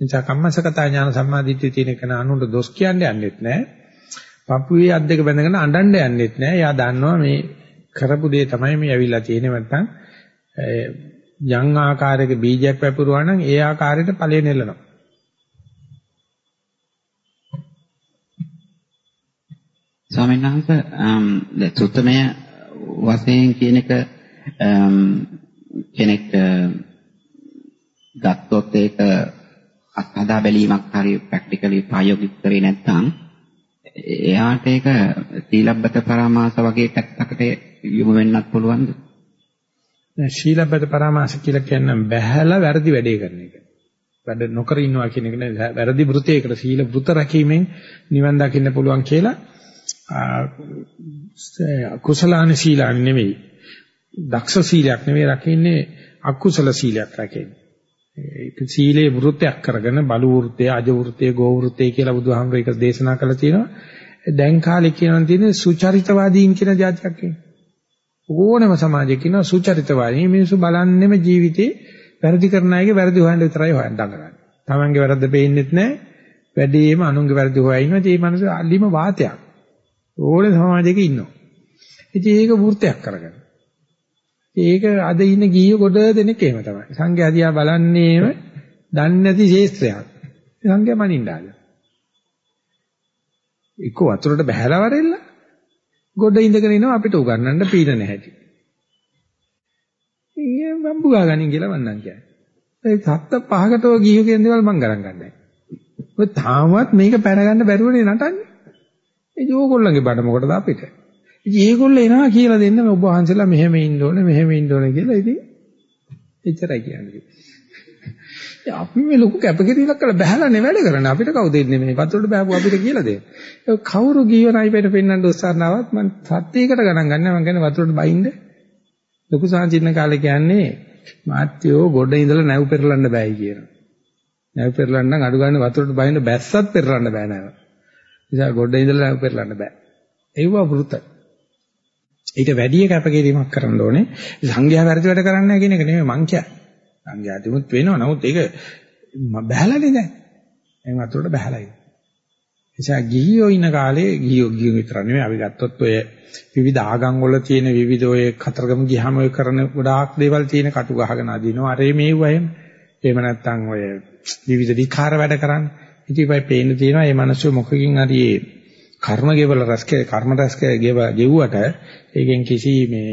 නිසා කම්මසකතා ඥාන සම්මාදිට්ඨිය තියෙන කෙනා අනුන්ට දොස් කියන්නේ යන්නෙත් නෑ. පපුවේ අත් දෙක බැඳගෙන අඬන්න යන්නෙත් නෑ. එයා දන්නවා මේ කරපු දේ තමයි මේ ඇවිල්ලා තියෙන්නේ නැත්තම් යම් ආකාරයක බීජයක් වැපරුවා නම් ඒ ආකාරයට ඵලය නෙලනවා. ස්වාමීන් වහන්සේ දැන් සුත්තමය වශයෙන් කියන එක කෙනෙක් ගත්තොත් ඒක අත්හදා බැලීමක් හරි ප්‍රැක්ටිකලි ප්‍රායෝගික කරේ නැත්නම් එයාට ඒක සීලබ්බත පරාමාස වගේ පැත්තකට යොමු වෙන්නත් පුළුවන්ද? ශීලබ්බත පරාමාස කියලා කියන්නේ බැහැලා වැරදි වැඩේ කරන එක. වැඩ නොකර ඉන්නවා කියන එක නේ වැරදි වෘතයකට සීල වෘත රැකීමෙන් නිවන් දකින්න පුළුවන් කියලා කුසලාන සීලාන් නෙවෙයි. දක්ෂ සීලයක් නෙවෙයි රකින්නේ අකුසල සීලයක් රැකෙන්නේ. ඒක සීලේ වෘතයක් කරගෙන බලු වෘතය, අජ වෘතය, ගෝ වෘතය කියලා බුදුහාමුදුරේ එක දේශනා කළා තියෙනවා. දැන් කාලේ කියනවා තියෙන්නේ සුචරිතවාදීන් කියන જાතියක් කියන්නේ. ඕනම සමාජයක ඉන්න සුචරිතවාදී මිනිස්සු බලන්නෙම ජීවිතේ වැරදි කරන අයගේ වැරදි හොයන්න විතරයි හොයන්න දඟලන්නේ. Tamange වැරද්ද පේන්නෙත් නැහැ. වැඩිම අනුන්ගේ වැරදි හොයා ඉන්නවා. ඒ මනස අල්ලිම වාතයක්. ඕනේ සමාජයක ඉන්නවා. ඉතින් ඒක වෘත්තයක් කරගන්න. ඒක අද ඉන්න ගිහිය කොට දෙනෙක් එහෙම තමයි. සංඝයා දිහා බලන්නේම දන්නේ නැති ශේස්ත්‍රයක්. සංඝයා මනින්දාල. එක්ක වතුරට බහැලා වරෙල්ල. ගොඩ ඉඳගෙන ඉනවා අපිට උගන්නන්න පීන නැහැටි. ඊයේ මම බුගා ගනින් කියලා මන්නම් කියන්නේ. ඒ සත්ත පහකටව ගිහියෝ කියන දේවල් මම ගණන් ගන්නෑ. ඔය තාමත් මේක පැන ගන්න බැරුවනේ නටන්නේ. ඒ ඕගොල්ලන්ගේ බඩ මොකටද අපිට? ඉතින් ඒගොල්ලෝ එනවා කියලා දෙන්න ඔබ වහන්සලා මෙහෙම ඉන්න ඕනේ මෙහෙම ඉන්න ඕනේ කියලා ඉතින් එච්චරයි කියන්නේ. අපි මේ ලොකු කැපකිරීමක් කරලා බහැලානේ වැඩ කරන්නේ අපිට කවුද ඉන්නේ මේ වතුරට බහපුව අපිට කියලා දෙන්න. කවුරු ගියවනයි පිට පෙන්වන්න උත්සාහනවත් මම සත්‍යයකට ගණන් ගන්න මම කියන්නේ වතුරට බයින්ද ලොකු සාංචින්න කාලේ කියන්නේ මාත්‍යෝ ගොඩ ඉඳලා නැව් පෙරලන්න බෑයි කියනවා. නැව් පෙරලන්න නම් අඩු ගන්න වතුරට බයින්න බැස්සත් පෙරලන්න බෑ නැව. නිසා ගොඩ ඉඳලා නැව් පෙරලන්න බෑ. ඒව වෘතයි. ඊට වැඩි කැපකිරීමක් කරන්න ඕනේ. සංඝයා වැරදි වැඩ කරන්නේ නැහැ කියන එක නෙමෙයි මං කියන්නේ. සංඝයා තිබුත් වෙනවා. නමුත් ඒක බහැලානේ දැන්. එහෙන් අතුරට බහැලයි. එසා ගිහියෝ ඉන්න කාලේ ගිහියෝ ගිහියෝ විතර නෙමෙයි අපි ගත්තොත් ඔය විවිධ ආගම් වල තියෙන විවිධ ඔය කතරගම ගියාම ඔය කරන ගොඩාක් දේවල් තියෙන කටු ගහගෙන අදිනවා. අරේ මේව එහෙම. එහෙම නැත්නම් ඔය විවිධ විකාර වැඩ කරන්නේ. ඉතින් ඉපයි පේන්න තියෙනවා මේ මිනිස්සු මොකකින් හරි කර්ම ගෙවල රැස්කේ කර්ම රැස්කේ ගෙව ගෙව්වට ඒකෙන් කිසි මේ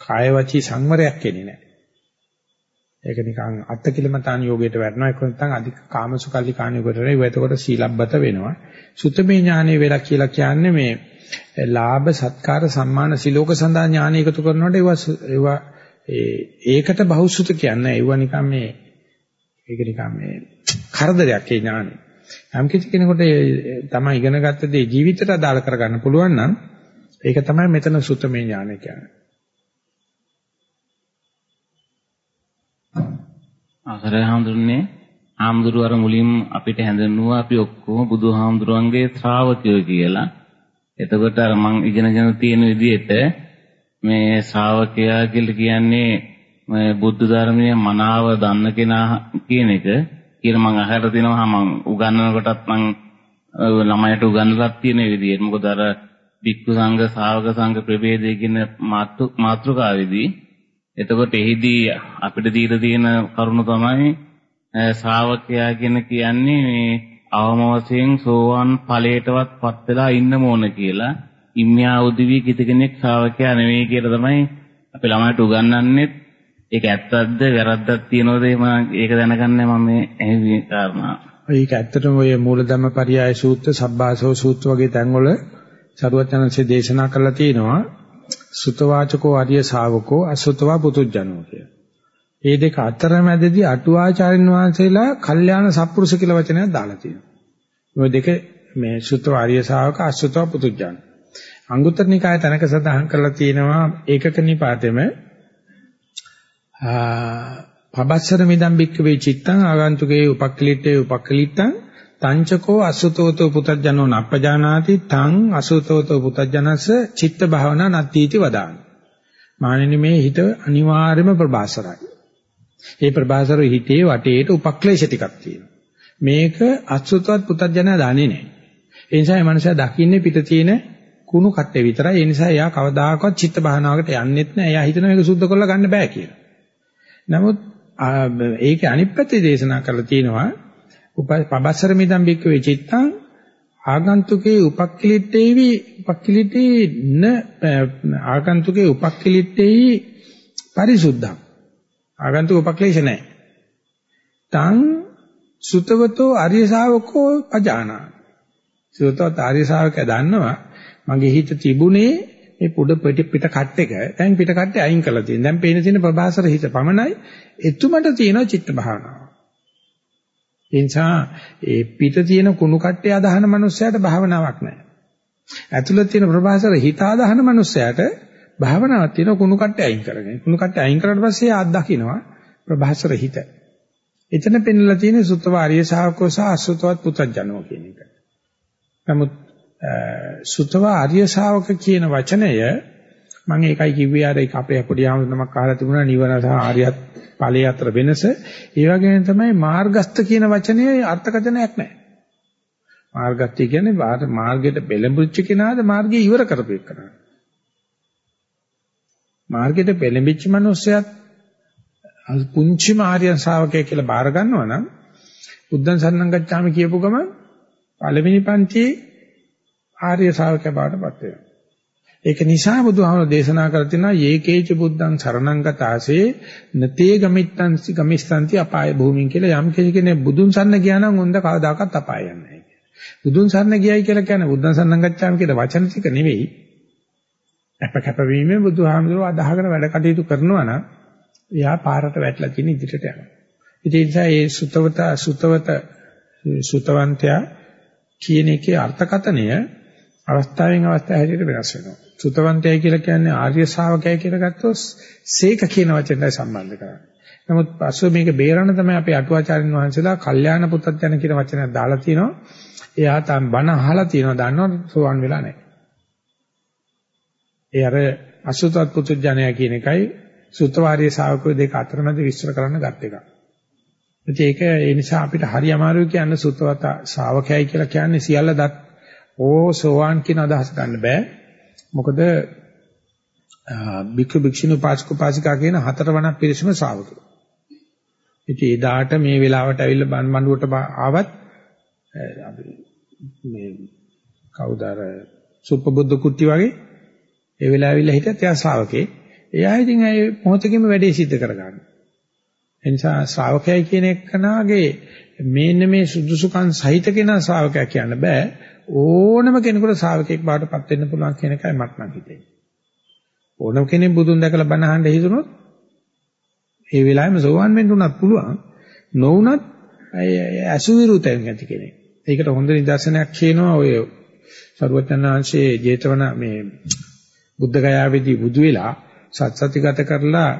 කාය වචී සංවරයක් එන්නේ නැහැ. ඒක නිකන් අත්කිලමතාන් යෝගයට වැටෙනවා ඒක නැත්නම් අධික කාමසුකල්ලි කාණියකට නෙවෙයි එතකොට සීලබ්බත වෙනවා. සුතමේ ඥානෙ වෙලා කියලා කියන්නේ මේ ලාභ සත්කාර සම්මාන සිලෝක සඳහා ඥාන එකතු කරනකොට ඒවා ඒවා ඒකට බහුසුත කියන්නේ ඒවා නිකන් මේ ඒක නිකන් මේ කරදරයක් ඒ ඥානෙ. යම් කිසි කෙනෙකුට තමයි ඉගෙන ගත්ත දේ ජීවිතයට අදාළ කරගන්න පුළුවන් නම් ඒක තමයි මෙතන සුත්තමේ ඥානය කියන්නේ. අසරේ හඳුන්නේ ආම්දුරුවර මුලින් අපිට හැඳින්වුවා අපි ඔක්කොම බුදුහාමුදුරන්ගේ ශ්‍රාවකයෝ කියලා. එතකොට අර මං ඉගෙනගෙන තියෙන විදිහට මේ ශ්‍රාවකයා කියලා කියන්නේ මේ බුද්ධ ධර්මයේ මනාව දන්න කෙනා කියන එක කියලා මං අහලා තිනවා. මං උගන්වනකොටත් මං ළමයට උගන්වලත් තියෙන විදිහට. මොකද අර වික්ඛු සංඝ ශාවක සංඝ ප්‍රභේදය කියන මාතෘකාවේදී එතකොට එහිදී අපිට දීලා තියෙන කරුණ තමයි ශ්‍රාවකයා කියන කියන්නේ මේ අවම වශයෙන් සෝවාන් ඵලයටවත් පත් වෙලා ඉන්න ඕන කියලා. ඉම්මියා උදිවි කිසි කෙනෙක් ශ්‍රාවකයා නෙවෙයි කියලා තමයි අපි ළමයට උගන්වන්නේ. ඒක ඇත්තක්ද වැරද්දක් තියනවද ඒක දැනගන්න මම මේ ඇහුවේ කාරණා. ඒක ඇත්තටම ඔය මූලධම්ම පරියාය සූත්‍ර, සබ්බාසව සූත්‍ර වගේ තැන්වල සරුවචනන්සේ දේශනා කරලා තියෙනවා. සුතවාචකෝ ආර්ය ශාවකෝ අසුතවා පුතුජනෝ කිය. මේ දෙක අතරමැදදී අටුවාචාරින් වහන්සේලා කල්යාණ සත්පුරුෂ කියලා වචනයක් දාලා තියෙනවා. මේ දෙක මේ සුතව ආර්ය ශාවක අසුතව පුතුජන. අංගුත්තර නිකාය තනක සඳහන් කරලා තියෙනවා ඒකක නිපාතෙම පබස්සර මිදම් බික්කවේ චිත්තං ආගන්තුකේ උපක්ඛලිටේ උපක්ඛලිටං තංචකෝ අසුතෝතෝ පුතඥෝ නප්පජානාති තං අසුතෝතෝ පුතඥස චිත්ත භාවනා නත්තිති වදාන. මානෙනි මේ හිත අනිවාර්යම ප්‍රබාසරයි. ඒ ප්‍රබාසර හිතේ වටේට උපක්ලේශ ටිකක් තියෙනවා. මේක අසුතවත් පුතඥා දන්නේ නැහැ. ඒ නිසා මේ මනුස්සයා දකින්නේ පිට තියෙන කුණු කට්ටේ විතරයි. ඒ නිසා එයා කවදාකවත් චිත්ත භාවනාවකට යන්නෙත් නැහැ. එයා හිතන මේක සුද්ධ කරලා ගන්න බෑ කියලා. නමුත් ඒකේ අනිත් පැත්තේ දේශනා කරලා තියෙනවා පබස්සර මිදම් බික්ක වෙචිත්තං ආගන්තුකේ උපක්ඛලිටේවි උපක්ඛලිටේ න ආගන්තුකේ උපක්ඛලිටේහි පරිසුද්ධං. ආගන්තුක උපක්ලේශ නැහැ. තං සුතවතෝ ආර්ය ශාවකෝ අජානා සුතවත ආර්ය ශාවකයා දන්නවා මගේ හිත තිබුණේ මේ පුඩ පිට පිට කට් එක. දැන් පිට කට්ටේ අයින් කරලා තියෙනවා. දැන් පේන තියෙන ප්‍රභාසර හිත පමණයි. එතුමට තියෙන චිත්ත භාවනාව. ඒ නිසා ඒ පිට තියෙන කුණු කට්ටේ අදහන මනුස්සයාට භාවනාවක් නැහැ. ඇතුළත තියෙන ප්‍රභාසර හිත අදහන මනුස්සයාට භාවනාවක් තියෙන කුණු කට්ටේ අයින් කරගෙන. කුණු කට්ටේ අයින් කරාට පස්සේ ආත් දකින්නවා ප්‍රභාසර හිත. එතන පෙන්ලා තියෙන සුත්තව ආර්ය ශාවකෝ සහ අසුතවත් පුතඥෝ කියන එක. නමුත් සුතව ආර්ය ශාවක කියන වචනය මම ඒකයි කිව්වේ අර ඒක අපේ පොඩි ආමතුමක් අහලා තිබුණා නිවන සහ ආර්යත් ඵලයේ අතර වෙනස. ඒ වගේම තමයි මාර්ගස්ත කියන වචනේ අර්ථකථනයක් නැහැ. මාර්ගත්‍ය කියන්නේ මාර්ගයට පෙළඹුච්ච කෙනාද මාර්ගය ඉවර කරපු එකනා. මාර්ගයට පෙළඹිච්ච මිනිස්සයත් පුංචි මාර්යන් ශ්‍රාවකයෙක් කියලා බාර ගන්නවා නම් බුද්ධං සරණං ගච්ඡාමි කියපු ගමන් පළවෙනි පන්තියේ ආර්ය ශ්‍රාවකයා බාටපත් වෙනවා. ඒක නිසා බුදුහාමුදුරෝ දේශනා කර තිනවා යේකේච බුද්ධං සරණං ගතාසේ නතේ ගමිත්තං ගමිස්සන්ති අපාය භූමින් කියලා යම් කෙනෙක් බුදුන් සරණ ගියා නම් උන්ද කවදාකවත් අපාය යන්නේ නැහැ. බුදුන් සරණ ගියයි කියලා කියන්නේ බුද්ධං සරණං ගච්ඡාමි කියලා වචන ටික නෙවෙයි. අප කැපවීමේ බුදුහාමුදුරුවෝ අදහගෙන වැඩ කටයුතු කරනවා නම් එයා පාරට වැටලා තියෙන ඉදිරියට යනවා. ඒ නිසා මේ සුතවත සුතවත සුතවන්තයා කියන එකේ අර්ථකතනය අවස්ථාවෙන් අවස්ථාව හැටියට වෙනස් වෙනවා. සුතවන්තයයි කියලා කියන්නේ ආර්ය ශ්‍රාවකයයි කියලා ගත්තොත් සීක කියන වචනයයි සම්බන්ධ කරන්නේ. නමුත් පස්ව මේක බේරන්න තමයි අපේ අටුවාචාර්යන් වහන්සේලා කල්යාණ පුතත් යන කියන වචනයක් දාලා තිනවා. එයා තම බණ අහලා තියෙනවා දන්නවද සෝවන් වෙලා නැහැ. ඒ අර අසුතත් පුතුජණයා කියන එකයි සුත්තවාරිය ශාවකයෝ දෙක අතරමැද විස්තර කරන්න ගත් එක. ඒක ඒ නිසා අපිට හරි අමාරුයි කියන්න සුත්තවත ශාවකයයි කියලා කියන්නේ සියල්ල දත් ඕ සෝවාන් කියන අදහස ගන්න බෑ. මොකද බික්කු බික්ෂුණු පාස්කු පාසිකා කියන හතර වණක් පිරිසම ශ්‍රාවකයෝ. ඉතින් එදාට මේ වෙලාවට ඇවිල්ලා බන් මඬුවට ආවත් අපි මේ කවුද අර සුප්පබුද්ධ කුට්ටි වගේ ඒ වෙලාවෙilla හිටියත් එයා ශ්‍රාවකේ. එයා ඉතින් ඒ මොහොතකින්ම වැඩේ සිද්ධ කරගන්නවා. ඒ නිසා ශ්‍රාවකයයි කියන එකනාගේ මේන්න මේ සුදුසුකම් සහිත කෙනා ශ්‍රාවකයා කියන්න බෑ. ඕනම කෙනෙකුට ශ්‍රාවකෙක් බාටපත් වෙන්න පුළුවන් කියන එකයි මට නම් හිතෙන්නේ. ඕනම කෙනෙක් බුදුන් දැකලා බණ අහන්න හිතුනොත් ඒ වෙලාවෙම සෝවන් වෙන්න උනත් පුළුවන්. නොඋනත් අසුවිරුතෙන් ඇති කෙනෙක්. ඒකට හොඳ නිදර්ශනයක් කියනවා ඔය සරුවචනාංශයේ ජේතවන මේ බුද්ධ ගයාවේදී බුදු වෙලා සත්සතිගත කරලා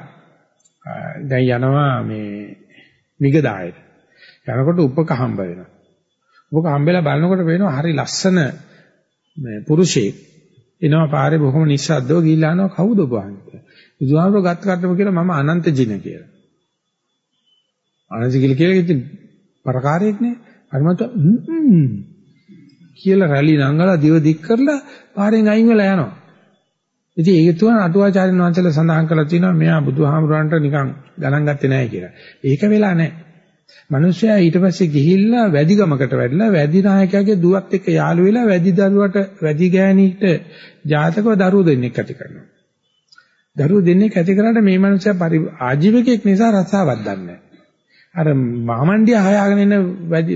දැන් යනවා මේ මිගදායට. යනකොට උපක හම්බ වෙනවා. උපක හම්බෙලා බලනකොට පේනවා හරි ලස්සන මේ පුරුෂයෙක් එනවා පාරේ බොහොම නිස්සද්දව ගිහිල්ලා අහනවා කවුද ඔබ වහන්සේ? බුදුහාමුදුරුවෝ ගත් කර්තම කියලා මම අනන්ත ජින කියලා. අනන්ත කියලා කියලා ඉතින් පරකාරයෙක් නේ. හරි මත කියලා රැලි නංගලා දිව දික් කරලා පාරෙන් අයින් වෙලා යනවා. ඉතින් ඒක තුන අටුවාචාර්යන් වහන්සේලා සඳහන් කරලා තියෙනවා මෙයා බුදුහාමුදුරන්ට නිකන් ගණන් ගත්තේ නැහැ කියලා. ඒක වෙලා නැහැ. මිනිස්සයා ඊට පස්සේ ගිහිල්ලා වැඩි ගමකට වැඩිලා වැඩි නායකයාගේ දුවත් එක්ක යාළු වෙලා වැඩි දරුවට වැඩි ගෑණීට ජාතකව දරුවෝ දෙන්නෙක් ඇති කරනවා. දරුවෝ දෙන්නෙක් ඇති කරාට මේ මිනිස්සයා ආජීවකෙක් නිසා රස්සාවක් දන්නේ නැහැ. අර මාමණ්ඩිය හයාගෙන ඉන්න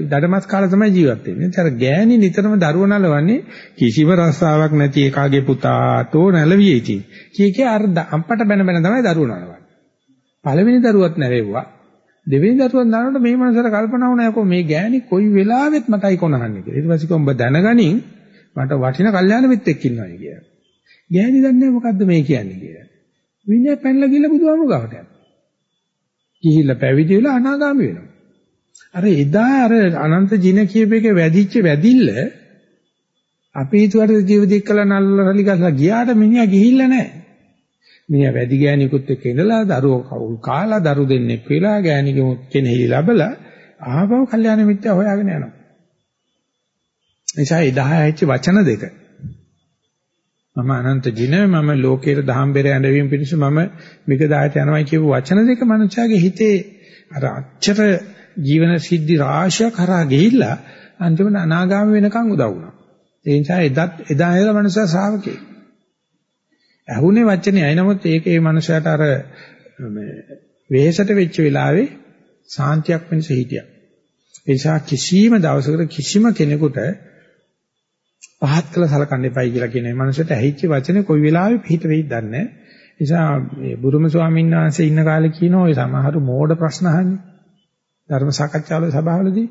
දඩමස් කාලා තමයි ජීවත් වෙන්නේ. ඒතර ගෑණි නිතරම දරුව නලවන්නේ කිසිම රස්සාවක් නැති එකාගේ පුතා තෝ නැලවියේ ඉතින්. කී කිය අර අම්පට බැන බැන තමයි දරුව නලවන්නේ. පළවෙනි දරුවත් නැරෙව්වා. දෙවෙනි දරුවත් නානකොට මේ මනසට කල්පනා වුණා යකෝ මේ ගෑණි කොයි වෙලාවෙත් මටයි කොනහන්නේ කියලා. ඊට පස්සේ කොඹ දැනගනින් මට වටින කල්යාණ මිත්‍රෙක් ඉන්නවා කියලා. ගෑණි දන්නේ මොකද්ද මේ කියන්නේ කියලා. විනය පැනලා ගිහලා බුදුහාමුදුරුවෝ ගාවට යනවා. ගිහිල්ලා පැවිදි වෙලා අනාගාමී වෙනවා. අර එදා අර අනන්ත ජින කියපේක වැඩිච්ච වැඩිල්ල අපි හිතුවට ජීවිතයක් කළා නල්ලරලි ගහලා ගියාට මිනිහා ගිහිල්ලා නැහැ. මිනිහා වැඩි ගෑණිකුත් එක්ක ඉඳලා දරුවෝ කවුල් කාලා දරු දෙන්නෙක් වෙලා ගෑණිකෙම කෙනෙහි ලැබලා ආපහු කල්යාණ මිත්‍යා හොයාගෙන යනවා. නිසා එදා ඇච්ච වචන දෙක මම අනන්ත ජින මම ලෝකයේ දහම්බෙර ඇඬවීම පිණිස මම මිගදායට යනවායි කියපු වචන දෙක මනුෂයාගේ හිතේ අර අච්චර ජීවන සිද්ධි රාශියක් කරා ගිහිල්ලා අන්තිමට අනාගාමී වෙනකන් උදව් වුණා. ඒ නිසා එදත් එදා ඉඳලා මනුෂයා ශ්‍රාවකේ. ඇහුනේ වචනේ අය නමුත් ඒක ඒ මනුෂයාට අර මේ වෙහෙසට වෙච්ච වෙලාවේ සාන්තියක් වෙනස හිටියා. ඒ නිසා කිසිම දවසකට කිසිම කෙනෙකුට පහත් කළ සලකන්න එපයි කියලා කියන මේ මනසට ඇහිච්ච වචනේ කොයි වෙලාවෙ පිට වෙයිද දන්නේ නැහැ. නිසා මේ බුරුම ස්වාමීන් වහන්සේ ඉන්න කාලේ කියන ඔය සමහරු මෝඩ ප්‍රශ්න අහන්නේ. ධර්ම සාකච්ඡාවල සභාවලදී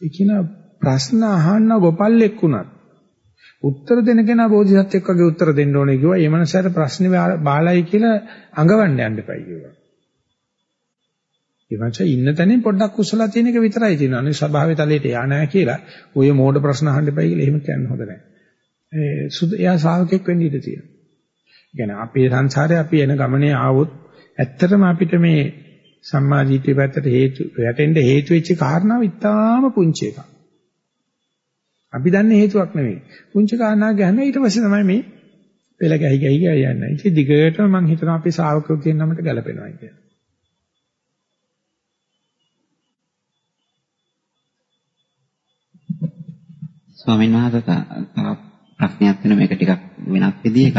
ඒ කියන ප්‍රශ්න අහන්න ගොපල්ලෙක් වුණත් උත්තර දෙන කෙනා බෝධිසත්වෙක් වගේ උත්තර දෙන්න ඕනේ කිව්වා. ඒ මනසට ප්‍රශ්න බාලයි කියලා අඟවන්න යන්න එපයි කිව්වා. ඊමණස ඉන්න තැනින් පොඩ්ඩක් කුසලා තියෙන එක විතරයි තියෙනවා. අනේ ස්වභාවය තලයට යන්නේ නැහැ කියලා. ඔය මෝඩ ප්‍රශ්න අහන්න එපයි කියලා එහෙම කියන්න හොඳ නැහැ. ඒ සුදු එයා ශ්‍රාවකෙක් වෙන්න ඉඩ තියෙනවා. අපේ සංසාරේ අපි එන ගමනේ ආවොත් ඇත්තටම අපිට මේ සම්මා දිට්ඨිය පැත්තට හේතු වැටෙන්න හේතු වෙච්ච කාරණාව ඉතාම පුංචි එකක්. අපි දන්නේ හේතුවක් නෙවෙයි. පුංචි කාරණා ගහන ඊට පස්සේ තමයි මේ පෙළ ගැහි ගැහි ගියා යන්නේ. ඉතින් දිගටම මම හිතනවා අපි ශ්‍රාවකයෝ කියන නමට ගැලපෙනවා කියලා. ස්වාමීන් වහන්සේ තව ප්‍රශ්නයක් වෙන මේක ටිකක් වෙනස් විදිහක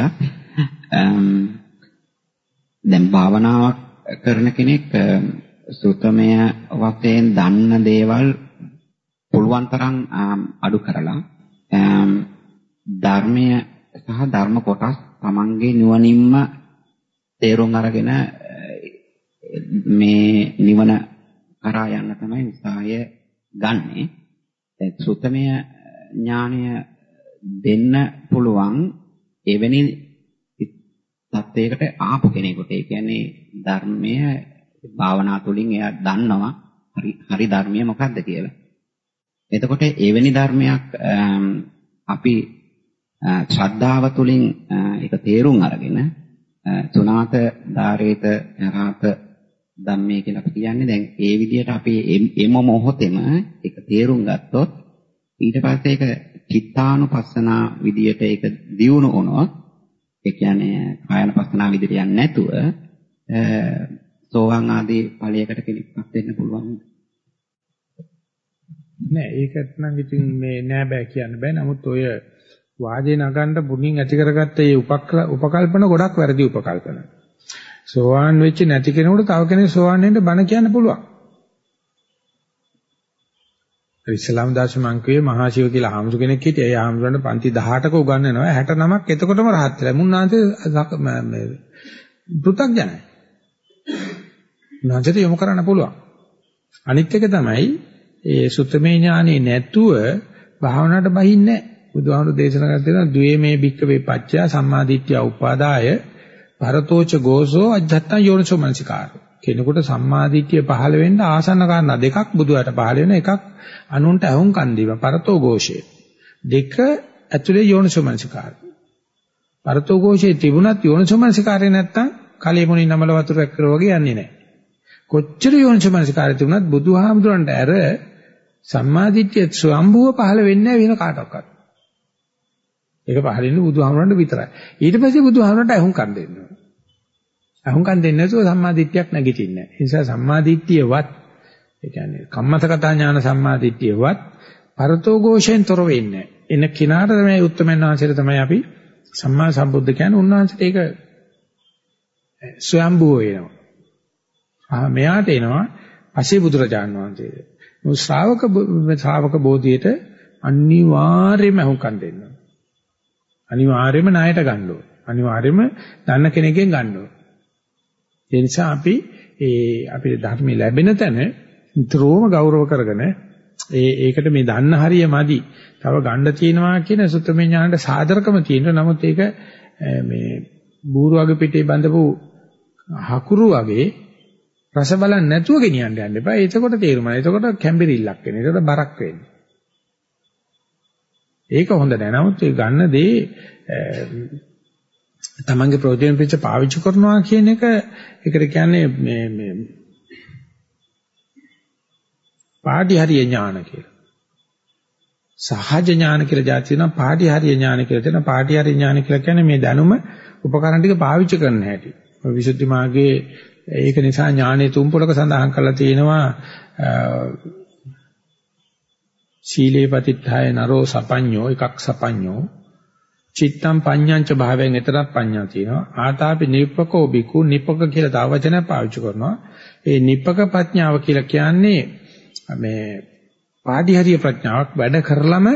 දැන් භාවනාවක් කරන කෙනෙක් සුතමය වශයෙන් දන්න දේවල් පුළුවන් තරම් අඩු කරලා ධර්මය සහ ධර්ම කොටස් Tamange නුවණින්ම තේරුම් අරගෙන මේ නිවන කරා යන්න තමයි උත්සාහය ගන්නෙ. දැන් සුතමය ඥානය දෙන්න පුළුවන් එවැනි තත්වයකට ආපු කෙනෙකුට. ඒ කියන්නේ ධර්මය භාවනා තුළින් එයා දන්නවා හරි හරි ධර්මය මොකක්ද කියලා. එතකොට එවැනි ධර්මයක් අපි ශ්‍රද්ධාව තුළින් ඒක තේරුම් අරගෙන තුනාත ධාරේත යරාත ධම්මේ කියලා අපි කියන්නේ දැන් ඒ විදිහට අපි එම මොහොතේම ඒක තේරුම් ගත්තොත් ඊට පස්සේ ඒක චිත්තානුපස්සනා විදියට ඒක දියුණු වුණොත් ඒ කියන්නේ කායනුපස්සනා විදියට යන්නේ නැතුව සෝවාන් ආදී ඵලයකට කෙනෙක්පත් වෙන්න පුළුවන්. නෑ ඒකත් නම් ඉතින් මේ නෑ බෑ කියන්න බෑ. නමුත් ඔය වාදේ නගන්න බුණින් ඇති කරගත්ත මේ උපකල්පන ගොඩක් වැරදි උපකල්පන. සෝවාන් වෙච්ච නැති කෙනෙකුට තව කෙනෙක් සෝවාන් වෙන්න බණ කියන්න පුළුවන්. ඉස්ලාම් දාර්ශනිකයේ මහා ශිව කියලා හාමුදුර කෙනෙක් හිටියා. ඒ හාමුදුරන්ට පන්ති 18ක උගන්වනවා 69ක් එතකොටම රහත් වෙලා. මුන්නාන්සේ මේ පෘථග්ජනයි. උන්වහන්සේට යොමු කරන්න පුළුවන්. අනිත් එක තමයි ඒ සුත්තමේ ඥානෙ නැතුව භාවනාවට බහින්නේ නැහැ. බුදුහාමුදුරු දේශනා කරලා තියෙනවා ද්වේමේ භික්කවේ පච්චය සම්මාදිට්ඨිය උපාදාය භරතෝච ගෝසෝ අජත්තා යෝනිසෝ මනසිකාරෝ. කෙනෙකුට සම්මාදිට්ඨිය පහළ වෙන්න ආසන්න කාරණා දෙකක් බුදුහාට පහළ වෙන එකක් අනුන්ට අහුම්කන් දීම පරතෝ ഘോഷේ. දෙක ඇතුලේ යෝනිසෝ මනසිකාරෝ. පරතෝ ഘോഷේ තිබුණත් යෝනිසෝ මනසිකාරේ නැත්තම් කලෙ මොණි නමල වතුරක් කරවගේ යන්නේ නැහැ. කොච්චර යෝනිසෝ මනසිකාරේ තිබුණත් බුදුහාමුදුරන්ට ඇර සම්මාදිට්ඨිය ස්වයම්භුව පහළ වෙන්නේ වෙන කාටවත්. ඒක පහළ වෙන්නේ බුදුහාමුදුරන්ට විතරයි. ඊට පස්සේ බුදුහාමුදුරන්ට අහුම්කන් දෙන්න ඕන. අහුම්කන් දෙන්නේ නැතුව සම්මාදිට්ඨියක් නැගිටින්නේ නැහැ. ඒ නිසා සම්මාදිට්ඨියවත් ඒ කියන්නේ කම්මතකතා ඥාන සම්මාදිට්ඨියවත් පරතෝ ഘോഷයෙන් තොර වෙන්නේ එන කිනාට තමයි උත්තරමයන් වහන්සේට තමයි අපි සම්මා සම්බුද්ධ කියන්නේ උන්වහන්සේට ඒක ස්වයම්බුව වෙනවා. ආ මෙයාට එනවා පසේ බුදුරජාන් වහන්සේට. මොකද ශ්‍රාවක ශ්‍රාවක බෝධියට අනිවාර්යයෙන්ම හුඟක් දෙන්න. අනිවාර්යයෙන්ම ණයට ගන්න ඕන. අනිවාර්යයෙන්ම දන්න කෙනෙක්ගෙන් ගන්න ඕන. ඒ නිසා අපි ඒ අපිට ධර්මය ලැබෙන තැන නිතරම ගෞරව කරගෙන ඒ ඒකට මේ දන්න හරිය මදි. තව ගන්න තියෙනවා කියන සුත්තමේ ඥානට සාධරකම තියෙනවා. නමුත් ඒක මේ බූරුවගේ පිටේ බඳපු හකුරු වගේ රස බලන්න නැතුව ගෙනියන්න යන්න එපා. එතකොට තේරුමයි. එතකොට කැම්බිරිල්ලක් වෙන. එතකොට බරක් වෙන්නේ. ඒක හොඳ නෑ. නමුත් ඒ ගන්න දේ තමන්ගේ ප්‍රයෝජන පිට පාවිච්චි කරනවා කියන එක ඒකට කියන්නේ මේ මේ පාටිහරිය ඥාන කියලා. සහජ ඥාන කියලා જાති වෙනවා පාටිහරිය ඥාන කියලා තියෙනවා පාටිහරිය ඥාන කියලා කියන්නේ මේ දැනුම උපකරණ ටික පාවිච්චි කරන්න හැටි. විසුද්ධි මාර්ගයේ ඒක නිසා ඥානයේ තුන් පොලක සඳහන් කරලා තියෙනවා සීලේ පතිත්ථාය නරෝ සපඤ්ඤෝ එකක් සපඤ්ඤෝ. චිත්තම් පඤ්ඤංච භාවයෙන් එතරම් පඤ්ඤා තියෙනවා. ආතාපි නිප්පකෝ බිකු නිප්පක කියලා තව වචනයක් පාවිච්චි කරනවා. ඒ නිප්පක ප්‍රඥාව කියලා කියන්නේ මේ පාටිහරිය ප්‍රඥාවක් වැඩ කරලම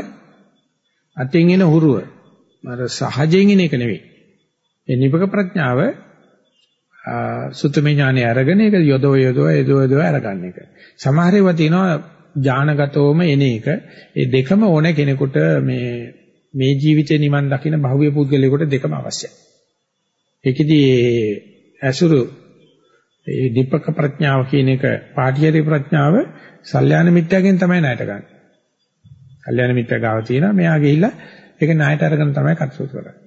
අතින් එන හුරුව. අර සහජයෙන් එන එක නෙවෙයි. ඒ නිපක ප්‍රඥාව සුත්තමේ ඥානෙ අරගෙන ඒක යොදව යොදව යොදව යොදව අරගන්න එක. සමහර ඒවා තියෙනවා ඥානගතවම එන එක. ඒ දෙකම ඕන කෙනෙකුට මේ මේ ජීවිතේ නිවන් දකින්න භව්‍ය පුද්ගලයෙකුට දෙකම අවශ්‍යයි. ඒකෙදි ඇසුරු ඒ දීපක ප්‍රඥාව කියන එක පාටිහරි ප්‍රඥාව සල්යාන මිත්‍යාගෙන් තමයි ණයට ගන්න. සල්යාන මිත්‍යා ගාව තියෙනවා මෙයා ගිහිල්ලා ඒක ණයට අරගෙන තමයි කටයුතු කරන්නේ.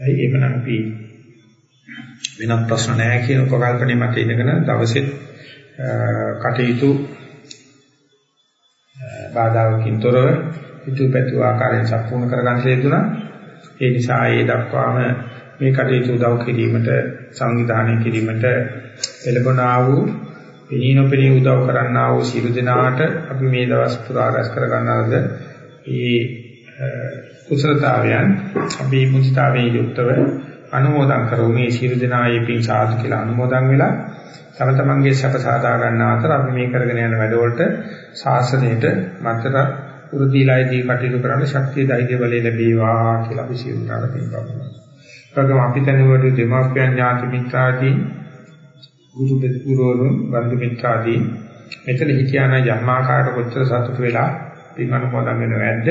ඒ එමනම් අපි වෙනත් ප්‍රශ්න නැහැ කියන උපකල්පනේ මත ඉඳගෙන දවසේ කටයුතු බාධාකින් තොරව හිතුවපැතු ආකාරයෙන් සම්පූර්ණ කරගන්න හේතුණා. ඒ නිසා ඒ දක්වාම මේ කටයුතු උදව් කිරීමට සංවිධානය කිරීමට එළඹනා වූ පෙනී නොපෙනී උදව් කරන්නා වූ සියලු දෙනාට අපි මේ දවස් පුරා රැස් කර ගන්නාද ඒ කුසලතාවයන් අපි මුචිතාවේ යුක්තව අනුමෝදන් කරමු මේ සියලු දෙනායේ පින් සාදු කියලා අනුමෝදන් වෙලා තම තමන්ගේ සැප සාදා ගන්න අතර අපි මේ කරගෙන යන වැඩවලට ශාසනයට මතර උරුදීලායේදී කටයුතු කරන්න ශක්තිය ධෛර්ය බලය ලැබේවා කියලා අපි සියලු දෙනාට පින් පමුණුනවා. ඒගොම අපි තනුවට දෙමාපියන් ඥාති මිත්‍රාදී ගුරු දෙවිවරුන් බන්දු මිත්‍රාදී මෙතන හිටියාන යම්මාකාරයට කොච්චර සතුට වෙලා පින් අනුමෝදන් වෙන වැද්ද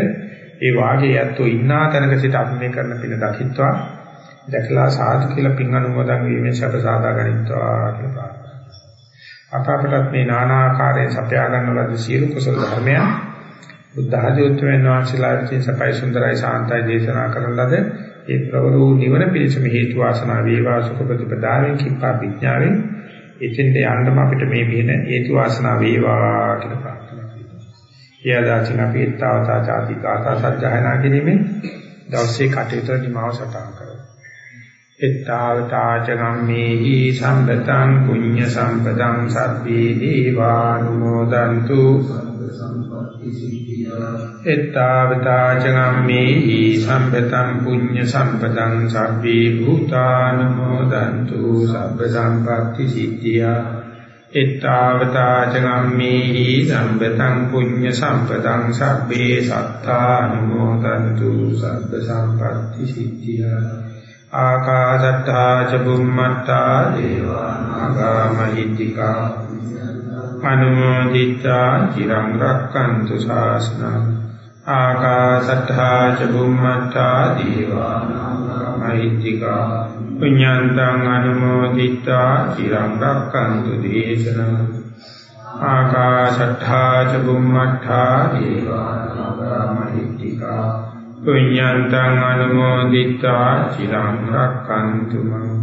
ඒ වාගේ යැත්තෝ ඉන්නා තැනක සිට අපි මේ කරන පින දකිත්වා දැකලා සාදු කියලා පින් අනුමෝදන් වීමෙන් සැප සාදා ගනිත්වා කියලා අප අපටත් මේ নানা ආකාරයෙන් සපයා ගන්න ලද සියලු කුසල ධර්මයන් බුද්ධ ආධ්‍යාත්මයන් වහන්සේලා විසින් සපයි සුන්දරයි සාන්තයි දේශනා කරන ලද ඒ ප්‍රවරු නිවන පිණිසම හේතු වාසනා වේවා සුඛ ප්‍රතිපදාවෙන් කිප්පා විඥාවෙන් එතෙන්ට යන්නම අපිට මේ වෙන හේතු වාසනා වේවා කියලා ප්‍රාර්ථනා කරනවා. ඊයදාචින අපි ඊතාවතා ආදී ගාථා සජ්ජායනා කිරීමෙන් දවසේ කටයුතු නිමාව සටහන් කරමු. එත්තාවතාච ගම්මේහි සම්පතං පුඤ්ඤ සම්පතං සබ්බේ දීවානුමෝදන්තු. එත්තාවතාච ගම්මේහි සම්පතං පුඤ්ඤ සම්පතං සබ්බේ භූතානුමෝදන්තු. සබ්බ සම්පatti සිද්ධියා. එත්තාවතාච ගම්මේහි සම්පතං පුඤ්ඤ සම්පතං සබ්බේ සත්තානුමෝදන්තු සබ්බ සම්පatti සිද්ධියා. ආකාශට්ටා ච බුම්මට්ටා දේවානාගා මහිත්‍තිකා අනුමෝදිතා චිරං රක්칸තු ශාසනං. ආකාශට්ටා ච බුම්මට්ටා දේවානාගා මහිත්‍තිකා පුඤ්ඤාන්තං අනුමෝදිතා চিරං රක්ඛන්තු දේශනං ආකාශට්ඨා ච බුම්මට්ඨා දේවානාගාමහිත්‍තිකා පුඤ්ඤාන්තං අනුමෝදිතා চিරං රක්ඛන්තු මං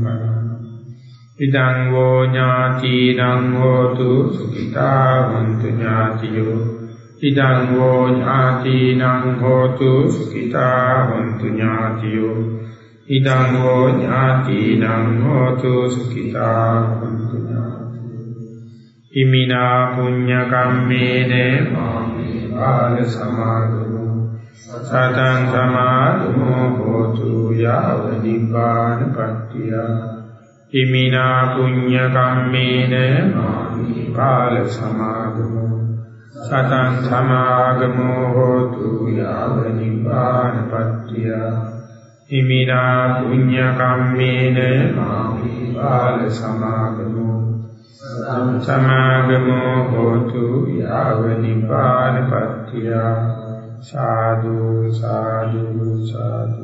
ඉදං වෝ ඥාතිනං හෝතු සුඛිතා වന്തു ඥාතියෝ ඉදං වෝ ඥාතිනං හෝතු සුඛිතා වന്തു ඥාතියෝ ඉදං වෝ ඥාතිනං හෝතු සුඛිතා වന്തു ඥාතියෝ ඉමිනා පුඤ්ඤ කම්මේන මාමේ බාල සමාදෝ සතං සමාධමෝ හෝතු යාව නිපාන පත්‍තිය ඉමිනා පුඤ්ඤ කම්මේන මාමි කාල සමාධමෝ සතං සමාගමෝ හෝතු යාව නිපාන පත්‍තිය ඉමිනා පුඤ්ඤ කම්මේන මාමි කාල සමාගමෝ සතං සමාගමෝ හෝතු යාව නිපාන පත්‍තිය සාදු සාදු සාදු